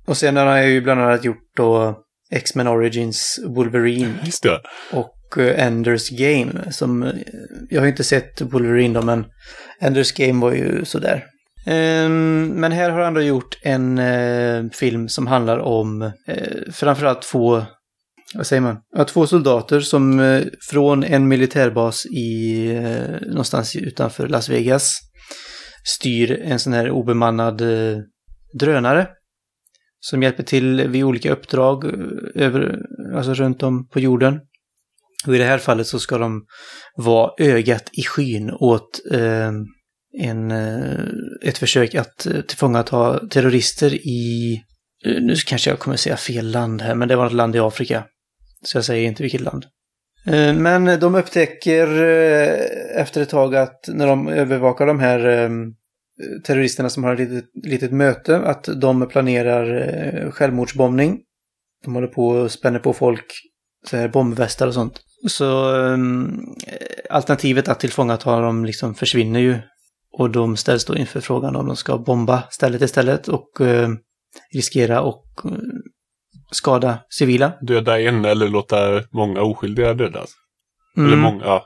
Och sen har han ju bland annat gjort då X-Men Origins Wolverine Just det. och Enders Game. Som, jag har ju inte sett Wolverine då, men Enders Game var ju sådär. Ehm, men här har han då gjort en eh, film som handlar om eh, framförallt två, vad säger man, ja, två soldater som eh, från en militärbas i eh, någonstans utanför Las Vegas styr en sån här obemannad eh, drönare som hjälper till vid olika uppdrag eh, över, alltså runt om på jorden. Och i det här fallet så ska de vara ögat i skyn åt eh, en, eh, ett försök att eh, tillfångata terrorister i, eh, nu kanske jag kommer säga fel land här, men det var ett land i Afrika. Så jag säger inte vilket land. Men de upptäcker efter ett tag att när de övervakar de här terroristerna som har ett litet, litet möte, att de planerar självmordsbombning. De håller på och spänner på folk, så här bombvästar och sånt. Så alternativet att tillfångata dem liksom försvinner ju. Och de ställs då inför frågan om de ska bomba stället istället och eh, riskera och eh, skada civila. Döda en eller låta många oskyldiga dödas. Mm. Eller många, ja.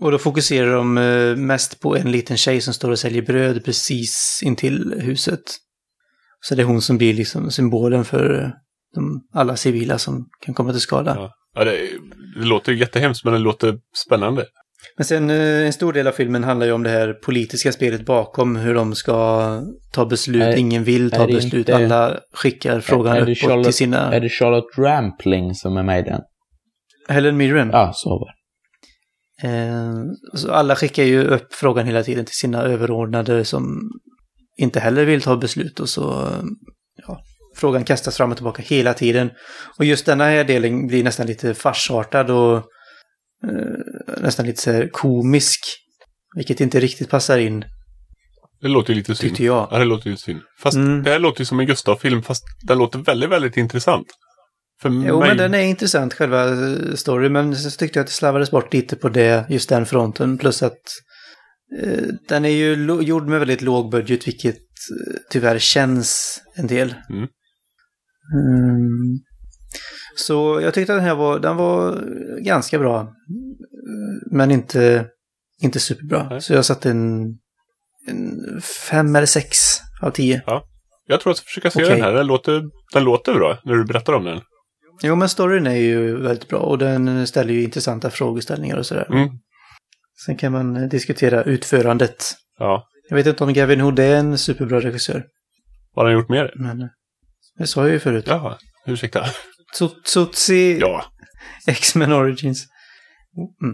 Och då fokuserar de eh, mest på en liten tjej som står och säljer bröd precis intill huset. Så det är hon som blir liksom symbolen för eh, de, alla civila som kan komma till skada. ja. ja det, det låter jättehemskt, men det låter spännande. Men sen eh, en stor del av filmen handlar ju om det här politiska spelet bakom, hur de ska ta beslut. Är- Ingen vill ta beslut. inte- Alla skickar frågan är, uppåt till sina... är det Charlotte Rampling som är med i den? Helen Mirren. Ja, så var det. Eh, så alla skickar ju upp frågan hela tiden till sina överordnade som inte heller vill ta beslut och så ja, frågan kastas fram och tillbaka hela tiden. Och just denna här delen blir nästan lite farsartad och nästan lite så här komisk. Vilket inte riktigt passar in, Det låter lite synd. tyckte jag. Ja, det låter ju synd. Fast Mm. det här låter ju som en Gustav-film, fast den låter väldigt, väldigt intressant. För Jo, mig... men den är intressant själva eh, storyn, men så tyckte jag att det slarvades bort lite på det, just den fronten. Plus att eh, den är ju gjord med väldigt låg budget, vilket eh, tyvärr känns en del. Mm. Mm. Så jag tyckte att den här var, den var ganska bra. Men inte, inte superbra. Nej. Så jag satte en, en fem eller sex av tio. Jag tror att jag ska försöka se Okej. den här. Den låter, den låter bra när du berättar om den. Jo, men storyn är ju väldigt bra och den ställer ju intressanta frågeställningar och sådär. Mm. Sen kan man diskutera utförandet. Ja. Jag vet inte om Gavin Hood är en superbra regissör, Vad har den gjort mer? men eh, det sa jag ju förut. Jaha, ursäkta. Tsu- Tsutsi, Ja, X-Men Origins.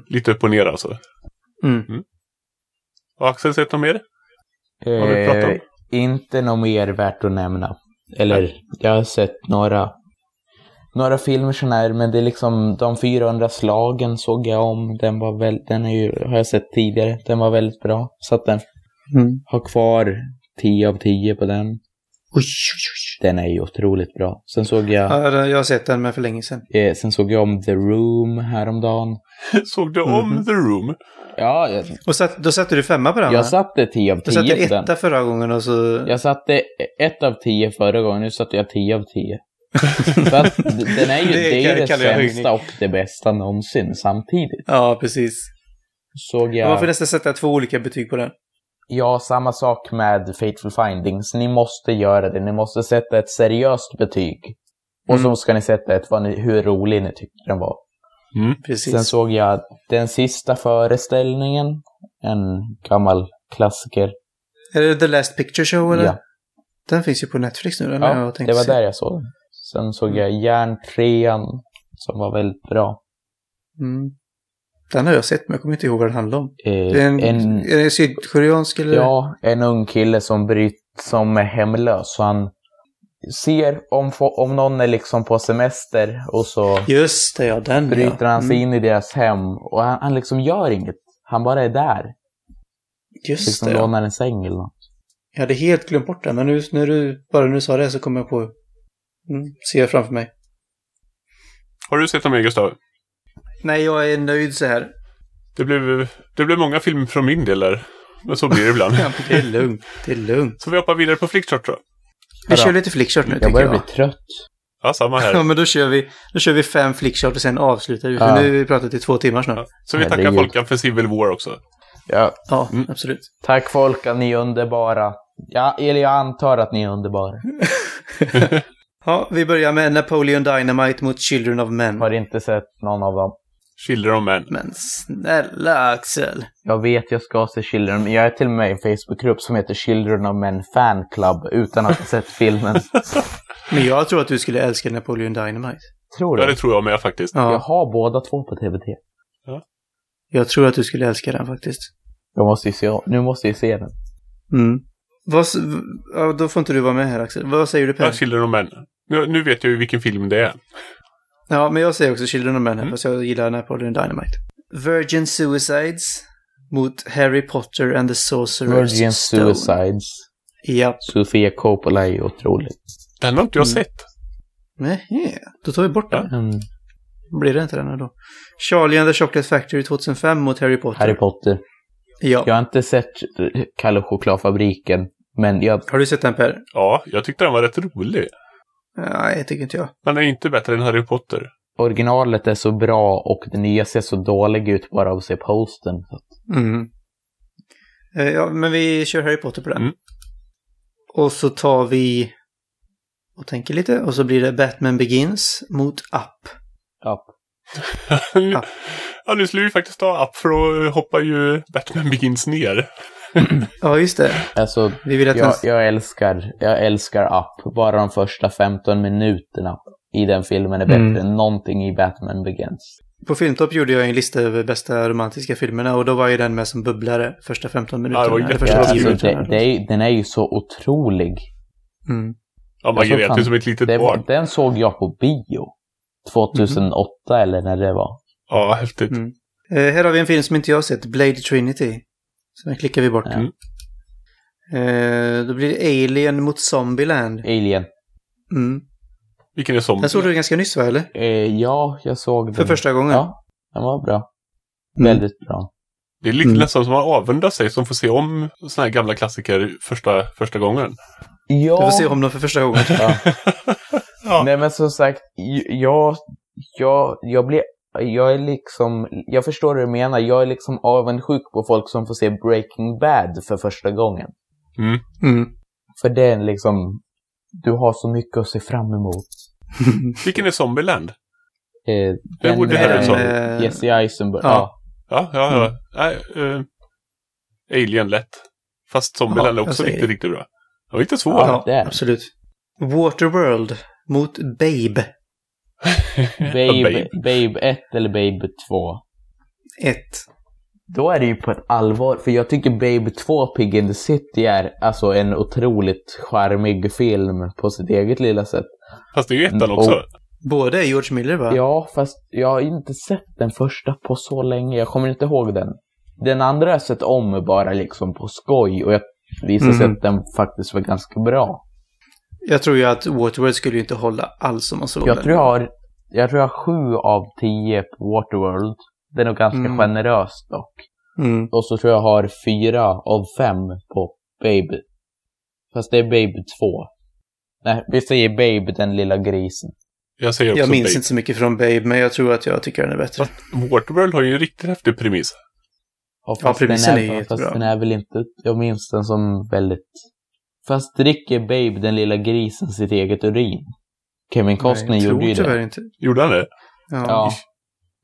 lite upp och ner alltså. Mm. Har Axel sett något mer? Vad har vi pratat om? Eh, inte något mer värt att nämna. Eller, jag har sett några några filmer sån här, men det är liksom de 400 slagen såg jag om. Den var väl, den är ju, har jag sett tidigare. Den var väldigt bra. Så att den Mm. har kvar 10 av 10 på den. Oj, oj, oj. Den är ju otroligt bra. Sen såg jag, Ja, jag har sett den men för länge sedan. eh, sen såg jag om The Room häromdagen. Såg du om Mhm. The Room? Ja, jag, Och satt, då satte du femma på den va? jag satte 10 av Du satte 10 på den. etta förra gången och så... Jag satte 1 av 10 förra gången, nu satte jag 10 av 10. För att den är ju, Det det, är ju det sämsta höjning. och det bästa någonsin samtidigt. Ja, precis. Såg Ja. Man får jag... nästan sätta två olika betyg på den. Ja, samma sak med Fateful Findings. Ni måste göra det. Ni måste sätta ett seriöst betyg. Och Mm. så ska ni sätta ett vad ni, hur rolig ni tyckte den var. Precis. Sen såg jag den sista föreställningen. En gammal klassiker. Är det The Last Picture Show eller? Ja, Den finns ju på Netflix nu. Den ja det var se. där jag såg den. Sen såg jag Järntrean som var väldigt bra. Mm. Den har jag sett men jag kommer inte ihåg vad den handlar om. Eh, Det är en, en, är det sydkoreansk eller? Ja, en ung kille som, bryt, som är hemlös. Så han ser om, om någon är liksom på semester och så Just det, ja. Den bryter ja. han sig Mm. in i deras hem. Och han, han liksom gör inget. Han bara är där. Just Liksom det, ja. lånar en säng eller något. Jag hade helt glömt bort den, men nu, när du, bara du sa det så kom jag på... Mm, ser jag framför mig. Har du sett dem mer, Gustav? Nej, jag är nöjd så här. Det blev, det blev många filmer från min del där. Men så blir det ibland. Ja, det är lugnt. Det är lugnt. Så vi hoppar vidare på flickchart då. Vi Vadå? kör lite flickchart nu, Jag tycker börjar jag. bli trött. Ja, samma Ja, här. men då kör vi, då kör vi fem flickchart och sen avslutar vi. För Ja. nu har vi pratat i två timmar snart. Ja. Så vi tackar. Folkan för Civil War också. Ja, Ja, Mm. absolut. tack folk att ni är underbara. Ja, eller jag antar att ni är underbara. Ja, vi börjar med Napoleon Dynamite mot Children of Men. Har inte sett någon av dem. Children of Men. Men snälla Axel. Jag vet jag ska se Children, men jag är till och med i en Facebookgrupp som heter Children of Men Fan Club utan att ha sett filmen. Men jag tror att du skulle älska Napoleon Dynamite. Tror Ja, du? det tror jag med faktiskt. Ja, Jag har båda två på TBT. jag tror att du skulle älska den faktiskt. Jag måste ju se, nu måste jag se den. Mm. Vad, ja, då får inte du vara med här Axel. Vad säger du Per? Ja, Children of Men. Nu, nu vet jag ju vilken film det är. Ja, men jag säger också Children of Men här, Mm. fast jag gillar Napoleon Dynamite. Virgin Suicides mot Harry Potter and the Sorcerer's Virgin Stone. Suicides. Ja. Sofia Coppola är ju otrolig. Den har inte jag Mm. sett. Nej, då tar vi bort den. Mm. Blir det inte den här då? Charlie and the Chocolate Factory 2005 mot Harry Potter. Harry Potter. Ja. Jag har inte sett Kalle chokladfabriken, men jag, Har du sett den Per? Ja, jag tyckte den var rätt rolig. Nej, det tycker inte jag. Men den är inte bättre än Harry Potter. originalet är så bra och det nya ser så dålig ut bara av att se posten. Mm. Eh, Ja, men vi kör Harry Potter på den. Mm. Och så tar vi och tänker lite och så blir det Batman Begins mot Up. Ja. ja, nu skulle vi faktiskt ta app för då hoppar ju Batman Begins ner. Ja, just det. Alltså, Vi vill att jag, nästa... jag älskar, jag älskar Up. Bara de första 15 minuterna i den filmen är bättre Mm. än någonting i Batman Begins. På Filmtopp gjorde jag en lista över bästa romantiska filmerna och då var ju den med som bubblare första 15 minuterna. Ja, det var första Ja, 10 alltså, minuterna. det, det är, den är ju så otrolig. Mm. Ja, man grät ju som ett litet Det barn. den såg jag på bio. 2008 eller när det var. Ja, häftigt. Mm. Eh, här har vi en film som inte jag har sett, Blade Trinity. Så den klickar vi bort. Ja. Eh, då blir det Alien mot Zombieland. Alien. Mm. Vilken är som? Den såg du ganska nyss va, eller? Eh, ja, jag såg den. För första gången? Ja, den var bra. Mm. Väldigt bra. Det är lite Mm. nästan som att avundas sig som får se om såna här gamla klassiker första, första gången. Ja. Du får se om dem för första gången. Ja. Ja. Nej men som sagt, jag, jag, jag blir, jag är liksom, jag förstår vad du menar, jag är liksom avundsjuk på folk som får se Breaking Bad för första gången. Mm. Mm. För det är liksom, du har så mycket att se fram emot. Vilken är Zombieland? Eh, Den Woody med Harrelson. Jesse Eisenberg. Ja. Ja. Ja, ja, ja. Nej, eh, Alien lätt. Fast Zombieland Ja, är också säger riktigt, riktigt bra. Det var inte svår. Ja. det det. absolut. Waterworld mot Babe. Babe, Babe. Babe 1 eller Babe 2. 1. Då är det ju på ett allvar, för jag tycker Babe 2 Pig in the City är alltså en otroligt charmig film på sitt eget lilla sätt. Fast det är ju ettan Mm, också. och- Både är George Miller va? Ja, fast jag har inte sett den första på så länge. Jag kommer inte ihåg den. Den andra har jag sett om bara liksom på skoj och jag visade sig Mhm. att den faktiskt var ganska bra. Jag tror ju att Waterworld skulle ju inte hålla alls om man såg Jag den. tror jag har, jag tror jag har sju av tio på Waterworld. Den är ganska Mm. generös dock. Mm. Och så tror jag har fyra av fem på Babe. Fast det är Babe 2. Nej, vi säger Babe, den lilla grisen. Jag säger också Jag minns Babe. inte så mycket från Babe, men jag tror att jag tycker den är bättre. Waterworld har ju en riktigt häftig premiss. Ja, Ja, premissen är fast jättebra. den är väl inte... Jag minns den som väldigt... Fast dricker Babe, den lilla grisen, sitt eget urin? Kevin Costner gjorde ju det. inte. Gjorde han det? Ja. Ja.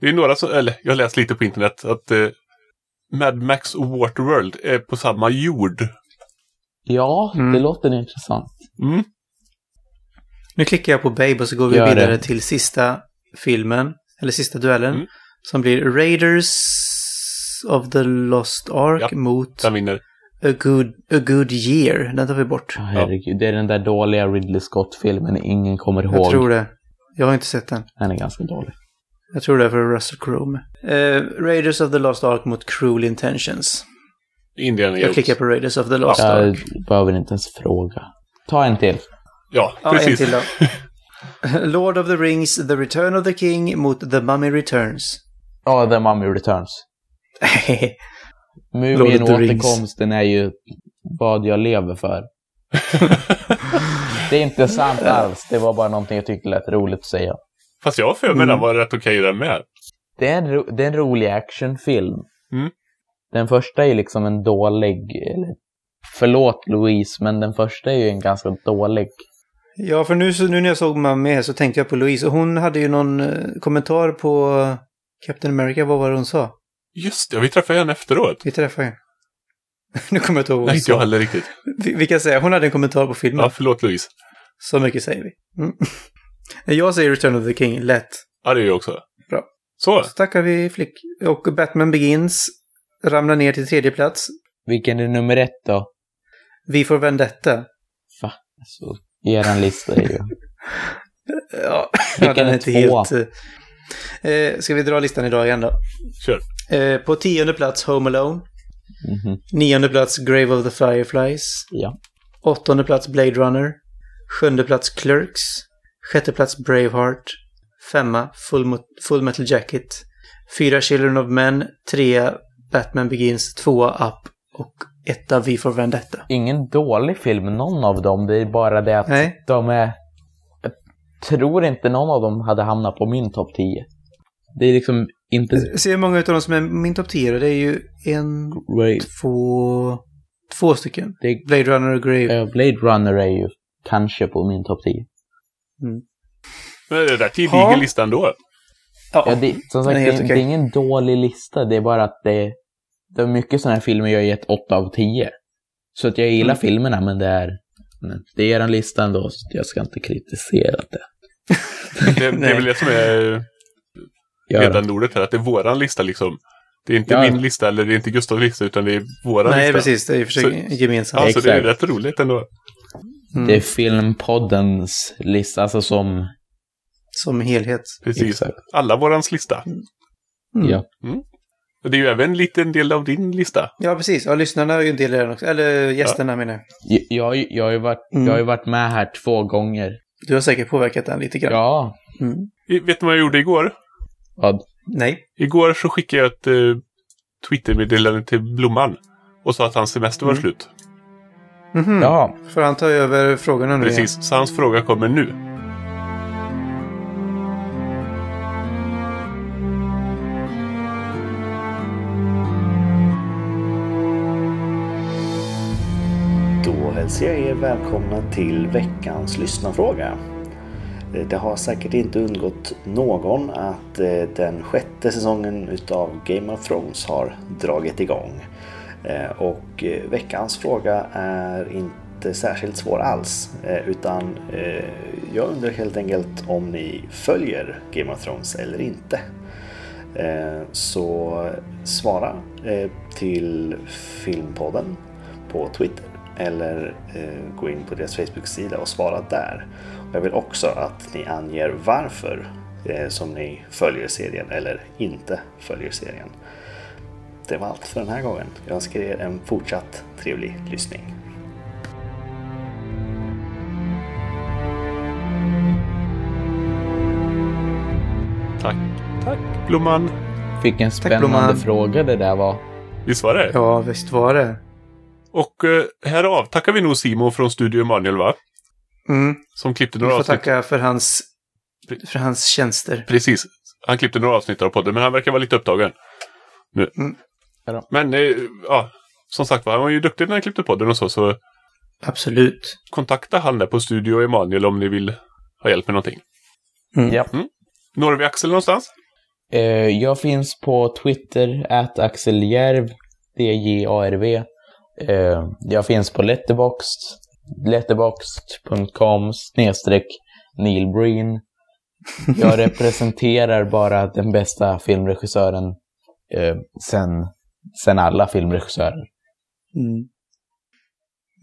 Det är några som, eller jag har läst lite på internet att eh, Mad Max och Waterworld är på samma jord. Ja, Mm. det låter intressant. Mm. Nu klickar jag på Babe och så går vi Gör vidare det. till sista filmen, eller sista duellen, Mm. som blir Raiders of the Lost Ark Ja. mot Den vinner. A Good, A Good Year. Den tar vi bort. Ja, herregud, det är den där dåliga Ridley Scott-filmen ingen kommer ihåg. Jag tror det. Jag har inte sett den. Den är ganska dålig. Jag tror det är för Russell Crowe. Eh, Raiders of the Lost Ark mot Cruel Intentions. Indiana Jag klickar på Raiders of the Lost Jag Ark. behöver inte ens fråga. Ta en till. Ja, Ja, precis. en till då. Lord of the Rings, The Return of the King mot The Mummy Returns. Ja, The Mummy Returns. Lord Mumien of the Rings. återkomsten är ju vad jag lever för. det är inte sant alls. Det var bara någonting jag tyckte lät roligt att säga. Fast jag har för mig Mm. den var rätt okej den med. Det är en, ro- det är en rolig actionfilm. Mm. Den första är liksom en dålig... Eller, förlåt Louise, men den första är ju en ganska dålig. Ja, för nu, så, nu när jag såg Mummy här så tänkte jag på Louise. Och hon hade ju någon eh, kommentar på Captain America. Vad var det hon sa? Just det, vi träffade henne efteråt. Vi träffade ju. nu kommer jag inte ihåg Nej, inte jag heller riktigt. Vi, vi kan säga, hon hade en kommentar på filmen. Ja, förlåt Louise. Så mycket säger vi. Mm. Jag säger Return of the King, lätt. Ja, det är jag också. Bra. Så, Så tackar vi Flick. Och Batman Begins ramlar ner till tredje plats. Vilken är nummer ett då? Vi får Vendetta. Va? Så, eran lista är ju... Ja, Vilken den är inte tvåa? helt... Eh, ska vi dra listan idag igen då? kör. Eh, på tionde plats Home Alone. Mhm. Nionde plats Grave of the Fireflies. Ja. Åttonde plats Blade Runner. Sjunde plats Clerks. Sjätte plats Braveheart. Femma Full, Full Metal Jacket. Fyra Children of Men. Trea Batman Begins. Tvåa Up. Och etta V for Vendetta. Ingen dålig film, någon av dem. Det är bara det att Nej. de är... Jag tror inte någon av dem hade hamnat på min topp 10. Det är liksom inte... Se hur många av dem som är min topp 10 då. Det är ju en, två, två stycken. Det är, Blade Runner och Grave. eh, Blade Runner är ju kanske på min topp 10. Men det är rätt Ja. gedigen lista ändå. Ja, det, som sagt, det, helt det är ingen dålig lista. Det är bara att det, det är mycket sådana här filmer jag har gett 8 av 10. Så att jag gillar Mm. filmerna, men det är... Det är en lista ändå, så jag ska inte kritisera det. Det, det är väl det som är. Ledande ordet här, att det är våran lista liksom. Det är inte Ja. min lista eller det är inte Gustavs lista, utan det är våran Nej, lista. precis. Det är för gemensamt. Ja, så det är Exakt. rätt roligt ändå. Mm. Det är filmpoddens lista, alltså som... Som helhet. Precis. Exakt. Alla vårans lista. Mm. Ja. Och det är ju även en liten del av din lista. Ja, precis. Ja, lyssnarna är ju en del i den också. Eller gästerna menar jag. Jag, jag, har ju- jag, har ju varit, Mm. jag har ju varit med här två gånger. Du har säkert påverkat den lite grann. Ja. Mm. Vet ni vad jag gjorde igår? Vad? Nej. Igår så skickade jag ett uh, Twitter-meddelande till Blomman. Och sa att hans semester var Mm. slut. Mhm. Ja. Får han ta över frågorna nu igen? Precis, så hans fråga kommer nu. Då hälsar jag er välkomna till veckans lyssnarfråga. Eh, det har säkert inte undgått någon att eh, den sjätte säsongen utav Game of Thrones har dragit igång. Eh, och veckans fråga är inte särskilt svår alls. Utan jag undrar helt enkelt om ni följer Game of Thrones eller inte. Så svara till Filmpodden på Twitter eller eh, gå in på deras Facebook-sida och svara där. Och jag vill också att ni anger varför eh, som ni följer serien eller inte följer serien. Det var allt för den här gången. Jag önskar er en fortsatt trevlig lyssning. Tack. Tack, Blomman. Vilken spännande Blomman. fråga det där var. Visst var det? Ja, visst var det. Och eh, här avtackar vi nog Simon från Studio Emanuel, va? Mm. Som klippte Vi några får avsnitt. tacka för hans, för hans tjänster. Precis. Han klippte några avsnitt av podden, men han verkar vara lite upptagen. Nu. Mm. Men, eh, ja. Som sagt var, han var ju duktig när han klippte podden och så, så Absolut. kontakta han där på Studio Emanuel om ni vill ha hjälp med någonting. Mm. Ja. Når vi Axel någonstans? Eh, jag finns på Twitter, at axeljärv, D-J-A-R-V. Eh, jag finns på Letterboxd, letterboxd.com snedstreck Neil Breen. Jag representerar bara den bästa filmregissören eh, sen, sen alla filmregissörer. Mm.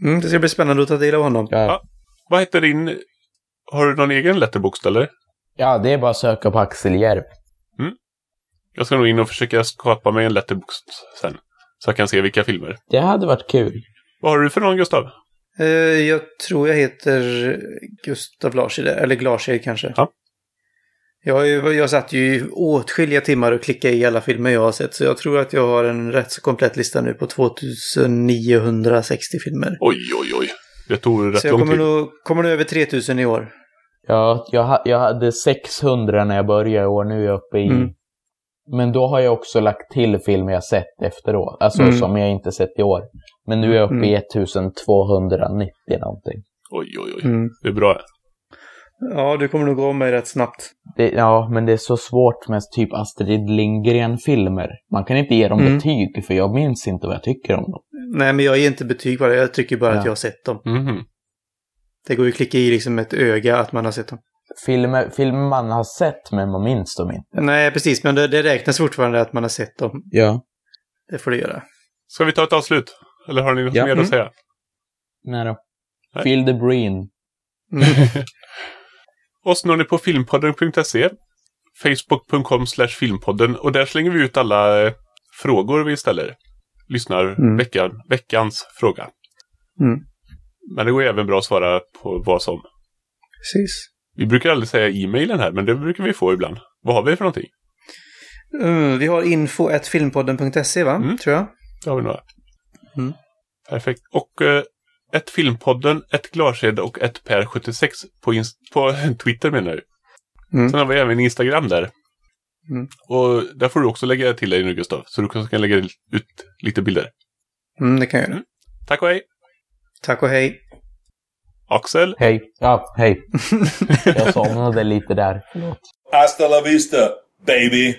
Mm, det ska bli spännande att ta del av honom. Ja, Ja. Vad heter din... Har du någon egen letterbox eller? ja, det är bara att söka på Axel Järv. Jag ska nog in och försöka skapa mig en letterbox sen. Så jag kan se vilka filmer. Det hade varit kul. Vad har du för någon, Gustav? Eh, jag tror jag heter Gustav Larsid, eller Glarsid kanske. Ja. Jag, jag satt ju åtskilliga timmar och klickade i alla filmer jag har sett, så jag tror att jag har en rätt så komplett lista nu på 2960 filmer. Oj, oj, oj. Det tog rätt Så jag lång kommer tid. nog, kommer nog över 3000 i år. Ja, jag, jag hade 600 när jag började i år, nu är jag uppe i... Mm. Men då har jag också lagt till filmer jag sett efteråt, alltså Mm. som jag inte sett i år. Men nu är jag uppe i 1290 någonting. Oj, oj, oj. Mm. Det är bra. Ja, du kommer nog gå mig rätt snabbt. Det, ja, men det är så svårt med typ Astrid Lindgren-filmer. Man kan inte ge dem Mm. betyg, för jag minns inte vad jag tycker om dem. Nej, men jag ger inte betyg på det. Jag tycker bara Ja. att jag har sett dem. Mhm. Det går ju att klicka i liksom ett öga att man har sett dem. Filmer, filmer man har sett, men man minns dem inte. Nej, precis. Men det, det räknas fortfarande att man har sett dem. Ja. Det får du göra. Ska vi ta ett avslut? Eller har ni något Ja. mer Mm. att säga? Nej då. Nej. Feel the Breen. Oss når ni på filmpodden.se, facebook.com slash filmpodden och där slänger vi ut alla eh, frågor vi ställer. Lyssnar Mm. veckan, veckans fråga. Mm. Men det går även bra att svara på vad som. Precis. Vi brukar aldrig säga e-mailen här, men det brukar vi få ibland. Vad har vi för någonting? Mm, vi har info.filmpodden.se va? Mm. Tror jag. Det har vi några. Mm. Perfekt. Och eh, ett Filmpodden, ett Glarsed och ett Per76 på, ins- på Twitter menar jag. Mm. Sen har vi även Instagram där. Mm. Och där får du också lägga till dig nu Gustav, så du kan lägga ut lite bilder. Mm, det kan jag göra. Tack och hej! Tack och hej. Axel! Hej. Ja, hej. jag somnade lite där. Förlåt. Hasta la vista, baby.